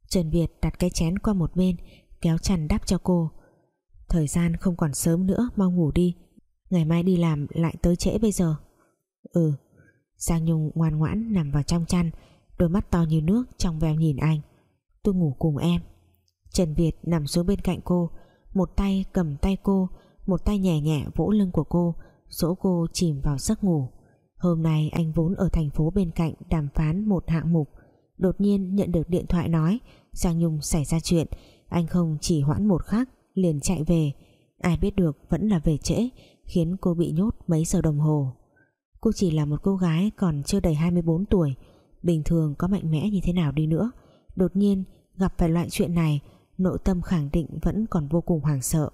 Trần Việt đặt cái chén qua một bên kéo chăn đắp cho cô. Thời gian không còn sớm nữa, mau ngủ đi. Ngày mai đi làm lại tới trễ bây giờ. Ừ. Giang Nhung ngoan ngoãn nằm vào trong chăn, đôi mắt to như nước trong veo nhìn anh. Tôi ngủ cùng em. Trần Việt nằm xuống bên cạnh cô, một tay cầm tay cô, một tay nhẹ nhẹ vỗ lưng của cô, dỗ cô chìm vào giấc ngủ. Hôm nay anh vốn ở thành phố bên cạnh đàm phán một hạng mục. Đột nhiên nhận được điện thoại nói Giang Nhung xảy ra chuyện anh không chỉ hoãn một khắc, liền chạy về. Ai biết được vẫn là về trễ, khiến cô bị nhốt mấy giờ đồng hồ. Cô chỉ là một cô gái còn chưa đầy 24 tuổi, bình thường có mạnh mẽ như thế nào đi nữa. Đột nhiên, gặp phải loại chuyện này, nội tâm khẳng định vẫn còn vô cùng hoảng sợ.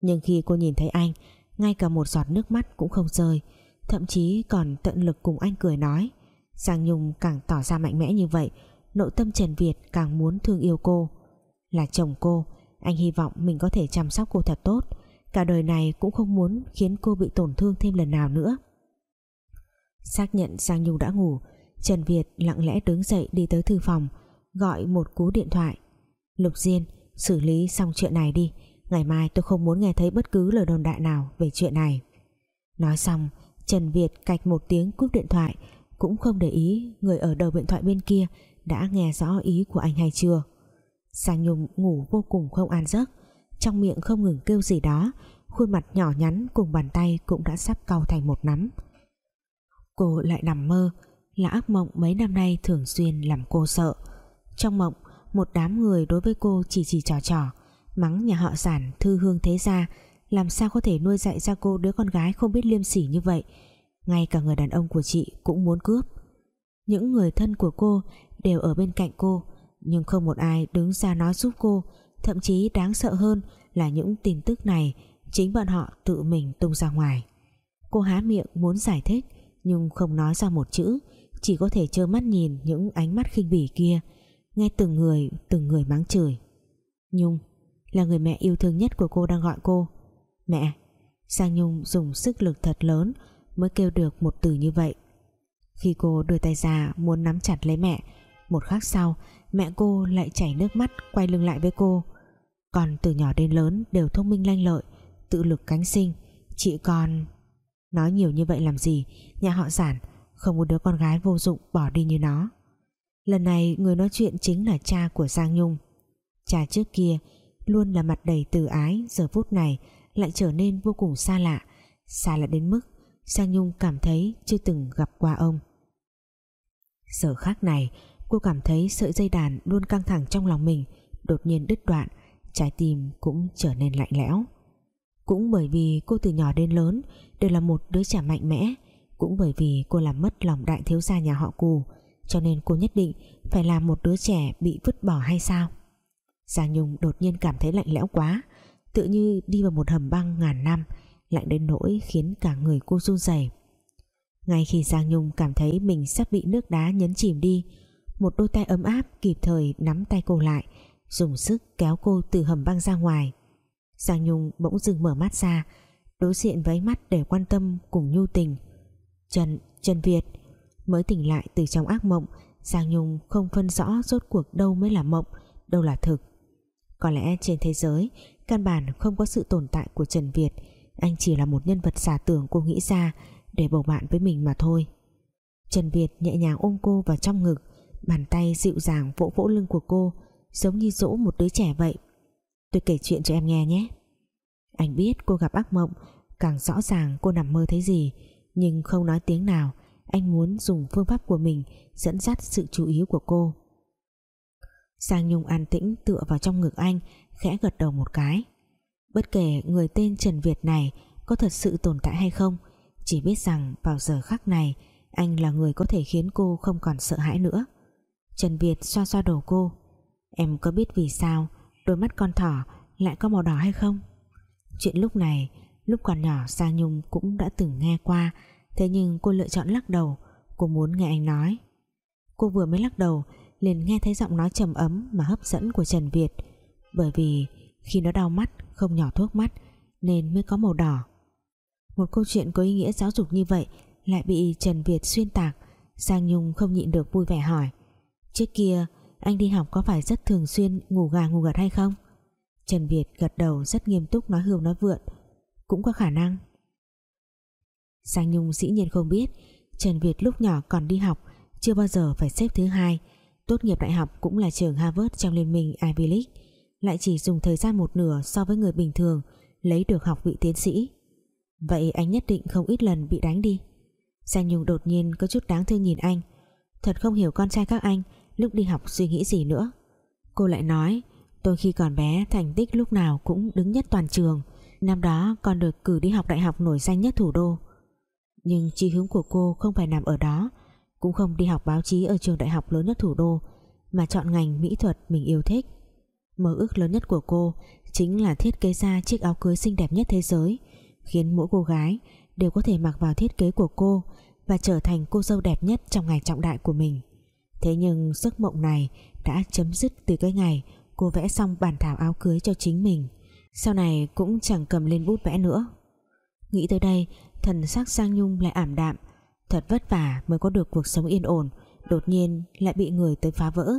Nhưng khi cô nhìn thấy anh, ngay cả một giọt nước mắt cũng không rơi, thậm chí còn tận lực cùng anh cười nói. Giang Nhung càng tỏ ra mạnh mẽ như vậy, nội tâm Trần Việt càng muốn thương yêu cô là chồng cô. Anh hy vọng mình có thể chăm sóc cô thật tốt. Cả đời này cũng không muốn khiến cô bị tổn thương thêm lần nào nữa. Xác nhận Giang Nhung đã ngủ, Trần Việt lặng lẽ đứng dậy đi tới thư phòng, gọi một cú điện thoại. Lục Diên, xử lý xong chuyện này đi. Ngày mai tôi không muốn nghe thấy bất cứ lời đồn đại nào về chuyện này. Nói xong, Trần Việt cạch một tiếng cúp điện thoại, cũng không để ý người ở đầu điện thoại bên kia đã nghe rõ ý của anh hay chưa. Giang Nhung ngủ vô cùng không an giấc. Trong miệng không ngừng kêu gì đó, khuôn mặt nhỏ nhắn cùng bàn tay cũng đã sắp cau thành một nắm. Cô lại nằm mơ, là ác mộng mấy năm nay thường xuyên làm cô sợ. Trong mộng, một đám người đối với cô chỉ chỉ trò trò, mắng nhà họ giản, thư hương thế gia, làm sao có thể nuôi dạy ra cô đứa con gái không biết liêm sỉ như vậy. Ngay cả người đàn ông của chị cũng muốn cướp. Những người thân của cô đều ở bên cạnh cô nhưng không một ai đứng ra nói giúp cô. Thậm chí đáng sợ hơn là những tin tức này chính bọn họ tự mình tung ra ngoài. Cô há miệng muốn giải thích, nhưng không nói ra một chữ, chỉ có thể trơ mắt nhìn những ánh mắt khinh bỉ kia, nghe từng người từng người mắng chửi. Nhung là người mẹ yêu thương nhất của cô đang gọi cô. Mẹ Sang Nhung dùng sức lực thật lớn mới kêu được một từ như vậy. Khi cô đưa tay ra muốn nắm chặt lấy mẹ, một khắc sau mẹ cô lại chảy nước mắt quay lưng lại với cô. Còn từ nhỏ đến lớn đều thông minh lanh lợi, tự lực cánh sinh. Chị con nói nhiều như vậy làm gì? Nhà họ giản không một đứa con gái vô dụng bỏ đi như nó. Lần này người nói chuyện chính là cha của Giang Nhung. Cha trước kia luôn là mặt đầy từ ái, giờ phút này lại trở nên vô cùng xa lạ. Xa lạ đến mức Giang Nhung cảm thấy chưa từng gặp qua ông. Giờ khác này cô cảm thấy sợi dây đàn luôn căng thẳng trong lòng mình, đột nhiên đứt đoạn, trái tim cũng trở nên lạnh lẽo. Cũng bởi vì cô từ nhỏ đến lớn đều là một đứa trẻ mạnh mẽ, cũng bởi vì cô làm mất lòng đại thiếu gia nhà họ cù, cho nên cô nhất định phải làm một đứa trẻ bị vứt bỏ hay sao? Giang Nhung đột nhiên cảm thấy lạnh lẽo quá, tự như đi vào một hầm băng ngàn năm, lạnh đến nỗi khiến cả người cô run rẩy. Ngay khi Giang Nhung cảm thấy mình sắp bị nước đá nhấn chìm đi một đôi tay ấm áp kịp thời nắm tay cô lại dùng sức kéo cô từ hầm băng ra ngoài. Giang Nhung bỗng dưng mở mắt ra đối diện với mắt để quan tâm cùng nhu tình. Trần, Trần Việt mới tỉnh lại từ trong ác mộng Giang Nhung không phân rõ rốt cuộc đâu mới là mộng đâu là thực. Có lẽ trên thế giới căn bản không có sự tồn tại của Trần Việt anh chỉ là một nhân vật giả tưởng cô nghĩ ra để bầu bạn với mình mà thôi. Trần Việt nhẹ nhàng ôm cô vào trong ngực bàn tay dịu dàng vỗ vỗ lưng của cô, giống như dỗ một đứa trẻ vậy. Tôi kể chuyện cho em nghe nhé. Anh biết cô gặp ác mộng, càng rõ ràng cô nằm mơ thấy gì, nhưng không nói tiếng nào, anh muốn dùng phương pháp của mình dẫn dắt sự chú ý của cô. Giang Nhung an tĩnh tựa vào trong ngực anh, khẽ gật đầu một cái. Bất kể người tên Trần Việt này có thật sự tồn tại hay không, chỉ biết rằng vào giờ khắc này, anh là người có thể khiến cô không còn sợ hãi nữa. Trần Việt xoa xoa đầu cô. Em có biết vì sao đôi mắt con thỏ lại có màu đỏ hay không? Chuyện lúc này, lúc còn nhỏ Giang Nhung cũng đã từng nghe qua, thế nhưng cô lựa chọn lắc đầu, cô muốn nghe anh nói. Cô vừa mới lắc đầu, liền nghe thấy giọng nói trầm ấm mà hấp dẫn của Trần Việt, bởi vì khi nó đau mắt, không nhỏ thuốc mắt, nên mới có màu đỏ. Một câu chuyện có ý nghĩa giáo dục như vậy lại bị Trần Việt xuyên tạc Giang Nhung không nhịn được vui vẻ hỏi trước kia, anh đi học có phải rất thường xuyên ngủ gà ngủ gật hay không? Trần Việt gật đầu rất nghiêm túc nói hưu nói vượn. Cũng có khả năng. Giang Nhung dĩ nhiên không biết, Trần Việt lúc nhỏ còn đi học, chưa bao giờ phải xếp thứ hai. Tốt nghiệp đại học cũng là trường Harvard trong liên minh Ivy League, lại chỉ dùng thời gian một nửa so với người bình thường, lấy được học vị tiến sĩ. Vậy anh nhất định không ít lần bị đánh đi. Giang Nhung đột nhiên có chút đáng thương nhìn anh. Thật không hiểu con trai các anh lúc đi học suy nghĩ gì nữa. Cô lại nói, tôi khi còn bé, thành tích lúc nào cũng đứng nhất toàn trường. Năm đó còn được cử đi học đại học nổi danh nhất thủ đô. Nhưng chí hướng của cô không phải nằm ở đó, cũng không đi học báo chí ở trường đại học lớn nhất thủ đô, mà chọn ngành mỹ thuật mình yêu thích. Mơ ước lớn nhất của cô chính là thiết kế ra chiếc áo cưới xinh đẹp nhất thế giới, khiến mỗi cô gái đều có thể mặc vào thiết kế của cô và trở thành cô dâu đẹp nhất trong ngày trọng đại của mình thế nhưng giấc mộng này đã chấm dứt từ cái ngày cô vẽ xong bản thảo áo cưới cho chính mình. Sau này cũng chẳng cầm lên bút vẽ nữa. Nghĩ tới đây, thần sắc Giang Nhung lại ảm đạm. Thật vất vả mới có được cuộc sống yên ổn, đột nhiên lại bị người tới phá vỡ.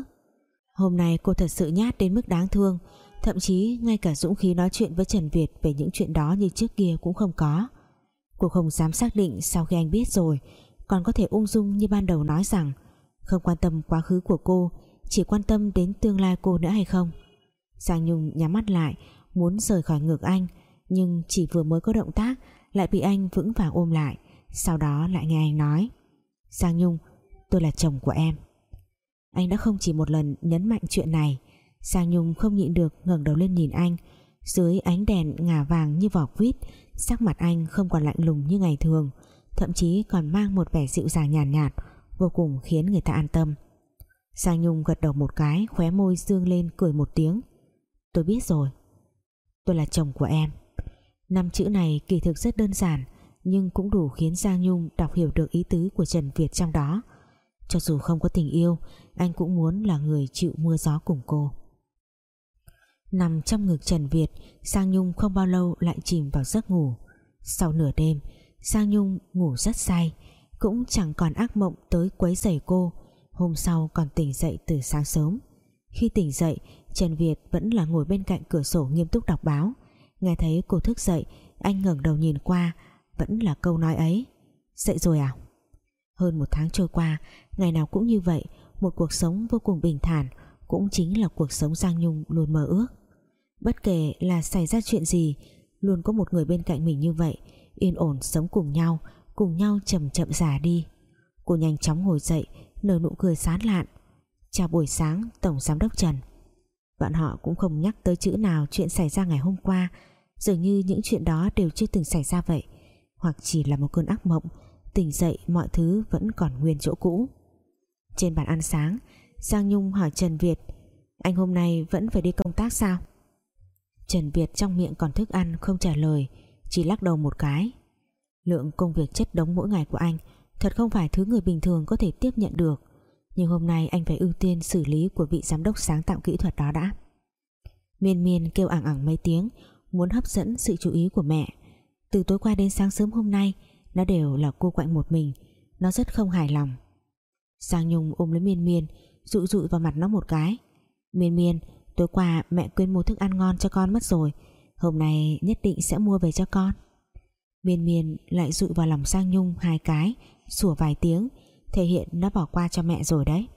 Hôm nay cô thật sự nhát đến mức đáng thương, thậm chí ngay cả dũng khí nói chuyện với Trần Việt về những chuyện đó như trước kia cũng không có. Cô không dám xác định sau khi anh biết rồi, còn có thể ung dung như ban đầu nói rằng không quan tâm quá khứ của cô chỉ quan tâm đến tương lai cô nữa hay không? Giang Nhung nhắm mắt lại muốn rời khỏi ngực anh nhưng chỉ vừa mới có động tác lại bị anh vững vàng ôm lại sau đó lại nghe anh nói. Giang Nhung tôi là chồng của em. Anh đã không chỉ một lần nhấn mạnh chuyện này Giang Nhung không nhịn được ngẩng đầu lên nhìn anh dưới ánh đèn ngả vàng như vỏ quýt sắc mặt anh không còn lạnh lùng như ngày thường thậm chí còn mang một vẻ dịu dàng nhàn nhạt, nhạt vô cùng khiến người ta an tâm. Giang Nhung gật đầu một cái, khóe môi dương lên, cười một tiếng. Tôi biết rồi. Tôi là chồng của em. Năm chữ này kỳ thực rất đơn giản, nhưng cũng đủ khiến Giang Nhung đọc hiểu được ý tứ của Trần Việt trong đó. Cho dù không có tình yêu, anh cũng muốn là người chịu mưa gió cùng cô. Nằm trong ngực Trần Việt, Giang Nhung không bao lâu lại chìm vào giấc ngủ. Sau nửa đêm, Giang Nhung ngủ rất say cũng chẳng còn ác mộng tới quấy rầy cô. Hôm sau còn tỉnh dậy từ sáng sớm. Khi tỉnh dậy, Trần Việt vẫn là ngồi bên cạnh cửa sổ nghiêm túc đọc báo. Nghe thấy cô thức dậy, anh ngẩng đầu nhìn qua, vẫn là câu nói ấy, dậy rồi à? Hơn một tháng trôi qua, ngày nào cũng như vậy, một cuộc sống vô cùng bình thản cũng chính là cuộc sống Giang Nhung luôn mơ ước. Bất kể là xảy ra chuyện gì, luôn có một người bên cạnh mình như vậy, yên ổn sống cùng nhau cùng nhau chậm chậm già đi. Cô nhanh chóng ngồi dậy, nở nụ cười sán lạn. Chào buổi sáng, tổng giám đốc Trần. Bọn họ cũng không nhắc tới chữ nào chuyện xảy ra ngày hôm qua, dường như những chuyện đó đều chưa từng xảy ra vậy. Hoặc chỉ là một cơn ác mộng, tỉnh dậy mọi thứ vẫn còn nguyên chỗ cũ. Trên bàn ăn sáng, Giang Nhung hỏi Trần Việt, anh hôm nay vẫn phải đi công tác sao? Trần Việt trong miệng còn thức ăn không trả lời, chỉ lắc đầu một cái lượng công việc chất đống mỗi ngày của anh, thật không phải thứ người bình thường có thể tiếp nhận được. Nhưng hôm nay anh phải ưu tiên xử lý của vị giám đốc sáng tạo kỹ thuật đó đã. Miên miên kêu ảng ảng mấy tiếng, Muốn hấp dẫn sự chú ý của mẹ. Từ tối qua đến sáng sớm hôm nay, Nó đều là cô quạnh một mình. Nó rất không hài lòng. Giang Nhung ôm lấy miên miên, dụ dụi vào mặt nó một cái. Miên miên, tối qua mẹ quên mua thức ăn ngon cho con mất rồi. Hôm nay nhất định sẽ mua về cho con. Miên miên lại dụi vào lòng sang Nhung hai cái, Sủa vài tiếng, Thể hiện nó bỏ qua cho mẹ rồi đấy.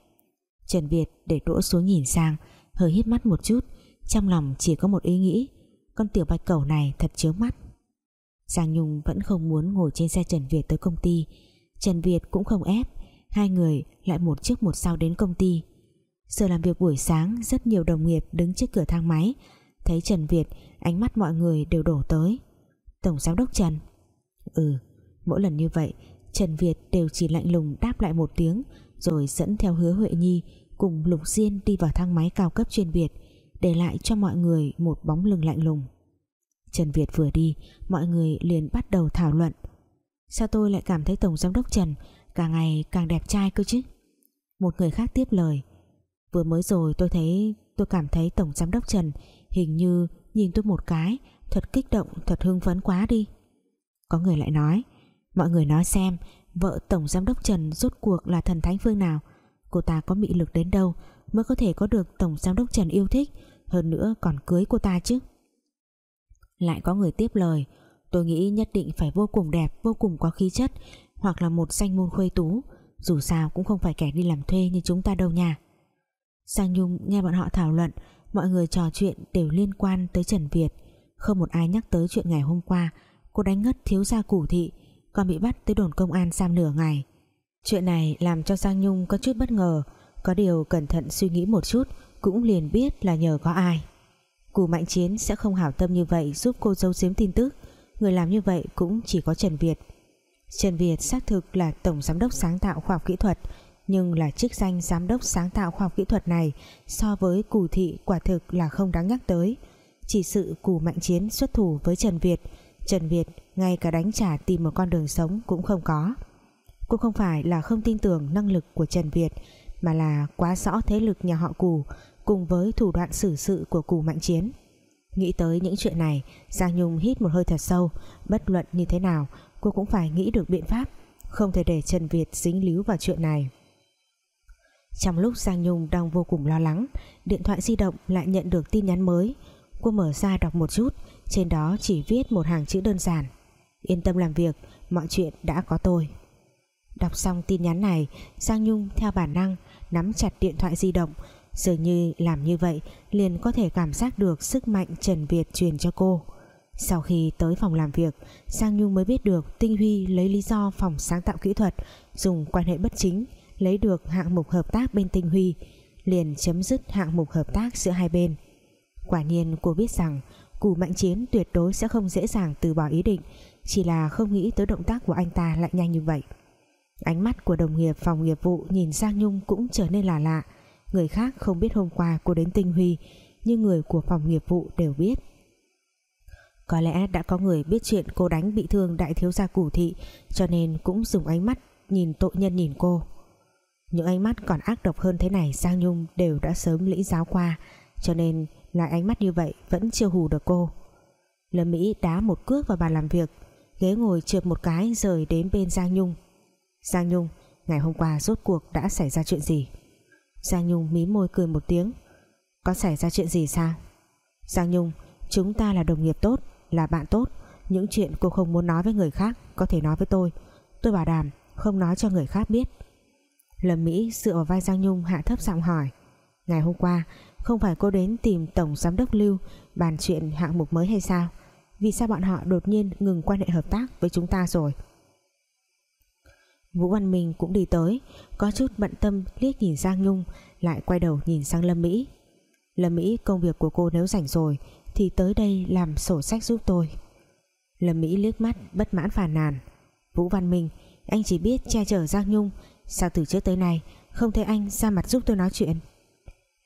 Trần Việt để đũa xuống nhìn sang Hơi hít mắt một chút, Trong lòng chỉ có một ý nghĩ, Con tiểu bạch cẩu này thật chướng mắt. Giang Nhung vẫn không muốn ngồi trên xe Trần Việt tới công ty, Trần Việt cũng không ép, Hai người lại một trước một sau đến công ty. Giờ làm việc buổi sáng, Rất nhiều đồng nghiệp đứng trước cửa thang máy, Thấy Trần Việt, Ánh mắt mọi người đều đổ tới. Tổng giám đốc Trần Ừ mỗi lần như vậy Trần Việt đều chỉ lạnh lùng đáp lại một tiếng Rồi dẫn theo hứa Huệ Nhi Cùng Lục Diên đi vào thang máy cao cấp chuyên biệt Để lại cho mọi người một bóng lưng lạnh lùng. Trần Việt vừa đi Mọi người liền bắt đầu thảo luận. Sao tôi lại cảm thấy Tổng Giám đốc Trần Càng ngày càng đẹp trai cơ chứ? Một người khác tiếp lời. Vừa mới rồi tôi thấy Tôi cảm thấy Tổng Giám đốc Trần Hình như nhìn tôi một cái Thật kích động, thật hưng phấn quá đi. Có người lại nói, Mọi người nói xem, Vợ Tổng Giám đốc Trần rốt cuộc là thần thánh phương nào? Cô ta có mị lực đến đâu Mới có thể có được Tổng Giám đốc Trần yêu thích? Hơn nữa còn cưới cô ta chứ? Lại có người tiếp lời, Tôi nghĩ nhất định phải vô cùng đẹp, Vô cùng có khí chất, Hoặc là một danh môn khuê tú. Dù sao cũng không phải kẻ đi làm thuê như chúng ta đâu nha. Sang Nhung nghe bọn họ thảo luận, Mọi người trò chuyện đều liên quan tới Trần Việt. Không một ai nhắc tới chuyện ngày hôm qua Cô đánh ngất thiếu gia củ thị, Còn bị bắt tới đồn công an giam nửa ngày. Chuyện này làm cho Giang Nhung có chút bất ngờ, Có điều cẩn thận suy nghĩ một chút Cũng liền biết là nhờ có ai. Cù Mạnh Chiến sẽ không hảo tâm như vậy Giúp cô giấu giếm tin tức, Người làm như vậy cũng chỉ có Trần Việt. Trần Việt xác thực là Tổng Giám đốc sáng tạo khoa học kỹ thuật, nhưng là chức danh giám đốc sáng tạo khoa học kỹ thuật này so với cù thị quả thực là không đáng nhắc tới. Chỉ sự cù mạnh chiến xuất thủ với Trần Việt Trần Việt ngay cả đánh trả tìm một con đường sống cũng không có. Cô không phải là không tin tưởng năng lực của Trần Việt, mà là quá rõ thế lực nhà họ cù cùng với thủ đoạn xử sự của cù mạnh chiến. Nghĩ tới những chuyện này, Giang Nhung hít một hơi thật sâu, bất luận như thế nào, cô cũng phải nghĩ được biện pháp, không thể để Trần Việt dính líu vào chuyện này. Trong lúc Giang Nhung đang vô cùng lo lắng, Điện thoại di động lại nhận được tin nhắn mới. Cô mở ra đọc một chút trên đó chỉ viết một hàng chữ đơn giản. Yên tâm làm việc, Mọi chuyện đã có tôi. Đọc xong tin nhắn này, Giang Nhung theo bản năng Nắm chặt điện thoại di động. Dường như làm như vậy liền có thể cảm giác được Sức mạnh Trần Việt truyền cho cô. Sau khi tới phòng làm việc, Giang Nhung mới biết được Tinh Huy lấy lý do phòng sáng tạo kỹ thuật, Dùng quan hệ bất chính, lấy được hạng mục hợp tác bên Tinh Huy, liền chấm dứt hạng mục hợp tác giữa hai bên. Quả nhiên cô biết rằng Cù Mạnh Chiến tuyệt đối sẽ không dễ dàng từ bỏ ý định, chỉ là không nghĩ tới động tác của anh ta lại nhanh như vậy. Ánh mắt của đồng nghiệp, phòng nghiệp vụ nhìn Giang Nhung cũng trở nên là lạ. Người khác không biết hôm qua cô đến Tinh Huy, nhưng người của phòng nghiệp vụ đều biết. Có lẽ đã có người biết chuyện cô đánh bị thương đại thiếu gia củ thị, cho nên cũng dùng ánh mắt nhìn tội nhân nhìn cô. Những ánh mắt còn ác độc hơn thế này Giang Nhung đều đã sớm lĩnh giáo qua, Cho nên lại ánh mắt như vậy, Vẫn chưa hù được cô. Lâm Mỹ đá một cước vào bàn làm việc, Ghế ngồi trượt một cái rời đến bên Giang Nhung. Giang Nhung, Ngày hôm qua rốt cuộc đã xảy ra chuyện gì? Giang Nhung mí môi cười một tiếng. Có xảy ra chuyện gì sao? Giang Nhung, Chúng ta là đồng nghiệp tốt, Là bạn tốt. Những chuyện cô không muốn nói với người khác, Có thể nói với tôi. Tôi bảo đảm, không nói cho người khác biết. Lâm Mỹ dựa vào vai Giang Nhung hạ thấp giọng hỏi. Ngày hôm qua không phải cô đến tìm Tổng Giám đốc Lưu Bàn chuyện hạng mục mới hay sao? Vì sao bọn họ đột nhiên ngừng quan hệ hợp tác Với chúng ta rồi? Vũ Văn Minh cũng đi tới, Có chút bận tâm liếc nhìn Giang Nhung, Lại quay đầu nhìn sang Lâm Mỹ. Lâm Mỹ, công việc của cô nếu rảnh rồi Thì tới đây làm sổ sách giúp tôi. Lâm Mỹ liếc mắt, bất mãn phàn nàn. Vũ Văn Minh, Anh chỉ biết che chở Giang Nhung. Sao từ trước tới nay Không thấy anh ra mặt giúp tôi nói chuyện?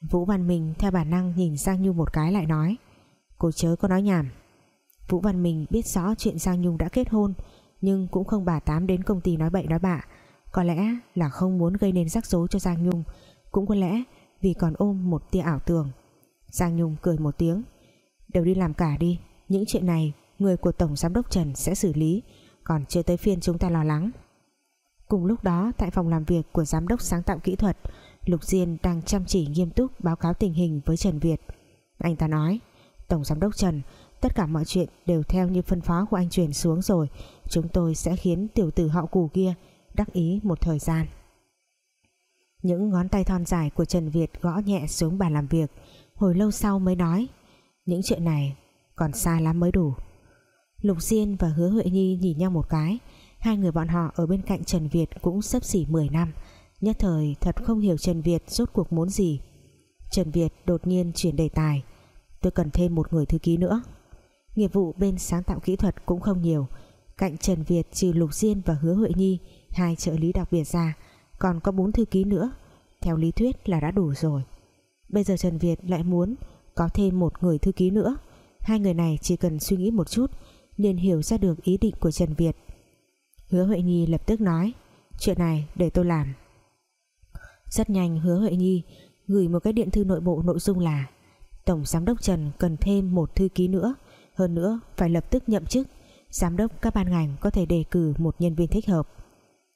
Vũ Văn Minh theo bản năng nhìn Giang Nhung một cái lại nói, Cô chớ có nói nhảm. Vũ Văn Minh biết rõ chuyện Giang Nhung đã kết hôn, Nhưng cũng không bà tám đến công ty nói bậy nói bạ. Có lẽ là không muốn gây nên rắc rối cho Giang Nhung, Cũng có lẽ vì còn ôm một tia ảo tưởng. Giang Nhung cười một tiếng, Đều đi làm cả đi, Những chuyện này người của Tổng Giám đốc Trần sẽ xử lý, Còn chưa tới phiên chúng ta lo lắng. Cùng lúc đó, tại phòng làm việc của Giám đốc sáng tạo kỹ thuật Lục Diên đang chăm chỉ nghiêm túc báo cáo tình hình với Trần Việt. Anh ta nói, Tổng Giám đốc Trần, Tất cả mọi chuyện đều theo như phân phó của anh truyền xuống rồi. Chúng tôi sẽ khiến tiểu tử họ cù kia Đắc ý một thời gian. Những ngón tay thon dài của Trần Việt gõ nhẹ xuống bàn làm việc. Hồi lâu sau mới nói, Những chuyện này còn xa lắm mới đủ. Lục Diên và Hứa Huệ Nhi nhìn nhau một cái. Hai người bọn họ ở bên cạnh Trần Việt cũng sắp xỉ 10 năm. Nhất thời thật không hiểu Trần Việt rốt cuộc muốn gì. Trần Việt đột nhiên chuyển đề tài. Tôi cần thêm một người thư ký nữa. Nghiệp vụ bên sáng tạo kỹ thuật cũng không nhiều. Cạnh Trần Việt trừ Lục Diên và Hứa Huệ Nhi, Hai trợ lý đặc biệt ra, Còn có bốn thư ký nữa. Theo lý thuyết là đã đủ rồi. Bây giờ Trần Việt lại muốn Có thêm một người thư ký nữa. Hai người này chỉ cần suy nghĩ một chút, liền hiểu ra được ý định của Trần Việt. Hứa Huệ Nhi lập tức nói, Chuyện này để tôi làm. Rất nhanh Hứa Huệ Nhi Gửi một cái điện thư nội bộ nội dung là Tổng Giám đốc Trần cần thêm một thư ký nữa. Hơn nữa, phải lập tức nhậm chức. Giám đốc các ban ngành có thể đề cử một nhân viên thích hợp.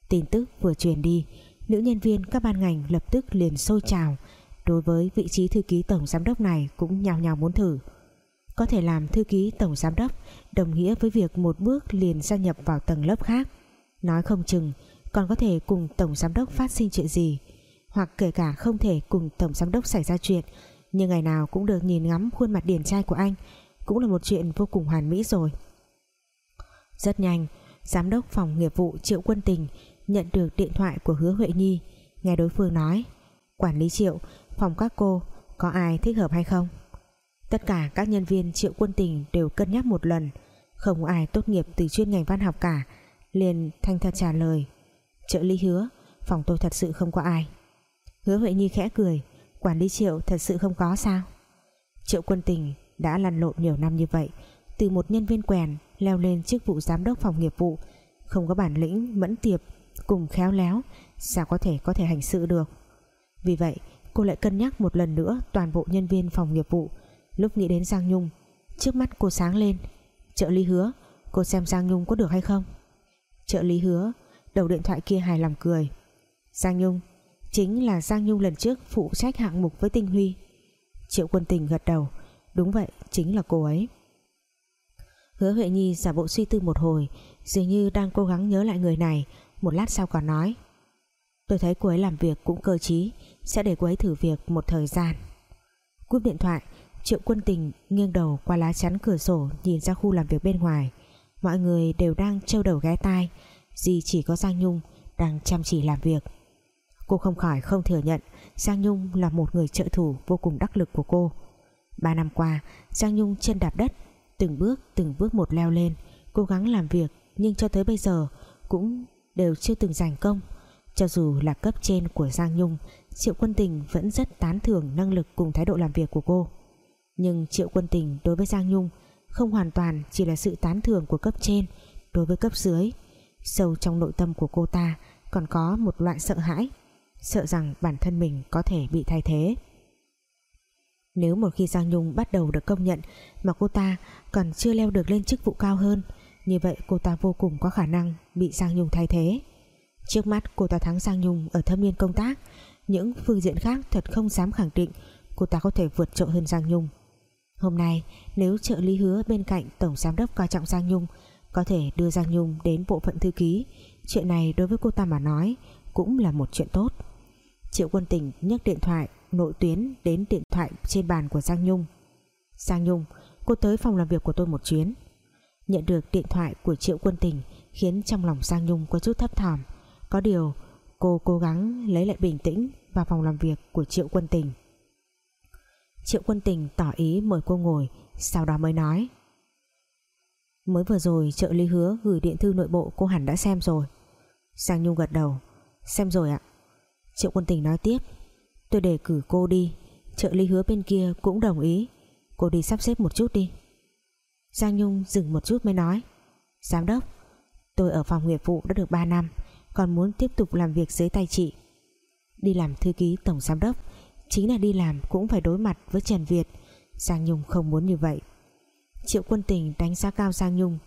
Tin tức vừa truyền đi, Nữ nhân viên các ban ngành lập tức liền sôi trào Đối với vị trí thư ký tổng giám đốc này Cũng nhào nhào muốn thử. Có thể làm thư ký tổng giám đốc Đồng nghĩa với việc một bước liền gia nhập vào tầng lớp khác. Nói không chừng, Còn có thể cùng tổng giám đốc phát sinh chuyện gì. Hoặc kể cả không thể cùng tổng giám đốc xảy ra chuyện, Nhưng ngày nào cũng được nhìn ngắm khuôn mặt điển trai của anh, Cũng là một chuyện vô cùng hoàn mỹ rồi. Rất nhanh, Giám đốc phòng nghiệp vụ Triệu Quân Tình nhận được điện thoại của hứa Huệ Nhi, nghe đối phương nói, quản lý Triệu, phòng các cô có ai thích hợp hay không? Tất cả các nhân viên Triệu Quân Tình đều cân nhắc một lần, không ai tốt nghiệp từ chuyên ngành văn học cả, liền thanh thật trả lời, trợ lý hứa, phòng tôi thật sự không có ai hứa Huệ Nhi khẽ cười. Quản lý Triệu thật sự không có sao. Triệu Quân Tình đã lăn lộn nhiều năm như vậy, từ một nhân viên quèn leo lên chức vụ giám đốc phòng nghiệp vụ, không có bản lĩnh, mẫn tiệp, cùng khéo léo, sao có thể có thể hành sự được? Vì vậy, cô lại cân nhắc một lần nữa toàn bộ nhân viên phòng nghiệp vụ. Lúc nghĩ đến Giang Nhung, trước mắt cô sáng lên. Trợ lý hứa, cô xem Giang Nhung có được hay không? Trợ lý hứa, đầu điện thoại kia hài lòng cười. Giang Nhung chính là Giang Nhung lần trước phụ trách hạng mục với Tinh Huy. Triệu Quân Tình gật đầu, đúng vậy, chính là cô ấy. Hứa Huệ Nhi giả bộ suy tư một hồi, dường như đang cố gắng nhớ lại người này, một lát sau còn nói, tôi thấy cô ấy làm việc cũng cơ trí, sẽ để cô ấy thử việc một thời gian. Cúp điện thoại, triệu quân tình nghiêng đầu qua lá chắn cửa sổ nhìn ra khu làm việc bên ngoài. Mọi người đều đang trâu đầu ghé tai Dì chỉ có Giang Nhung đang chăm chỉ làm việc cô không khỏi không thừa nhận Giang Nhung là một người trợ thủ vô cùng đắc lực của cô. Ba năm qua, Giang Nhung chân đạp đất, từng bước từng bước một leo lên, cố gắng làm việc, nhưng cho tới bây giờ cũng đều chưa từng giành công. Cho dù là cấp trên của Giang Nhung, Triệu Quân Tình vẫn rất tán thưởng năng lực cùng thái độ làm việc của cô. Nhưng Triệu Quân Tình đối với Giang Nhung không hoàn toàn chỉ là sự tán thưởng của cấp trên đối với cấp dưới. Sâu trong nội tâm của cô ta còn có một loại sợ hãi sợ rằng bản thân mình có thể bị thay thế. Nếu một khi Giang Nhung bắt đầu được công nhận mà cô ta còn chưa leo được lên chức vụ cao hơn, như vậy cô ta vô cùng có khả năng bị Giang Nhung thay thế. Trước mắt, cô ta thắng Giang Nhung ở thâm niên công tác. Những phương diện khác thật không dám khẳng định cô ta có thể vượt trội hơn Giang Nhung. Hôm nay, nếu trợ lý hứa bên cạnh tổng giám đốc coi trọng Giang Nhung có thể đưa Giang Nhung đến bộ phận thư ký, chuyện này đối với cô ta mà nói cũng là một chuyện tốt. Triệu Quân Tình nhấc điện thoại, nội tuyến đến điện thoại trên bàn của Giang Nhung Giang Nhung, cô tới phòng làm việc của tôi một chuyến Nhận được điện thoại của Triệu Quân Tình khiến trong lòng Giang Nhung có chút thấp thỏm. Có điều, cô cố gắng lấy lại bình tĩnh vào phòng làm việc của Triệu Quân Tình. Triệu Quân Tình tỏ ý mời cô ngồi, sau đó mới nói Mới vừa rồi, trợ lý hứa gửi điện thư nội bộ cô hẳn đã xem rồi. Giang Nhung gật đầu Xem rồi ạ. Triệu Quân Tình nói tiếp. Tôi đề cử cô đi. Trợ lý hứa bên kia cũng đồng ý. Cô đi sắp xếp một chút đi. Giang Nhung dừng một chút mới nói. Giám đốc, Tôi ở phòng nghiệp vụ đã được 3 năm, còn muốn tiếp tục làm việc dưới tay chị. Đi làm thư ký tổng giám đốc, chính là đi làm cũng phải đối mặt với Trần Việt. Giang Nhung không muốn như vậy. Triệu quân tình đánh giá cao Giang Nhung,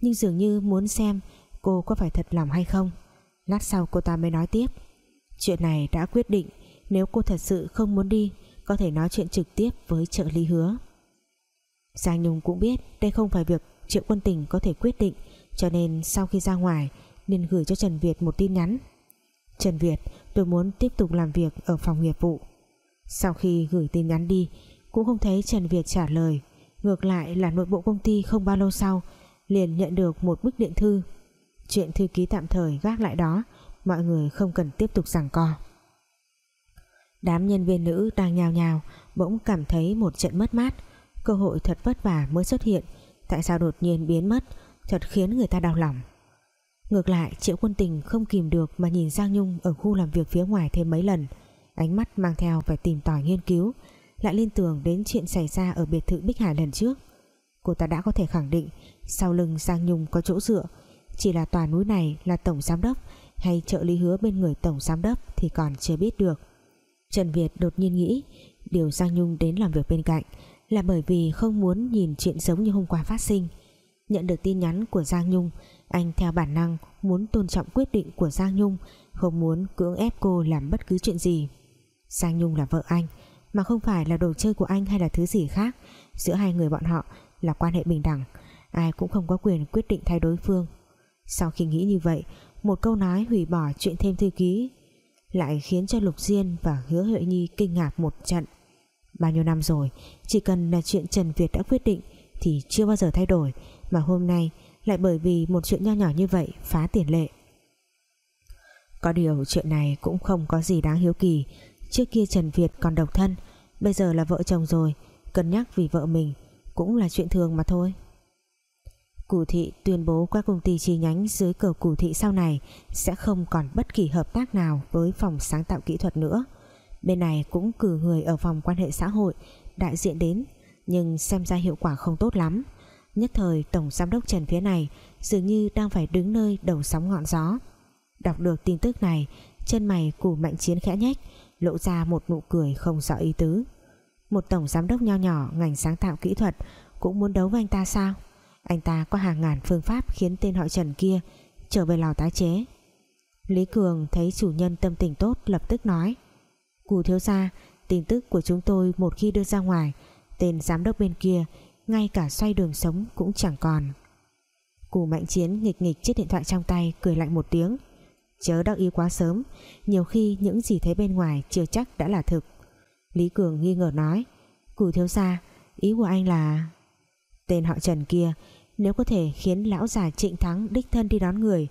nhưng dường như muốn xem cô có phải thật lòng hay không. Lát sau cô ta mới nói tiếp chuyện này đã quyết định, nếu cô thật sự không muốn đi, có thể nói chuyện trực tiếp với trợ lý hứa. Giang Nhung cũng biết đây không phải việc Triệu Quân Tình có thể quyết định, cho nên sau khi ra ngoài nên gửi cho Trần Việt một tin nhắn. Trần Việt, tôi muốn tiếp tục làm việc ở phòng nghiệp vụ. Sau khi gửi tin nhắn đi, cũng không thấy Trần Việt trả lời. Ngược lại là nội bộ công ty không bao lâu sau, liền nhận được một bức điện thư. Chuyện thư ký tạm thời gác lại đó mọi người không cần tiếp tục giằng co. Đám nhân viên nữ đang nhào nhào bỗng cảm thấy một trận mất mát. Cơ hội thật vất vả mới xuất hiện, tại sao đột nhiên biến mất, thật khiến người ta đau lòng. Ngược lại, triệu quân tình không kìm được mà nhìn Giang Nhung ở khu làm việc phía ngoài thêm mấy lần. Ánh mắt mang theo phải tìm tòi nghiên cứu, lại liên tưởng đến chuyện xảy ra ở biệt thự Bích Hải lần trước. Cô ta đã có thể khẳng định, sau lưng Giang Nhung có chỗ dựa, chỉ là tòa núi này là tổng giám đốc hay trợ lý hứa bên người tổng giám đốc thì còn chưa biết được. Trần Việt đột nhiên nghĩ, điều Giang Nhung đến làm việc bên cạnh là bởi vì không muốn nhìn chuyện giống như hôm qua phát sinh. Nhận được tin nhắn của Giang Nhung, anh theo bản năng muốn tôn trọng quyết định của Giang Nhung, không muốn cưỡng ép cô làm bất cứ chuyện gì. Giang Nhung là vợ anh, mà không phải là đồ chơi của anh hay là thứ gì khác. Giữa hai người bọn họ là quan hệ bình đẳng, ai cũng không có quyền quyết định thay đối phương. Sau khi nghĩ như vậy một câu nói hủy bỏ chuyện thêm thư ký, lại khiến cho Lục Diên và Hứa Huệ Nhi kinh ngạc một trận. Bao nhiêu năm rồi, chỉ cần là chuyện Trần Việt đã quyết định thì chưa bao giờ thay đổi, mà hôm nay lại bởi vì một chuyện nho nhỏ như vậy phá tiền lệ. Có điều chuyện này cũng không có gì đáng hiếu kỳ. Trước kia Trần Việt còn độc thân, bây giờ là vợ chồng rồi, cân nhắc vì vợ mình cũng là chuyện thường mà thôi. Củ thị tuyên bố các công ty chi nhánh dưới cờ củ thị sau này sẽ không còn bất kỳ hợp tác nào với phòng sáng tạo kỹ thuật nữa. Bên này cũng cử người ở phòng quan hệ xã hội, đại diện đến, nhưng xem ra hiệu quả không tốt lắm. Nhất thời, Tổng Giám đốc Trần phía này dường như đang phải đứng nơi đầu sóng ngọn gió. Đọc được tin tức này, chân mày củ mạnh chiến khẽ nhách lộ ra một nụ cười không rõ ý tứ. Một Tổng Giám đốc nho nhỏ, ngành sáng tạo kỹ thuật, cũng muốn đấu với anh ta sao? Anh ta có hàng ngàn phương pháp khiến tên họ Trần kia trở về lò tái chế. Lý Cường thấy chủ nhân tâm tình tốt lập tức nói, Cù thiếu gia, tin tức của chúng tôi một khi đưa ra ngoài, tên giám đốc bên kia ngay cả xoay đường sống cũng chẳng còn. Cù mạnh chiến nghịch nghịch chiếc điện thoại trong tay, cười lạnh một tiếng, chớ đắc ý quá sớm, nhiều khi những gì thấy bên ngoài chưa chắc đã là thực. Lý Cường nghi ngờ nói, Cù thiếu gia, ý của anh là Tên họ Trần kia. Nếu có thể khiến lão già trịnh thắng Đích thân đi đón người,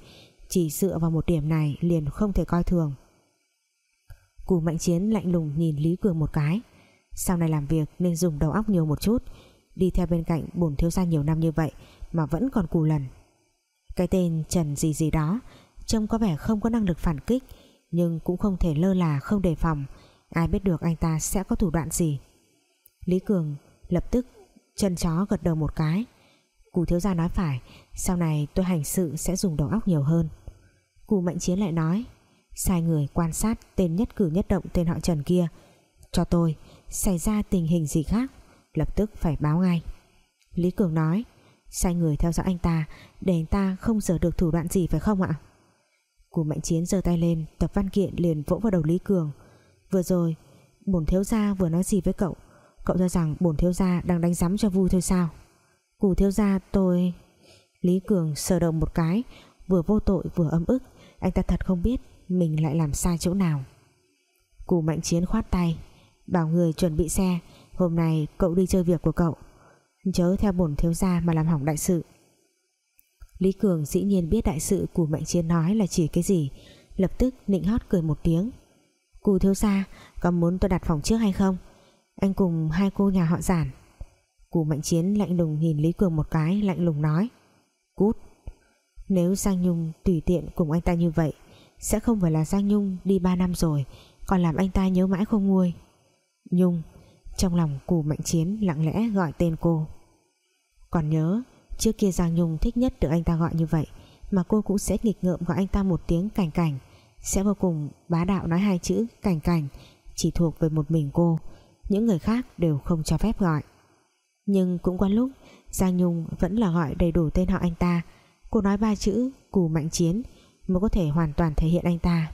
Chỉ dựa vào một điểm này liền không thể coi thường. Cù mạnh chiến lạnh lùng nhìn Lý Cường một cái. Sau này làm việc nên dùng đầu óc nhiều một chút, Đi theo bên cạnh bổn thiếu gia nhiều năm như vậy Mà vẫn còn cù lần. Cái tên Trần gì gì đó, Trông có vẻ không có năng lực phản kích, Nhưng cũng không thể lơ là không đề phòng. Ai biết được anh ta sẽ có thủ đoạn gì. Lý Cường lập tức Chân chó gật đầu một cái. Cù thiếu gia nói phải, Sau này tôi hành sự sẽ dùng đầu óc nhiều hơn. Cù mạnh chiến lại nói, Sai người quan sát tên nhất cử nhất động Tên họ Trần kia. Cho tôi, xảy ra tình hình gì khác, Lập tức phải báo ngay. Lý Cường nói, Sai người theo dõi anh ta, Để anh ta không dở được thủ đoạn gì phải không ạ? Cù mạnh chiến giơ tay lên, Tập văn kiện liền vỗ vào đầu Lý Cường. Vừa rồi, Bổn thiếu gia vừa nói gì với cậu? Cậu cho rằng bổn thiếu gia đang đánh giám cho vui thôi sao? Cù thiếu gia tôi, Lý Cường sờ đầu một cái, Vừa vô tội vừa âm ức. Anh ta thật không biết mình lại làm sai chỗ nào. Cù mạnh chiến khoát tay, Bảo người chuẩn bị xe, Hôm nay cậu đi chơi việc của cậu. Chớ theo bổn thiếu gia mà làm hỏng đại sự. Lý Cường dĩ nhiên biết đại sự Cù mạnh chiến nói là chỉ cái gì, Lập tức nịnh hót cười một tiếng. Cù thiếu gia, Có muốn tôi đặt phòng trước hay không? Anh cùng hai cô nhà họ giản. Cù Mạnh Chiến lạnh lùng nhìn Lý Cường một cái, Lạnh lùng nói, Cút. Nếu Giang Nhung tùy tiện cùng anh ta như vậy, Sẽ không phải là Giang Nhung đi 3 năm rồi, Còn làm anh ta nhớ mãi không nguôi. Nhung, Trong lòng Cù Mạnh Chiến lặng lẽ gọi tên cô. Còn nhớ, Trước kia Giang Nhung thích nhất được anh ta gọi như vậy, mà cô cũng sẽ nghịch ngợm gọi anh ta một tiếng cảnh cảnh sẽ vô cùng bá đạo nói hai chữ cảnh cảnh chỉ thuộc về một mình cô những người khác đều không cho phép gọi. Nhưng cũng qua lúc, Giang Nhung vẫn là gọi đầy đủ tên họ anh ta. Cô nói ba chữ cù mạnh chiến mới có thể hoàn toàn thể hiện anh ta.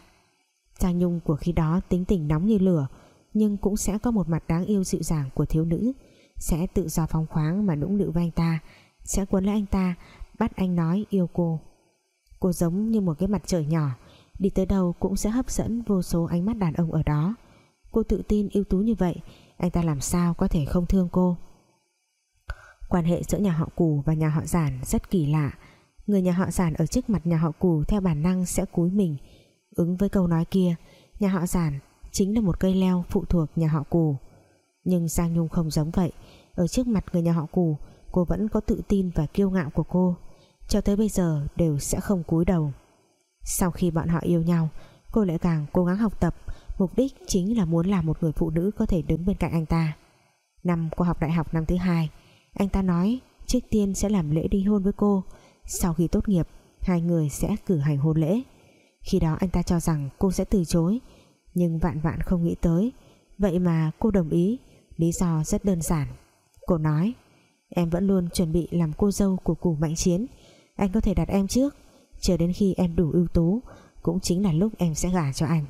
Giang Nhung của khi đó tính tình nóng như lửa, nhưng cũng sẽ có một mặt đáng yêu dịu dàng của thiếu nữ. Sẽ tự do phóng khoáng mà nũng nịu với anh ta. Sẽ quấn lấy anh ta, bắt anh nói yêu cô. Cô giống như một cái mặt trời nhỏ, đi tới đâu cũng sẽ hấp dẫn vô số ánh mắt đàn ông ở đó. Cô tự tin ưu tú như vậy anh ta làm sao có thể không thương cô? Quan hệ giữa nhà họ cù và nhà họ giản rất kỳ lạ. Người nhà họ giản ở trước mặt nhà họ cù theo bản năng sẽ cúi mình. Ứng với câu nói kia, nhà họ giản chính là một cây leo phụ thuộc nhà họ cù. Nhưng Giang Nhung không giống vậy. Ở trước mặt người nhà họ cù, cô vẫn có tự tin và kiêu ngạo của cô. Cho tới bây giờ đều sẽ không cúi đầu. Sau khi bọn họ yêu nhau, cô lại càng cố gắng học tập mục đích chính là muốn làm một người phụ nữ có thể đứng bên cạnh anh ta. Năm cô học đại học năm thứ hai, anh ta nói trước tiên sẽ làm lễ đi hôn với cô. Sau khi tốt nghiệp, hai người sẽ cử hành hôn lễ. Khi đó anh ta cho rằng cô sẽ từ chối, nhưng vạn vạn không nghĩ tới. Vậy mà cô đồng ý, lý do rất đơn giản. Cô nói, em vẫn luôn chuẩn bị làm cô dâu của củ mạnh chiến. Anh có thể đặt em trước, chờ đến khi em đủ ưu tú, cũng chính là lúc em sẽ gả cho anh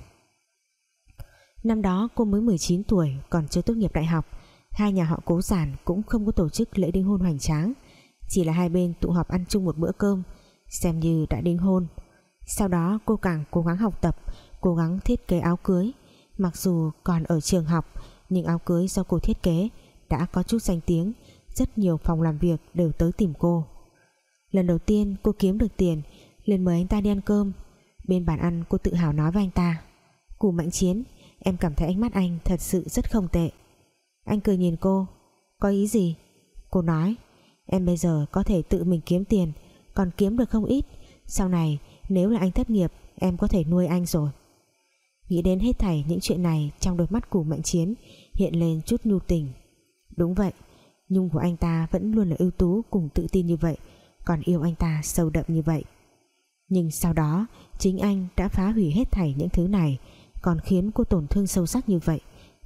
năm đó cô mới 19 tuổi, còn chưa tốt nghiệp đại học. Hai nhà họ cố giản cũng không có tổ chức lễ đính hôn hoành tráng. Chỉ là hai bên tụ họp ăn chung một bữa cơm, xem như đã đính hôn. Sau đó cô càng cố gắng học tập, cố gắng thiết kế áo cưới. Mặc dù còn ở trường học, nhưng áo cưới do cô thiết kế đã có chút danh tiếng. Rất nhiều phòng làm việc đều tới tìm cô. Lần đầu tiên cô kiếm được tiền liền mời anh ta đi ăn cơm. Bên bàn ăn cô tự hào nói với anh ta cù mạnh chiến em cảm thấy ánh mắt anh thật sự rất không tệ. Anh cười nhìn cô. Có ý gì? Cô nói. Em bây giờ có thể tự mình kiếm tiền, còn kiếm được không ít. Sau này, nếu là anh thất nghiệp, em có thể nuôi anh rồi. Nghĩ đến hết thảy những chuyện này trong đôi mắt của mạnh chiến, hiện lên chút nhu tình. Đúng vậy, nhung của anh ta vẫn luôn là ưu tú cùng tự tin như vậy, còn yêu anh ta sâu đậm như vậy. Nhưng sau đó, chính anh đã phá hủy hết thảy những thứ này còn khiến cô tổn thương sâu sắc như vậy.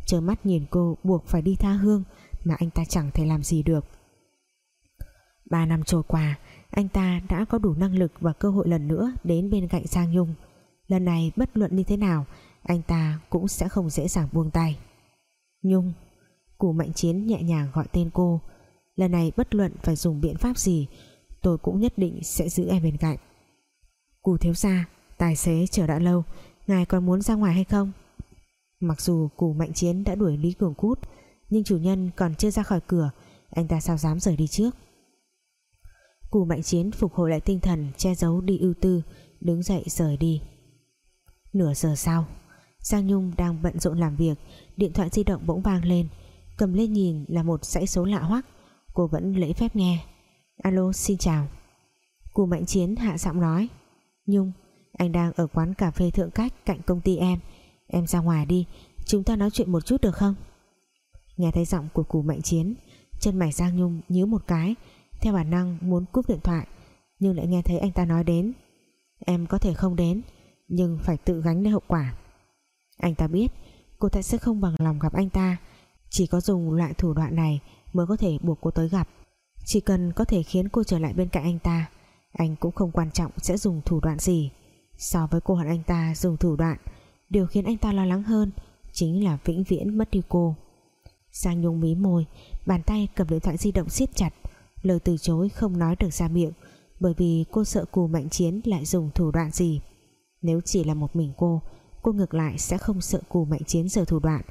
Trơ mắt nhìn cô buộc phải đi tha hương, mà anh ta chẳng thể làm gì được. Ba năm trôi qua, anh ta đã có đủ năng lực và cơ hội lần nữa đến bên cạnh Giang Nhung. Lần này bất luận như thế nào, anh ta cũng sẽ không dễ dàng buông tay. Nhung, Cù Mạnh Chiến nhẹ nhàng gọi tên cô. Lần này bất luận phải dùng biện pháp gì, tôi cũng nhất định sẽ giữ em bên cạnh. Cù thiếu gia, tài xế chờ đã lâu ngài còn muốn ra ngoài hay không? Mặc dù Cù Mạnh Chiến đã đuổi Lý Cường Cút, nhưng chủ nhân còn chưa ra khỏi cửa, anh ta sao dám rời đi trước? Cù Mạnh Chiến phục hồi lại tinh thần, che giấu đi ưu tư, đứng dậy rời đi. Nửa giờ sau, Giang Nhung đang bận rộn làm việc, điện thoại di động bỗng vang lên, cầm lên nhìn là một dãy số lạ hoắc. Cô vẫn lễ phép nghe. Alo, xin chào. Cù Mạnh Chiến hạ giọng nói, Nhung anh đang ở quán cà phê thượng cách cạnh công ty em. Em ra ngoài đi, chúng ta nói chuyện một chút được không? Nghe thấy giọng của củ Mạnh Chiến, chân mày Giang Nhung nhíu một cái, theo bản năng muốn cúp điện thoại, nhưng lại nghe thấy anh ta nói đến. Em có thể không đến, nhưng phải tự gánh lấy hậu quả. Anh ta biết, cô ta sẽ không bằng lòng gặp anh ta. Chỉ có dùng loại thủ đoạn này mới có thể buộc cô tới gặp. Chỉ cần có thể khiến cô trở lại bên cạnh anh ta, anh cũng không quan trọng sẽ dùng thủ đoạn gì so với cô hận anh ta dùng thủ đoạn, điều khiến anh ta lo lắng hơn chính là vĩnh viễn mất đi cô. Giang Nhung mí môi, bàn tay cầm điện thoại di động siết chặt, lời từ chối không nói được ra miệng, bởi vì cô sợ cù mạnh chiến lại dùng thủ đoạn gì. Nếu chỉ là một mình cô cô ngược lại sẽ không sợ cù mạnh chiến giờ thủ đoạn.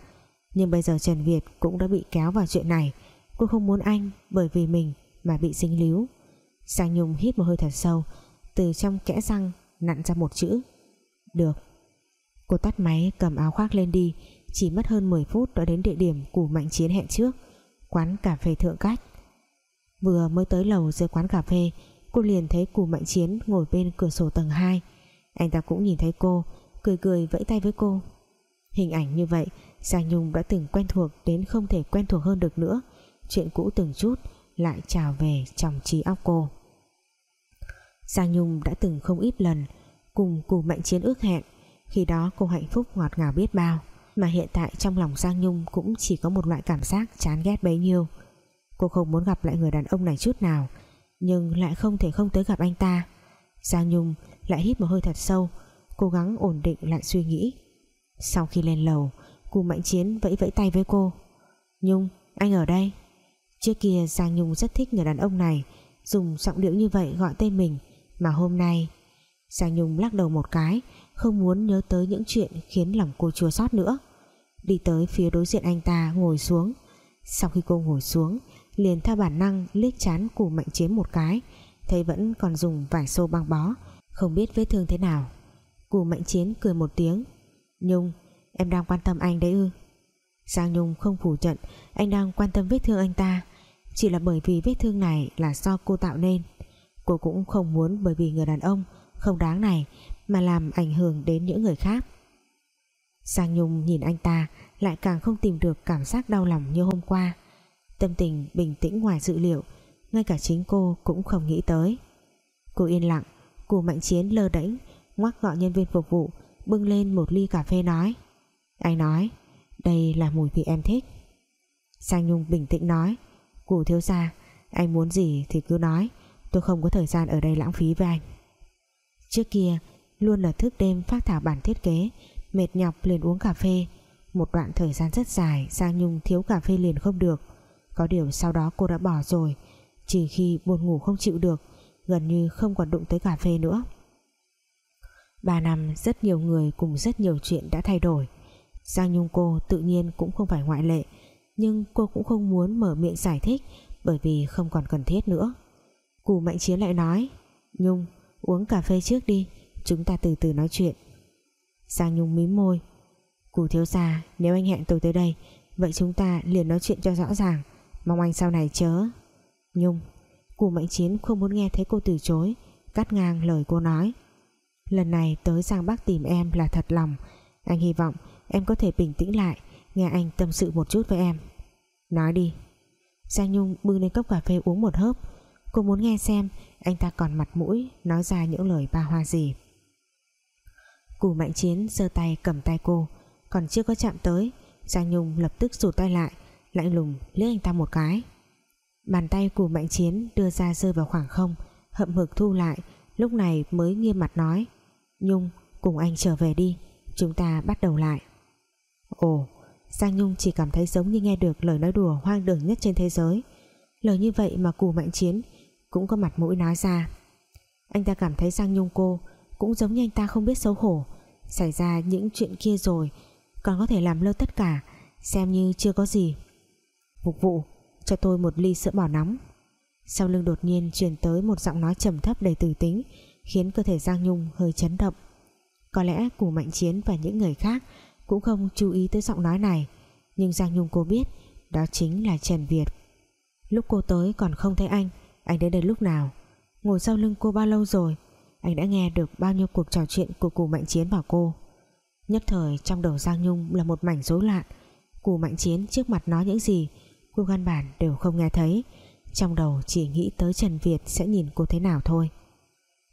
Nhưng bây giờ Trần Việt cũng đã bị kéo vào chuyện này, cô không muốn anh bởi vì mình mà bị dính líu. Giang Nhung hít một hơi thật sâu, từ trong kẽ răng nặn ra một chữ. Được. Cô tắt máy, cầm áo khoác lên đi. Chỉ mất hơn 10 phút đã đến địa điểm củ mạnh chiến hẹn trước, quán cà phê thượng cách. Vừa mới tới lầu dưới quán cà phê, cô liền thấy cù mạnh chiến ngồi bên cửa sổ tầng 2 anh ta cũng nhìn thấy cô, cười cười vẫy tay với cô. Hình ảnh như vậy, Giang Nhung đã từng quen thuộc đến không thể quen thuộc hơn được nữa. Chuyện cũ từng chút lại trào về trong trí óc cô. Giang Nhung đã từng không ít lần cùng Cù Mạnh Chiến ước hẹn. Khi đó, cô hạnh phúc ngọt ngào biết bao. Mà hiện tại, trong lòng Giang Nhung cũng chỉ có một loại cảm giác chán ghét bấy nhiêu. Cô không muốn gặp lại người đàn ông này chút nào, nhưng lại không thể không tới gặp anh ta. Giang Nhung lại hít một hơi thật sâu, cố gắng ổn định lại suy nghĩ. Sau khi lên lầu, Cù Mạnh Chiến vẫy vẫy tay với cô. Nhung, anh ở đây. Trước kia, Giang Nhung rất thích người đàn ông này, Dùng giọng điệu như vậy gọi tên mình. Mà hôm nay. Giang Nhung lắc đầu một cái, Không muốn nhớ tới những chuyện khiến lòng cô chua xót nữa. Đi tới phía đối diện anh ta, ngồi xuống. Sau khi cô ngồi xuống, Liền theo bản năng liếc chán củ mạnh chiến một cái, Thấy vẫn còn dùng vải xô băng bó, Không biết vết thương thế nào. Cù mạnh chiến cười một tiếng. Nhung, em đang quan tâm anh đấy ư? Giang Nhung không phủ nhận, Anh đang quan tâm vết thương anh ta. Chỉ là bởi vì vết thương này là do cô tạo nên. Cô cũng không muốn bởi vì người đàn ông Không đáng này Mà làm ảnh hưởng đến những người khác. Giang Nhung nhìn anh ta Lại càng không tìm được cảm giác đau lòng như hôm qua. Tâm tình bình tĩnh ngoài dự liệu, Ngay cả chính cô cũng không nghĩ tới. Cô yên lặng, Cù mạnh chiến lơ đễnh Ngoắc gọi nhân viên phục vụ, Bưng lên một ly cà phê nói, Anh nói, đây là mùi vị em thích. Sang Nhung bình tĩnh nói Củ thiếu gia, Anh muốn gì thì cứ nói. Tôi không có thời gian ở đây lãng phí với anh. Trước kia, Luôn là thức đêm phát thảo bản thiết kế, Mệt nhọc liền uống cà phê. Một đoạn thời gian rất dài, Giang Nhung thiếu cà phê liền không được. Có điều sau đó cô đã bỏ rồi, Chỉ khi buồn ngủ không chịu được, Gần như không còn đụng tới cà phê nữa. Ba năm, rất nhiều người cùng rất nhiều chuyện đã thay đổi. Giang Nhung cô tự nhiên cũng không phải ngoại lệ, nhưng cô cũng không muốn mở miệng giải thích bởi vì không còn cần thiết nữa. Cù Mạnh Chiến lại nói, Nhung, uống cà phê trước đi, chúng ta từ từ nói chuyện. Giang Nhung mím môi, Cù thiếu gia, nếu anh hẹn tôi tới đây, vậy chúng ta liền nói chuyện cho rõ ràng, mong anh sau này chớ Nhung, Cù Mạnh Chiến không muốn nghe thấy cô từ chối, cắt ngang lời cô nói, lần này tới Giang Bắc tìm em là thật lòng, anh hy vọng Em có thể bình tĩnh lại, Nghe anh tâm sự một chút với em. Nói đi. Giang Nhung bưng lên cốc cà phê uống một hớp Cô muốn nghe xem Anh ta còn mặt mũi Nói ra những lời ba hoa gì. Cù mạnh chiến giơ tay cầm tay cô, Còn chưa có chạm tới, Giang Nhung lập tức rụt tay lại, Lạnh lùng liếc anh ta một cái. Bàn tay cù mạnh chiến đưa ra rơi vào khoảng không, Hậm hực thu lại, Lúc này mới nghiêm mặt nói, Nhung, cùng anh trở về đi, Chúng ta bắt đầu lại. Ồ, Giang Nhung chỉ cảm thấy giống như nghe được lời nói đùa hoang đường nhất trên thế giới. Lời như vậy mà cù mạnh chiến cũng có mặt mũi nói ra. Anh ta cảm thấy Giang Nhung cô Cũng giống như anh ta không biết xấu hổ, Xảy ra những chuyện kia rồi, Còn có thể làm lơ tất cả, Xem như chưa có gì. Phục vụ, cho tôi một ly sữa bò nóng. Sau lưng đột nhiên truyền tới một giọng nói trầm thấp đầy từ tính, Khiến cơ thể Giang Nhung hơi chấn động. Có lẽ cù mạnh chiến và những người khác cũng không chú ý tới giọng nói này, nhưng Giang Nhung cô biết đó chính là Trần Việt. Lúc cô tới còn không thấy anh anh đến đây lúc nào? Ngồi sau lưng cô bao lâu rồi? Anh đã nghe được bao nhiêu cuộc trò chuyện của cù mạnh chiến bảo cô? Nhất thời, trong đầu Giang Nhung là một mảnh rối loạn. Cù mạnh chiến trước mặt nói những gì, cô căn bản đều không nghe thấy. Trong đầu chỉ nghĩ tới Trần Việt sẽ nhìn cô thế nào thôi.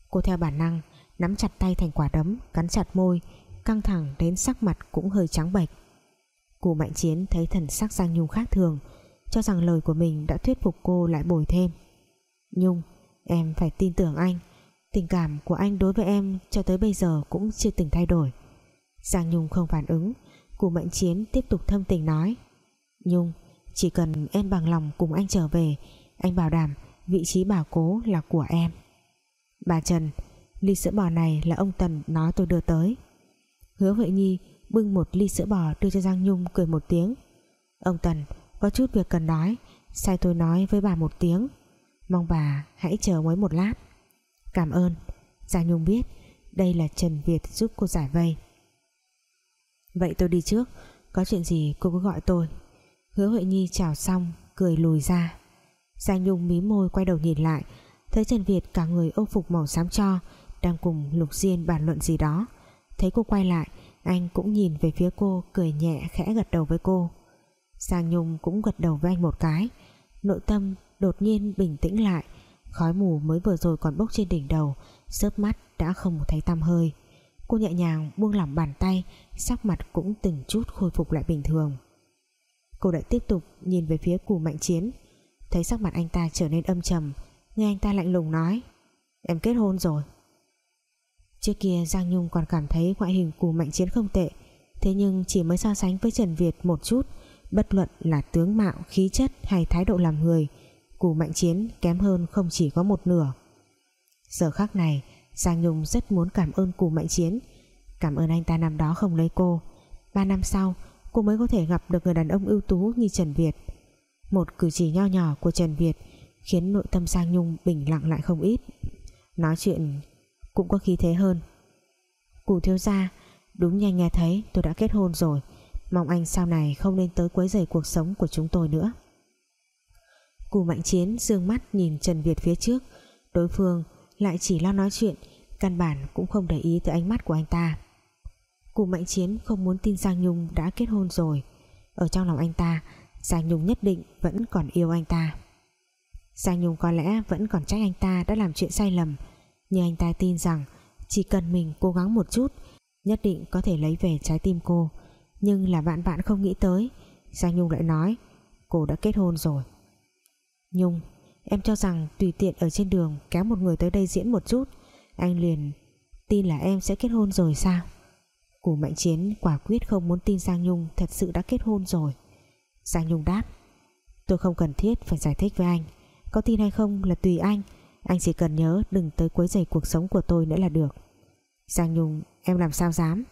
Cô theo bản năng, nắm chặt tay thành quả đấm, cắn chặt môi, căng thẳng đến sắc mặt cũng hơi trắng bệch. Cù Mạnh Chiến thấy thần sắc Giang Nhung khác thường, cho rằng lời của mình đã thuyết phục cô lại bồi thêm. Nhung, em phải tin tưởng anh. Tình cảm của anh đối với em cho tới bây giờ cũng chưa từng thay đổi. Giang Nhung không phản ứng Cù Mạnh Chiến tiếp tục thâm tình nói. Nhung, chỉ cần em bằng lòng cùng anh trở về, anh bảo đảm vị trí bảo cố là của em. Bà Trần, ly sữa bò này là ông Tần nói tôi đưa tới. Hứa Huệ Nhi bưng một ly sữa bò đưa cho Giang Nhung cười một tiếng. Ông Tần, có chút việc cần nói, Sai tôi nói với bà một tiếng. Mong bà hãy chờ mới một lát. Cảm ơn. Giang Nhung biết đây là Trần Việt giúp cô giải vây. Vậy tôi đi trước. Có chuyện gì cô cứ gọi tôi. Hứa Huệ Nhi chào xong, Cười lùi ra. Giang Nhung mí môi quay đầu nhìn lại, Thấy Trần Việt cả người ô phục màu xám cho, Đang cùng Lục Diên bàn luận gì đó. Thấy cô quay lại, Anh cũng nhìn về phía cô, Cười nhẹ khẽ gật đầu với cô. Giang Nhung cũng gật đầu với anh một cái. Nội tâm đột nhiên bình tĩnh lại. Khói mù mới vừa rồi còn bốc trên đỉnh đầu sớp mắt đã không thấy tăm hơi. Cô nhẹ nhàng buông lỏng bàn tay, sắc mặt cũng từng chút khôi phục lại bình thường. Cô lại tiếp tục nhìn về phía cù mạnh chiến. Thấy sắc mặt anh ta trở nên âm trầm, nghe anh ta lạnh lùng nói, em kết hôn rồi. Trước kia Giang Nhung còn cảm thấy ngoại hình cù mạnh chiến không tệ, thế nhưng chỉ mới so sánh với Trần Việt một chút, bất luận là tướng mạo, khí chất hay thái độ làm người cù mạnh chiến kém hơn không chỉ có một nửa. Giờ khắc này, Giang Nhung rất muốn cảm ơn cù mạnh chiến. Cảm ơn anh ta năm đó không lấy cô. Ba năm sau, cô mới có thể gặp được người đàn ông ưu tú như Trần Việt. Một cử chỉ nho nhỏ của Trần Việt khiến nội tâm Giang Nhung bình lặng lại không ít. Nói chuyện cũng có khí thế hơn. Cù thiếu gia, Đúng nhanh nghe thấy, tôi đã kết hôn rồi. Mong anh sau này không nên tới quấy rầy cuộc sống của chúng tôi nữa. Cù mạnh chiến dương mắt nhìn Trần Việt phía trước. Đối phương lại chỉ lo nói chuyện, Căn bản cũng không để ý tới ánh mắt của anh ta. Cù mạnh chiến không muốn tin Giang Nhung đã kết hôn rồi. Ở trong lòng anh ta, Giang Nhung nhất định vẫn còn yêu anh ta. Giang Nhung có lẽ vẫn còn trách anh ta đã làm chuyện sai lầm, Nhưng anh ta tin rằng Chỉ cần mình cố gắng một chút, Nhất định có thể lấy về trái tim cô. Nhưng là bạn bạn không nghĩ tới, Giang Nhung lại nói, Cô đã kết hôn rồi. Nhung. Em cho rằng tùy tiện ở trên đường Kéo một người tới đây diễn một chút, Anh liền tin là em sẽ kết hôn rồi sao? Củ Mạnh Chiến quả quyết không muốn tin Giang Nhung Thật sự đã kết hôn rồi. Giang Nhung đáp, Tôi không cần thiết phải giải thích với anh. Có tin hay không là tùy anh. Anh chỉ cần nhớ đừng tới quấy rầy cuộc sống của tôi nữa là được. Giang Nhung, em làm sao dám?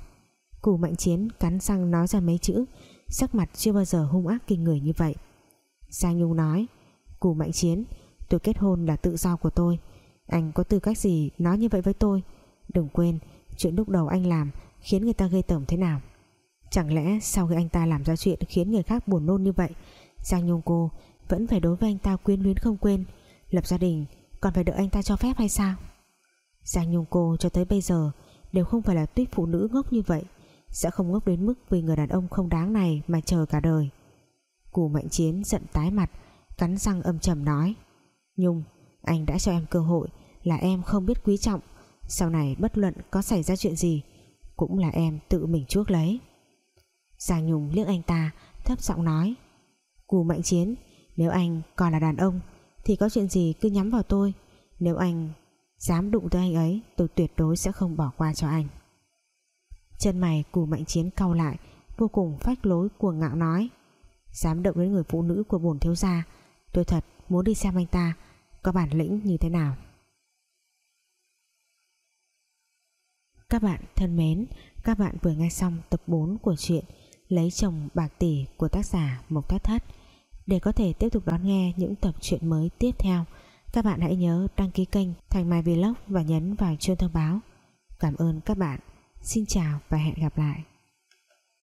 Củ Mạnh Chiến cắn răng nói ra mấy chữ, Sắc mặt chưa bao giờ hung ác kinh người như vậy. Giang Nhung nói Cù Mạnh Chiến, Tôi kết hôn là tự do của tôi. Anh có tư cách gì nói như vậy với tôi? Đừng quên, chuyện lúc đầu anh làm Khiến người ta gây tởm thế nào. Chẳng lẽ sau khi anh ta làm ra chuyện Khiến người khác buồn nôn như vậy, Giang Nhung cô vẫn phải đối với anh ta quyến luyến không quên? Lập gia đình còn phải đợi anh ta cho phép hay sao? Giang Nhung cô cho tới bây giờ Đều không phải là tuyết phụ nữ ngốc như vậy, Sẽ không ngốc đến mức vì người đàn ông không đáng này Mà chờ cả đời. Cù Mạnh Chiến giận tái mặt cắn răng âm trầm nói. Nhung, anh đã cho em cơ hội là em không biết quý trọng. Sau này bất luận có xảy ra chuyện gì, cũng là em tự mình chuốc lấy. Giang Nhung liếc anh ta, thấp giọng nói. Cù mạnh chiến, nếu anh còn là đàn ông, thì có chuyện gì cứ nhắm vào tôi. Nếu anh dám đụng tới anh ấy, tôi tuyệt đối sẽ không bỏ qua cho anh. Chân mày cù mạnh chiến cau lại, vô cùng phách lối cuồng ngạo nói. Dám động đến người phụ nữ của bổn thiếu gia Tôi thật muốn đi xem anh ta. Có bản lĩnh như thế nào? Các bạn thân mến, Các bạn vừa nghe xong tập 4 của truyện Lấy chồng bạc tỷ của tác giả Mộc Thất Thất. Để có thể tiếp tục đón nghe những tập truyện mới tiếp theo, Các bạn hãy nhớ đăng ký kênh Thành Mai Vlog và nhấn vào chuông thông báo. Cảm ơn các bạn. Xin chào và hẹn gặp lại.